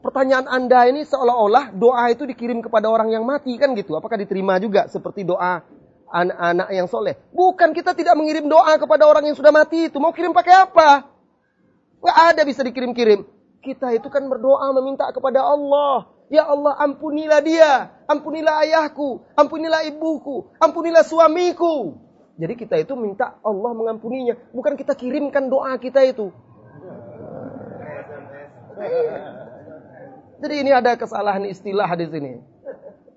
pertanyaan Anda ini seolah-olah doa itu dikirim kepada orang yang mati kan gitu. Apakah diterima juga seperti doa anak-anak yang soleh. Bukan kita tidak mengirim doa kepada orang yang sudah mati itu. Mau kirim pakai apa? Gak ada bisa dikirim-kirim. Kita itu kan berdoa meminta kepada Allah. Ya Allah ampunilah dia. Ampunilah ayahku. Ampunilah ibuku. Ampunilah suamiku. Jadi kita itu minta Allah mengampuninya. Bukan kita kirimkan doa kita itu. Jadi ini ada kesalahan istilah di sini.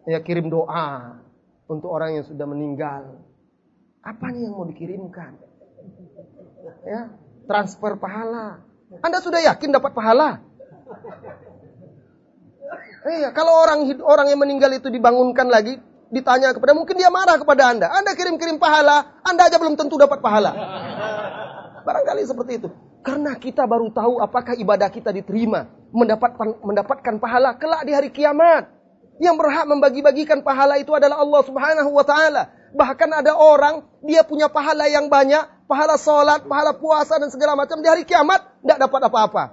Ya kirim doa untuk orang yang sudah meninggal. Apa nih yang mau dikirimkan? Ya, transfer pahala. Anda sudah yakin dapat pahala? Iya, kalau orang orang yang meninggal itu dibangunkan lagi, ditanya kepada mungkin dia marah kepada Anda. Anda kirim-kirim pahala, Anda aja belum tentu dapat pahala. Barangkali seperti itu. Karena kita baru tahu apakah ibadah kita diterima, mendapatkan mendapatkan pahala kelak di hari kiamat. Yang berhak membagi-bagikan pahala itu adalah Allah Subhanahu wa taala. Bahkan ada orang dia punya pahala yang banyak, pahala sholat, pahala puasa dan segala macam di hari kiamat tidak dapat apa-apa.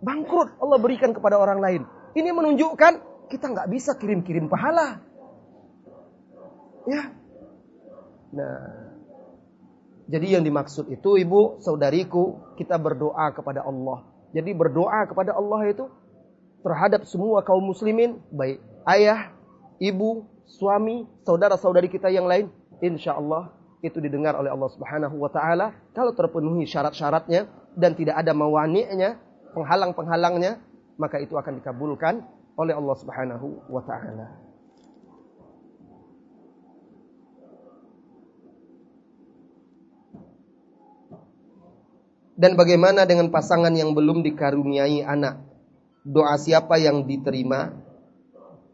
Bangkrut Allah berikan kepada orang lain. Ini menunjukkan kita nggak bisa kirim-kirim pahala. Ya. Nah, jadi yang dimaksud itu ibu, saudariku, kita berdoa kepada Allah. Jadi berdoa kepada Allah itu terhadap semua kaum muslimin, baik ayah, ibu, suami, saudara-saudari kita yang lain, insya Allah itu didengar oleh Allah Subhanahu wa taala kalau terpenuhi syarat-syaratnya dan tidak ada mawani'nya, penghalang-penghalangnya, maka itu akan dikabulkan oleh Allah Subhanahu wa taala. Dan bagaimana dengan pasangan yang belum dikaruniai anak? Doa siapa yang diterima?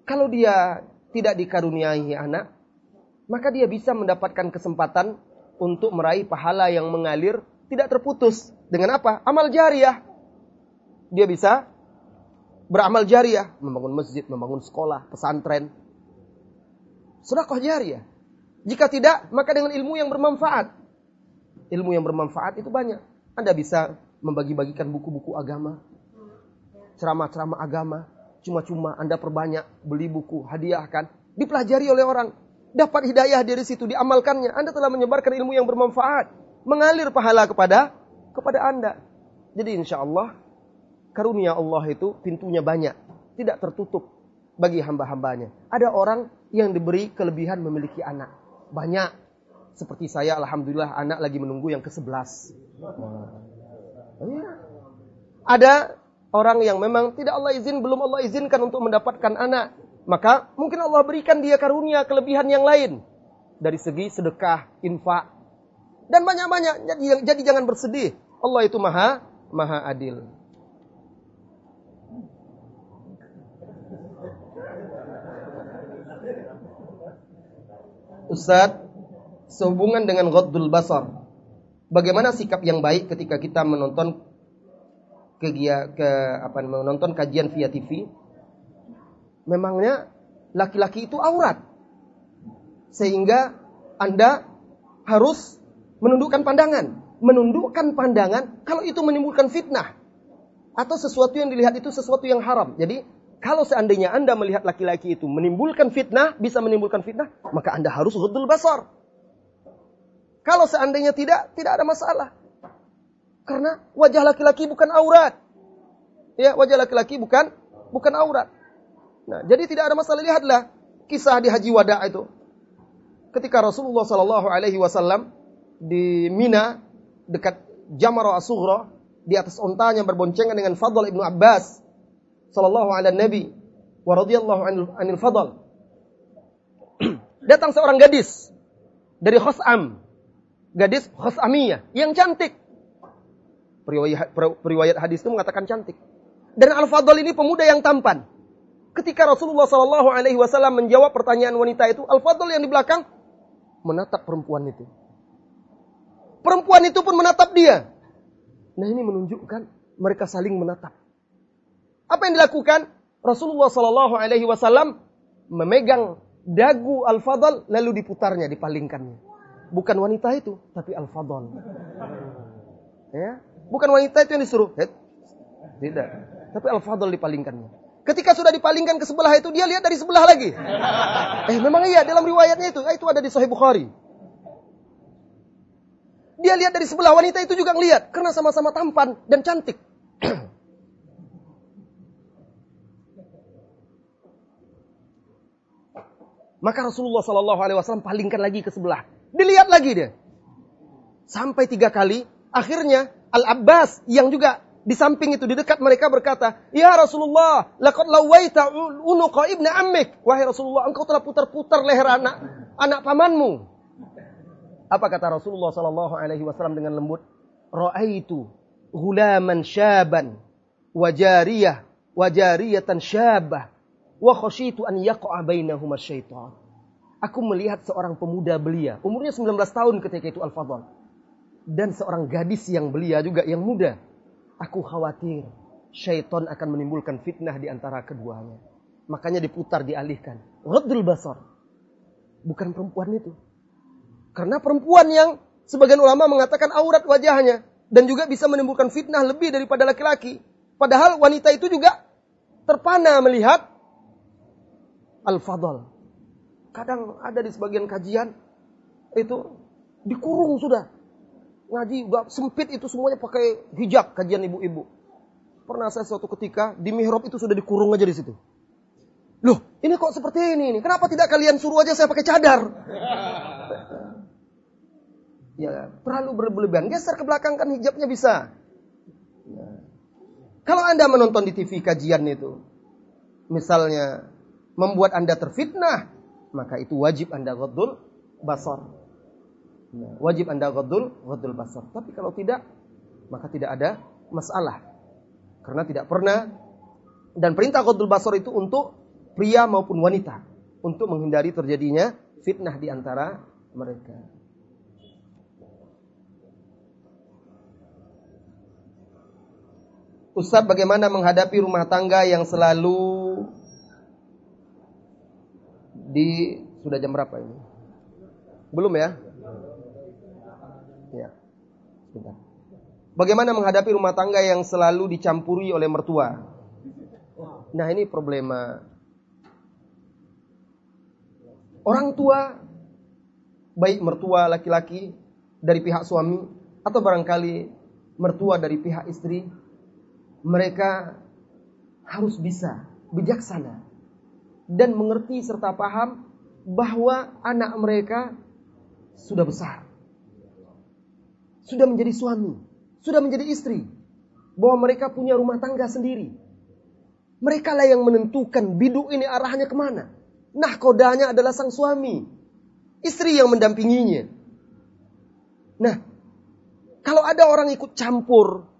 Kalau dia tidak dikaruniai anak, maka dia bisa mendapatkan kesempatan untuk meraih pahala yang mengalir tidak terputus. Dengan apa? Amal jariah. Dia bisa beramal jariah, membangun masjid, membangun sekolah, pesantren. Sedekah jariah. Jika tidak, maka dengan ilmu yang bermanfaat. Ilmu yang bermanfaat itu banyak. Anda bisa membagi-bagikan buku-buku agama, ceramah-ceramah agama, cuma-cuma Anda perbanyak beli buku, hadiahkan, dipelajari oleh orang, dapat hidayah dari situ, diamalkannya. Anda telah menyebarkan ilmu yang bermanfaat, mengalir pahala kepada kepada Anda. Jadi insya Allah karunia Allah itu pintunya banyak, tidak tertutup bagi hamba-hambanya. Ada orang yang diberi kelebihan memiliki anak. Banyak. Seperti saya, Alhamdulillah anak lagi menunggu yang ke-11. Iya. Ada orang yang memang tidak Allah izin, belum Allah izinkan untuk mendapatkan anak. Maka mungkin Allah berikan dia karunia kelebihan yang lain. Dari segi sedekah, infak. Dan banyak-banyak. Jadi, jadi jangan bersedih. Allah itu maha, maha adil. Ustaz, sehubungan dengan ghaddul basar bagaimana sikap yang baik ketika kita menonton kegia, ke apa menonton kajian via TV? Memangnya laki-laki itu aurat. Sehingga Anda harus menundukkan pandangan. Menundukkan pandangan kalau itu menimbulkan fitnah. Atau sesuatu yang dilihat itu sesuatu yang haram. Jadi kalau seandainya Anda melihat laki-laki itu menimbulkan fitnah, bisa menimbulkan fitnah, maka Anda harus hudul basar. Kalau seandainya tidak, tidak ada masalah. Karena wajah laki-laki bukan aurat. Ya, wajah laki-laki bukan bukan aurat. Nah, jadi tidak ada masalah. Lihatlah kisah di Haji Wada itu. Ketika Rasulullah Shallallahu Alaihi Wasallam di Mina dekat Jamar Asughra di atas ontanya berboncengan dengan Fadl ibnu Abbas Sallallahu Alaihi Nabi wa radhiyallahu anil Fadl. Datang seorang gadis dari Khos'am gadis Khasamiyah yang cantik. Periwayat, periwayat hadis itu mengatakan cantik. Dan Al-Fadl ini pemuda yang tampan. Ketika Rasulullah Shallallahu Alaihi Wasallam menjawab pertanyaan wanita itu, Al-Fadl yang di belakang menatap perempuan itu. Perempuan itu pun menatap dia. Nah ini menunjukkan mereka saling menatap. Apa yang dilakukan? Rasulullah Shallallahu Alaihi Wasallam memegang dagu Al-Fadl lalu diputarnya, dipalingkannya bukan wanita itu, tapi al-fadl. Ya, bukan wanita itu yang disuruh. Tidak. Tapi al-fadl dipalingkannya. Ketika sudah dipalingkan ke sebelah itu, dia lihat dari sebelah lagi. Eh, memang iya dalam riwayatnya itu, itu ada di Sahih Bukhari. Dia lihat dari sebelah wanita itu juga ngelihat karena sama-sama tampan dan cantik. Maka Rasulullah Shallallahu Alaihi Wasallam palingkan lagi ke sebelah. Dilihat lagi dia. Sampai tiga kali. Akhirnya Al-Abbas yang juga di samping itu, di dekat mereka berkata, Ya Rasulullah, laqad lawaita unuqa ibn ammik. Wahai Rasulullah, engkau telah putar-putar leher anak anak pamanmu. Apa kata Rasulullah sallallahu alaihi wasallam dengan lembut? Ra'aitu ghulaman syaban wajariyah wajariyatan syabah wa khasyitu an yaqa'a bainahuma syaitan. Aku melihat seorang pemuda belia, umurnya 19 tahun ketika itu Al-Fadl. Dan seorang gadis yang belia juga, yang muda. Aku khawatir syaitan akan menimbulkan fitnah di antara keduanya. Makanya diputar, dialihkan. Ghaddul basar. Bukan perempuan itu. Karena perempuan yang sebagian ulama mengatakan aurat wajahnya. Dan juga bisa menimbulkan fitnah lebih daripada laki-laki. Padahal wanita itu juga terpana melihat Al-Fadl Kadang ada di sebagian kajian itu dikurung sudah. Ngaji udah sempit itu semuanya pakai hijab kajian ibu-ibu. Pernah saya suatu ketika di mihrab itu sudah dikurung aja di situ. Loh, ini kok seperti ini? Kenapa tidak kalian suruh aja saya pakai cadar? ya, terlalu berlebihan. Geser ke belakang kan hijabnya bisa. Ya. Kalau Anda menonton di TV kajian itu, misalnya membuat Anda terfitnah, maka itu wajib Anda ghaddul basar. Nah, wajib Anda ghaddul ghaddul basar. Tapi kalau tidak, maka tidak ada masalah. Karena tidak pernah dan perintah ghaddul basar itu untuk pria maupun wanita untuk menghindari terjadinya fitnah di antara mereka. Ustaz bagaimana menghadapi rumah tangga yang selalu di sudah jam berapa ini? Belum ya? Ya. Bagaimana menghadapi rumah tangga yang selalu dicampuri oleh mertua? Nah, ini problema. Orang tua baik mertua laki-laki dari pihak suami atau barangkali mertua dari pihak istri mereka harus bisa bijaksana dan mengerti serta paham bahwa anak mereka sudah besar. Sudah menjadi suami, sudah menjadi istri. Bahwa mereka punya rumah tangga sendiri. Mereka lah yang menentukan biduk ini arahnya ke mana. Nah kodanya adalah sang suami. Istri yang mendampinginya. Nah, kalau ada orang ikut campur,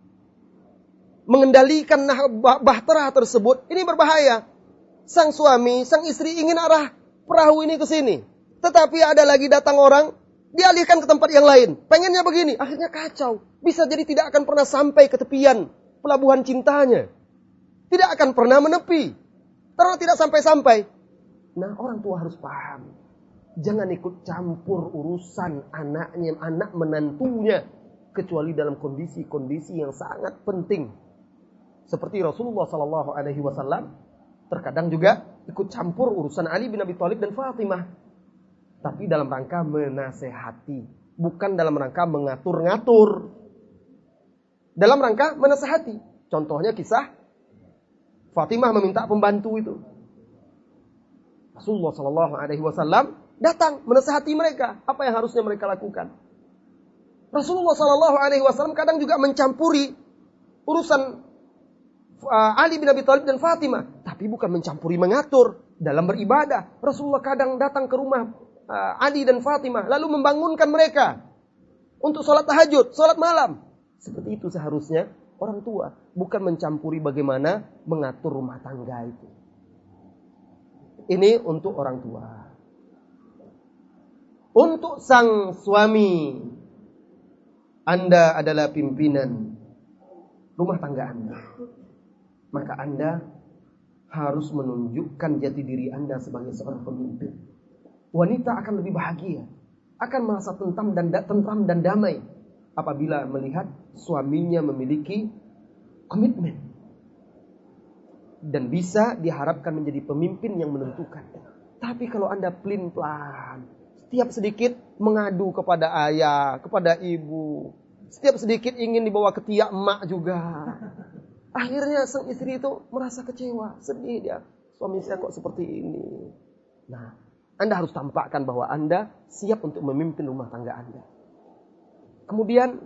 mengendalikan nah bahtera tersebut, ini berbahaya sang suami, sang istri ingin arah perahu ini ke sini. Tetapi ada lagi datang orang, dialihkan ke tempat yang lain. Pengennya begini, akhirnya kacau. Bisa jadi tidak akan pernah sampai ke tepian pelabuhan cintanya. Tidak akan pernah menepi. Karena tidak sampai-sampai. Nah orang tua harus paham. Jangan ikut campur urusan anaknya, anak menantunya. Kecuali dalam kondisi-kondisi yang sangat penting. Seperti Rasulullah Sallallahu Alaihi Wasallam Terkadang juga ikut campur urusan Ali bin Abi Thalib dan Fatimah. Tapi dalam rangka menasehati. Bukan dalam rangka mengatur-ngatur. Dalam rangka menasehati. Contohnya kisah Fatimah meminta pembantu itu. Rasulullah Shallallahu Alaihi Wasallam datang menasehati mereka apa yang harusnya mereka lakukan. Rasulullah Shallallahu Alaihi Wasallam kadang juga mencampuri urusan uh, Ali bin Abi Thalib dan Fatimah, tapi bukan mencampuri mengatur dalam beribadah. Rasulullah kadang datang ke rumah uh, Ali dan Fatimah lalu membangunkan mereka untuk sholat tahajud, sholat malam. Seperti itu seharusnya orang tua, bukan mencampuri bagaimana mengatur rumah tangga itu. Ini untuk orang tua. Untuk sang suami, Anda adalah pimpinan rumah tangga Anda maka Anda harus menunjukkan jati diri Anda sebagai seorang pemimpin. Wanita akan lebih bahagia, akan merasa tentram dan tentram dan damai apabila melihat suaminya memiliki komitmen dan bisa diharapkan menjadi pemimpin yang menentukan. Tapi kalau Anda pelin-pelan, setiap sedikit mengadu kepada ayah, kepada ibu, setiap sedikit ingin dibawa ke tiak emak juga. Akhirnya sang istri itu merasa kecewa, sedih dia. Suami saya kok seperti ini. Nah, Anda harus tampakkan bahwa Anda siap untuk memimpin rumah tangga Anda. Kemudian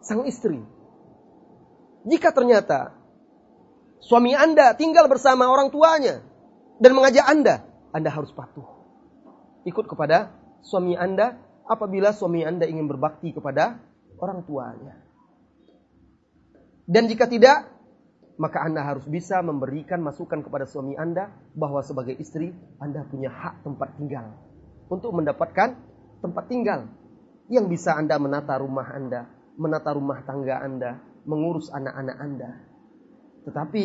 sang istri. Jika ternyata suami Anda tinggal bersama orang tuanya dan mengajak Anda, Anda harus patuh. Ikut kepada suami Anda apabila suami Anda ingin berbakti kepada orang tuanya. Dan jika tidak, maka Anda harus bisa memberikan masukan kepada suami Anda bahwa sebagai istri Anda punya hak tempat tinggal. untuk mendapatkan tempat tinggal yang bisa Anda menata rumah Anda, menata rumah tangga Anda, mengurus anak-anak Anda. Tetapi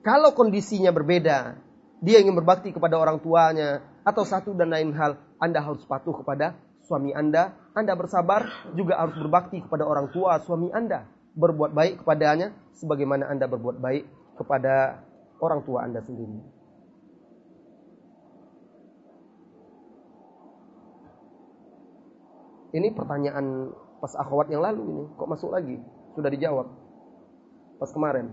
kalau kondisinya berbeda, dia ingin berbakti kepada orang tuanya atau satu dan lain hal, Anda harus patuh kepada suami Anda. Anda bersabar juga harus berbakti kepada orang tua suami Anda. Berbuat baik kepadanya sebagaimana Anda berbuat baik kepada orang tua Anda sendiri. Ini pertanyaan pas akhwat yang lalu ini. Kok masuk lagi? Sudah dijawab. Pas kemarin.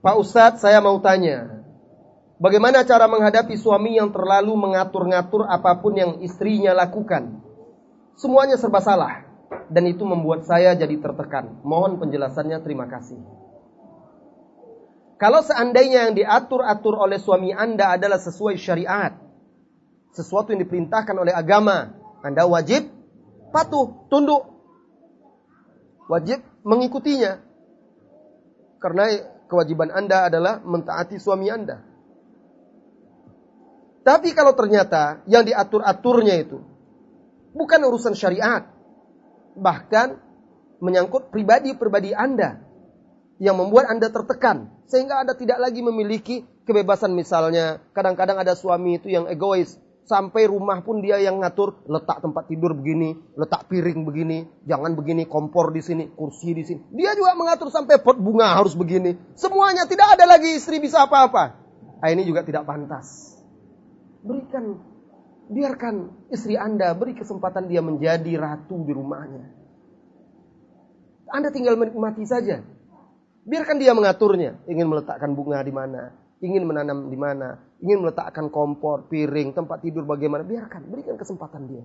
Pak Ustadz, saya mau tanya. Bagaimana cara menghadapi suami yang terlalu mengatur-ngatur apa pun yang istrinya lakukan? Semuanya serba salah. Dan itu membuat saya jadi tertekan. Mohon penjelasannya, terima kasih. Kalau seandainya yang diatur-atur oleh suami Anda adalah sesuai syariat, sesuatu yang diperintahkan oleh agama, Anda wajib patuh, tunduk. Wajib mengikutinya. Karena kewajiban Anda adalah mentaati suami Anda. Tapi kalau ternyata yang diatur-aturnya itu bukan urusan syariat, bahkan menyangkut pribadi-pribadi Anda yang membuat Anda tertekan sehingga Anda tidak lagi memiliki kebebasan misalnya kadang-kadang ada suami itu yang egois Sampai rumah pun dia yang ngatur, letak tempat tidur begini, letak piring begini, jangan begini, kompor di sini, kursi di sini. Dia juga mengatur sampai pot bunga harus begini. Semuanya tidak ada lagi istri bisa apa-apa. Nah, ini juga tidak pantas. Berikan, biarkan istri Anda beri kesempatan dia menjadi ratu di rumahnya. Anda tinggal menikmati saja. Biarkan dia mengaturnya. Ingin meletakkan bunga di mana, ingin menanam di mana, ingin meletakkan kompor, piring, tempat tidur bagaimana, biarkan, berikan kesempatan dia.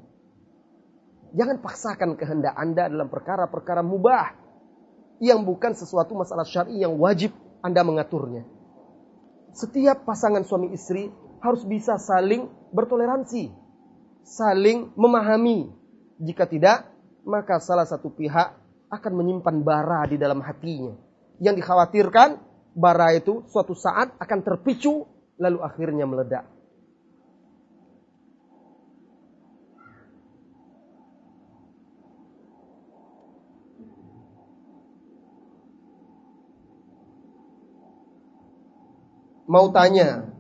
Jangan paksakan kehendak Anda dalam perkara-perkara mubah yang bukan sesuatu masalah syar'i yang wajib Anda mengaturnya. Setiap pasangan suami istri harus bisa saling bertoleransi, saling memahami. Jika tidak, maka salah satu pihak akan menyimpan bara di dalam hatinya. Yang dikhawatirkan bara itu suatu saat akan terpicu lalu akhirnya meledak. Mau tanya,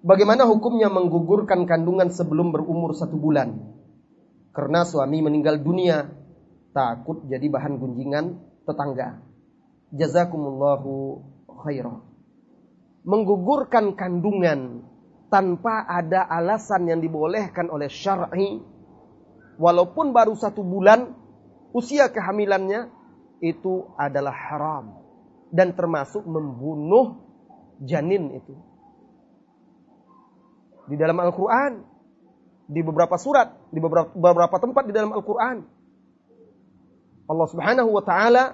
bagaimana hukumnya menggugurkan kandungan sebelum berumur satu bulan? Karena suami meninggal dunia, takut jadi bahan gunjingan tetangga. Jazakumullahu khairah. Menggugurkan kandungan tanpa ada alasan yang dibolehkan oleh syar'i walaupun baru satu bulan usia kehamilannya itu adalah haram dan termasuk membunuh janin itu. Di dalam Al-Quran, di beberapa surat, di beberapa, beberapa tempat di dalam Al-Quran, Allah Subhanahu wa Ta'ala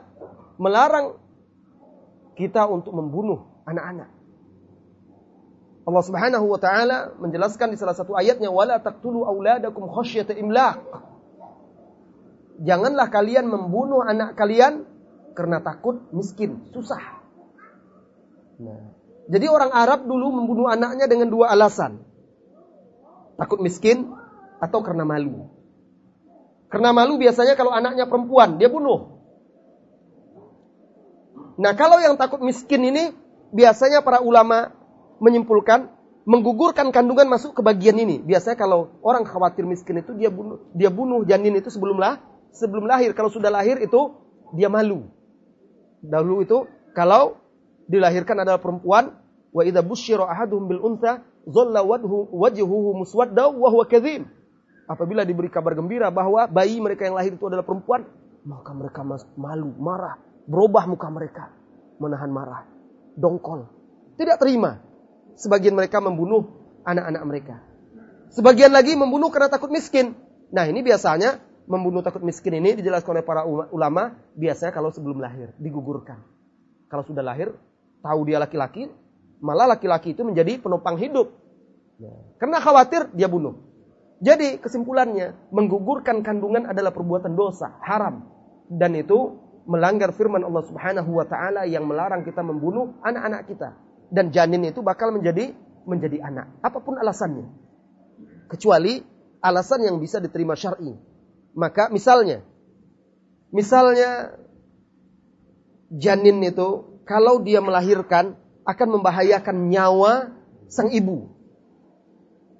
melarang kita untuk membunuh anak-anak. Allah Subhanahu wa taala menjelaskan di salah satu ayatnya wala taqtulu auladakum khasyata imlaq. Janganlah kalian membunuh anak kalian karena takut miskin, susah. Nah, jadi orang Arab dulu membunuh anaknya dengan dua alasan. Takut miskin atau karena malu. Karena malu biasanya kalau anaknya perempuan, dia bunuh. Nah, kalau yang takut miskin ini biasanya para ulama menyimpulkan menggugurkan kandungan masuk ke bagian ini. Biasanya kalau orang khawatir miskin itu dia bunuh dia bunuh janin itu sebelum lah sebelum lahir. Kalau sudah lahir itu dia malu. Dahulu itu kalau dilahirkan adalah perempuan wa idza busyira ahaduhum bil untha dhalla wajhu wajhuhu muswadda wa huwa kadzim. Apabila diberi kabar gembira bahwa bayi mereka yang lahir itu adalah perempuan, maka mereka malu, marah, berubah muka mereka, menahan marah, dongkol, tidak terima. Sebagian mereka membunuh anak-anak mereka. Sebagian lagi membunuh karena takut miskin. Nah ini biasanya membunuh takut miskin ini dijelaskan oleh para ulama biasanya kalau sebelum lahir digugurkan. Kalau sudah lahir tahu dia laki-laki, malah laki-laki itu menjadi penopang hidup. Karena khawatir dia bunuh. Jadi kesimpulannya, menggugurkan kandungan adalah perbuatan dosa, haram. Dan itu melanggar firman Allah Subhanahu wa taala yang melarang kita membunuh anak-anak kita. Dan janin itu bakal menjadi menjadi anak, apa pun alasannya. Kecuali alasan yang bisa diterima syar'i. Maka misalnya misalnya janin itu kalau dia melahirkan akan membahayakan nyawa sang ibu.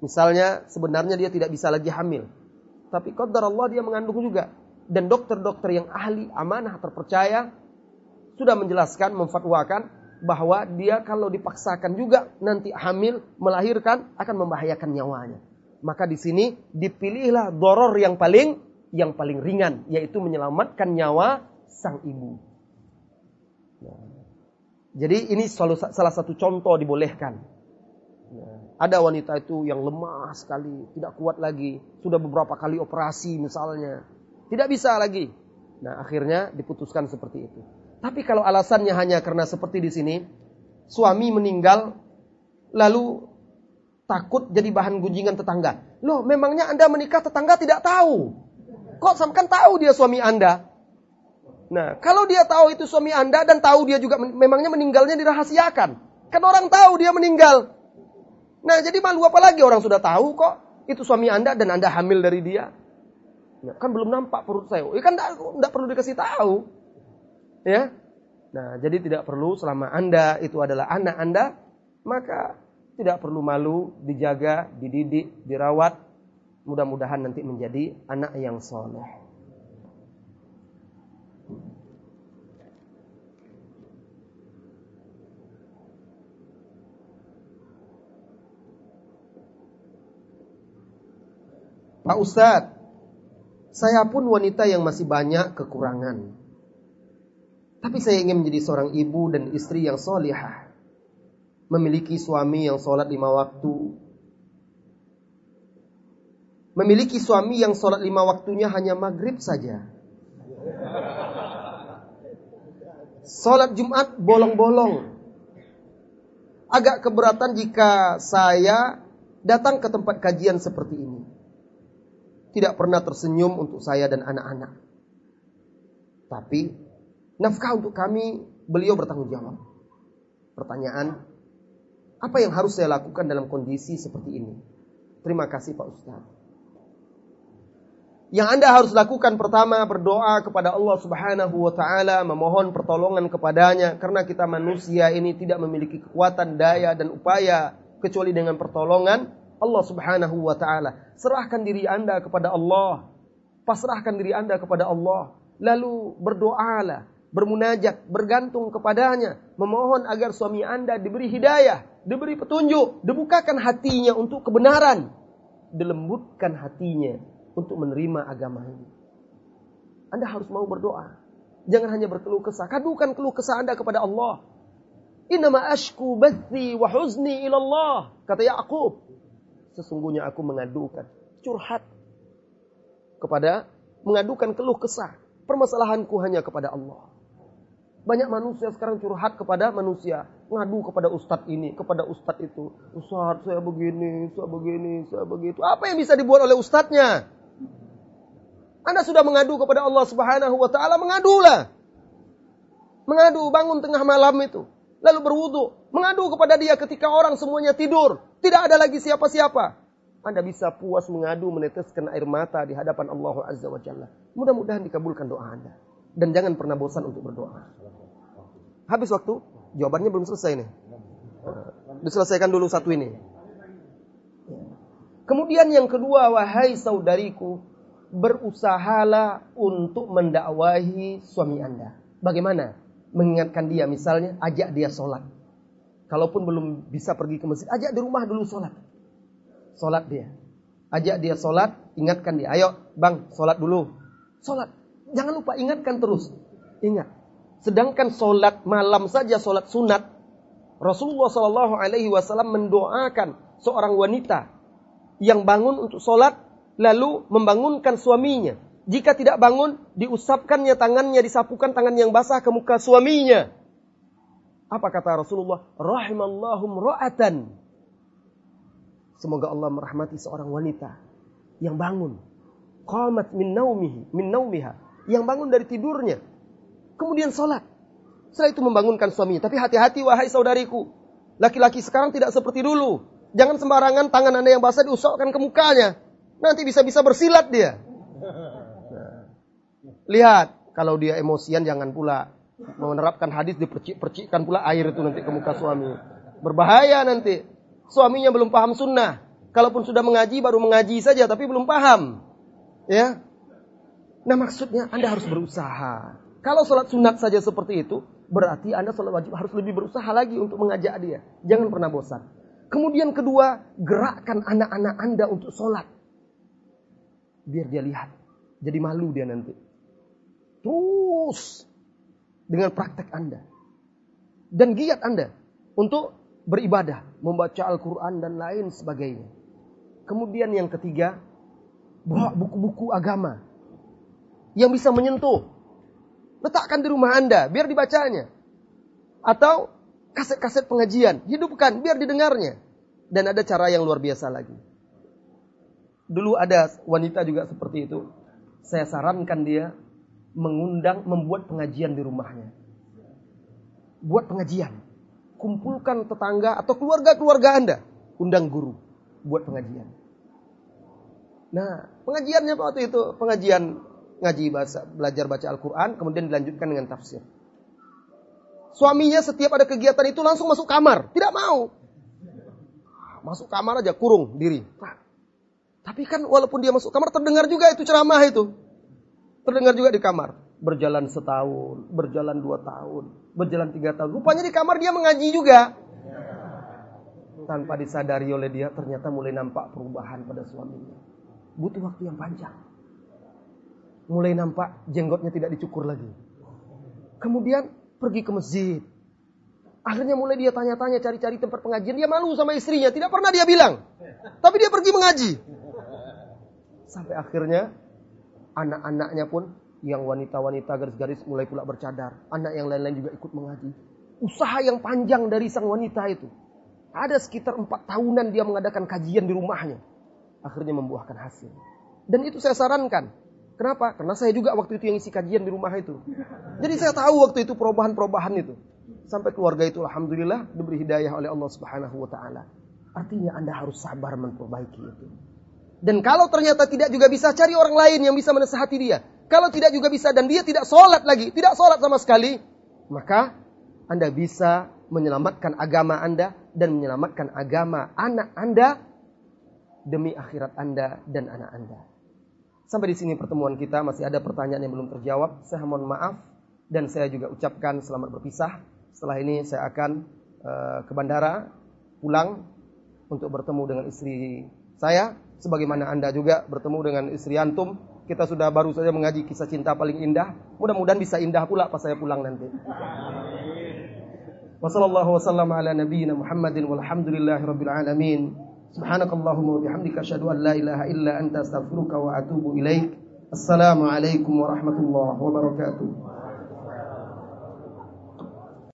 Misalnya sebenarnya dia tidak bisa lagi hamil. Tapi qadar Allah dia mengandung juga. Dan dokter-dokter yang ahli, amanah, terpercaya sudah menjelaskan, memfatwakan bahwa dia kalau dipaksakan juga nanti hamil, melahirkan akan membahayakan nyawanya. Maka di sini dipilihlah doror yang paling yang paling ringan, yaitu menyelamatkan nyawa sang ibu. Jadi ini salah satu contoh dibolehkan. Ada wanita itu yang lemah sekali, tidak kuat lagi, sudah beberapa kali operasi misalnya, tidak bisa lagi. Nah, akhirnya diputuskan seperti itu. Tapi kalau alasannya hanya karena seperti di sini, suami meninggal, lalu takut jadi bahan gunjingan tetangga. Loh, memangnya Anda menikah tetangga tidak tahu? Kok kan tahu dia suami Anda? Nah, kalau dia tahu itu suami Anda dan tahu dia juga memangnya meninggalnya dirahasiakan. Kan orang tahu dia meninggal. Nah, jadi malu apa lagi orang sudah tahu kok itu suami Anda dan Anda hamil dari dia. Ya, kan belum nampak perut saya. Ya kan tidak perlu dikasih tahu. Ya. Nah, jadi tidak perlu selama Anda itu adalah anak Anda, maka tidak perlu malu, dijaga, dididik, dirawat. Mudah-mudahan nanti menjadi anak yang soleh. Pak Ustadz, saya pun wanita yang masih banyak kekurangan. Tapi saya ingin menjadi seorang ibu dan istri yang solihah. Memiliki suami yang sholat lima waktu. Memiliki suami yang sholat lima waktunya hanya maghrib saja. Sholat Jumat bolong-bolong. Agak keberatan jika saya datang ke tempat kajian seperti ini tidak pernah tersenyum untuk saya dan anak-anak. Tapi nafkah untuk kami beliau bertanggung jawab. Pertanyaan, apa yang harus saya lakukan dalam kondisi seperti ini? Terima kasih Pak Ustaz. Yang Anda harus lakukan pertama berdoa kepada Allah Subhanahu wa taala, memohon pertolongan kepadanya karena kita manusia ini tidak memiliki kekuatan, daya dan upaya kecuali dengan pertolongan Allah Subhanahu wa taala. Serahkan diri Anda kepada Allah. Pasrahkan diri Anda kepada Allah. Lalu berdoalah, bermunajat, bergantung kepadanya, memohon agar suami Anda diberi hidayah, diberi petunjuk, dibukakan hatinya untuk kebenaran, dilembutkan hatinya untuk menerima agama ini. Anda harus mau berdoa. Jangan hanya berkeluh kesah. Kadukan keluh kesah Anda kepada Allah. Innama ashku bathi wa huzni ilallah. Kata Ya'qub sesungguhnya aku mengadukan curhat kepada mengadukan keluh kesah. Permasalahanku hanya kepada Allah. Banyak manusia sekarang curhat kepada manusia, ngadu kepada ustadz ini, kepada ustadz itu. Ustadz saya begini, saya begini, saya begitu. Apa yang bisa dibuat oleh ustadznya? Anda sudah mengadu kepada Allah Subhanahu wa taala, mengadulah. Mengadu bangun tengah malam itu, lalu berwudu, mengadu kepada dia ketika orang semuanya tidur, tidak ada lagi siapa-siapa. Anda bisa puas mengadu meneteskan air mata di hadapan Allah Azza wa Jalla. Mudah-mudahan dikabulkan doa Anda. Dan jangan pernah bosan untuk berdoa. Habis waktu? Jawabannya belum selesai nih. Diselesaikan dulu satu ini. Kemudian yang kedua, wahai saudariku, berusahalah untuk mendakwahi suami Anda. Bagaimana? Mengingatkan dia misalnya, ajak dia sholat. Kalaupun belum bisa pergi ke masjid, ajak di rumah dulu sholat. Sholat dia. Ajak dia sholat, ingatkan dia. Ayo bang, sholat dulu. Sholat. Jangan lupa ingatkan terus. Ingat. Sedangkan sholat malam saja sholat sunat. Rasulullah Shallallahu Alaihi Wasallam mendoakan seorang wanita yang bangun untuk sholat lalu membangunkan suaminya. Jika tidak bangun, diusapkannya tangannya, disapukan tangan yang basah ke muka suaminya. Apa kata Rasulullah? Rahimallahum ra'atan. Semoga Allah merahmati seorang wanita yang bangun. Qamat min naumihi, min naumiha. Yang bangun dari tidurnya. Kemudian sholat. Setelah itu membangunkan suaminya. Tapi hati-hati wahai saudariku. Laki-laki sekarang tidak seperti dulu. Jangan sembarangan tangan anda yang basah diusapkan ke mukanya. Nanti bisa-bisa bersilat dia. Lihat, kalau dia emosian jangan pula menerapkan hadis dipercik-percikkan pula air itu nanti ke muka suami. Berbahaya nanti. Suaminya belum paham sunnah. Kalaupun sudah mengaji, baru mengaji saja, tapi belum paham. Ya. Nah maksudnya Anda harus berusaha. Kalau sholat sunat saja seperti itu, berarti Anda sholat wajib harus lebih berusaha lagi untuk mengajak dia. Jangan pernah bosan. Kemudian kedua, gerakkan anak-anak Anda untuk sholat. Biar dia lihat. Jadi malu dia nanti. Terus dengan praktek Anda. Dan giat Anda untuk beribadah, membaca Al-Quran dan lain sebagainya. Kemudian yang ketiga, bawa buku-buku agama yang bisa menyentuh. Letakkan di rumah Anda, biar dibacanya. Atau kaset-kaset pengajian, hidupkan biar didengarnya. Dan ada cara yang luar biasa lagi. Dulu ada wanita juga seperti itu. Saya sarankan dia mengundang, membuat pengajian di rumahnya. Buat pengajian. Kumpulkan tetangga atau keluarga-keluarga Anda. Undang guru. Buat pengajian. Nah, pengajiannya waktu itu pengajian ngaji bahasa, belajar baca Al-Quran, kemudian dilanjutkan dengan tafsir. Suaminya setiap ada kegiatan itu langsung masuk kamar, tidak mau. Masuk kamar aja, kurung diri. Tapi kan walaupun dia masuk kamar, terdengar juga itu ceramah itu. Terdengar juga di kamar. Berjalan setahun, berjalan dua tahun, berjalan tiga tahun. Rupanya di kamar dia mengaji juga. Tanpa disadari oleh dia, ternyata mulai nampak perubahan pada suaminya. Butuh waktu yang panjang. Mulai nampak jenggotnya tidak dicukur lagi. Kemudian pergi ke masjid. Akhirnya mulai dia tanya-tanya, cari-cari tempat pengajian. Dia malu sama istrinya. Tidak pernah dia bilang. Tapi dia pergi mengaji. Sampai akhirnya anak-anaknya pun yang wanita-wanita garis-garis mulai pula bercadar. Anak yang lain-lain juga ikut mengaji. Usaha yang panjang dari sang wanita itu. Ada sekitar empat tahunan dia mengadakan kajian di rumahnya. Akhirnya membuahkan hasil. Dan itu saya sarankan. Kenapa? Karena saya juga waktu itu yang isi kajian di rumah itu. Jadi saya tahu waktu itu perubahan-perubahan itu. Sampai keluarga itu alhamdulillah diberi hidayah oleh Allah Subhanahu wa taala. Artinya Anda harus sabar memperbaiki itu. Dan kalau ternyata tidak juga bisa cari orang lain yang bisa menasehati dia. Kalau tidak juga bisa dan dia tidak sholat lagi, tidak sholat sama sekali, maka Anda bisa menyelamatkan agama Anda dan menyelamatkan agama anak Anda demi akhirat Anda dan anak Anda. Sampai di sini pertemuan kita masih ada pertanyaan yang belum terjawab. Saya mohon maaf dan saya juga ucapkan selamat berpisah. Setelah ini saya akan uh, ke bandara pulang untuk bertemu dengan istri saya sebagaimana Anda juga bertemu dengan istri antum. Kita sudah baru saja mengaji kisah cinta paling indah. Mudah-mudahan bisa indah pula pas saya pulang nanti. Wassallallahu wasallam ala nabiyyina Muhammadin walhamdulillahi rabbil alamin. Subhanakallahumma wa bihamdika asyhadu an la ilaha illa anta astaghfiruka wa atubu ilaik. Assalamualaikum warahmatullahi wabarakatuh.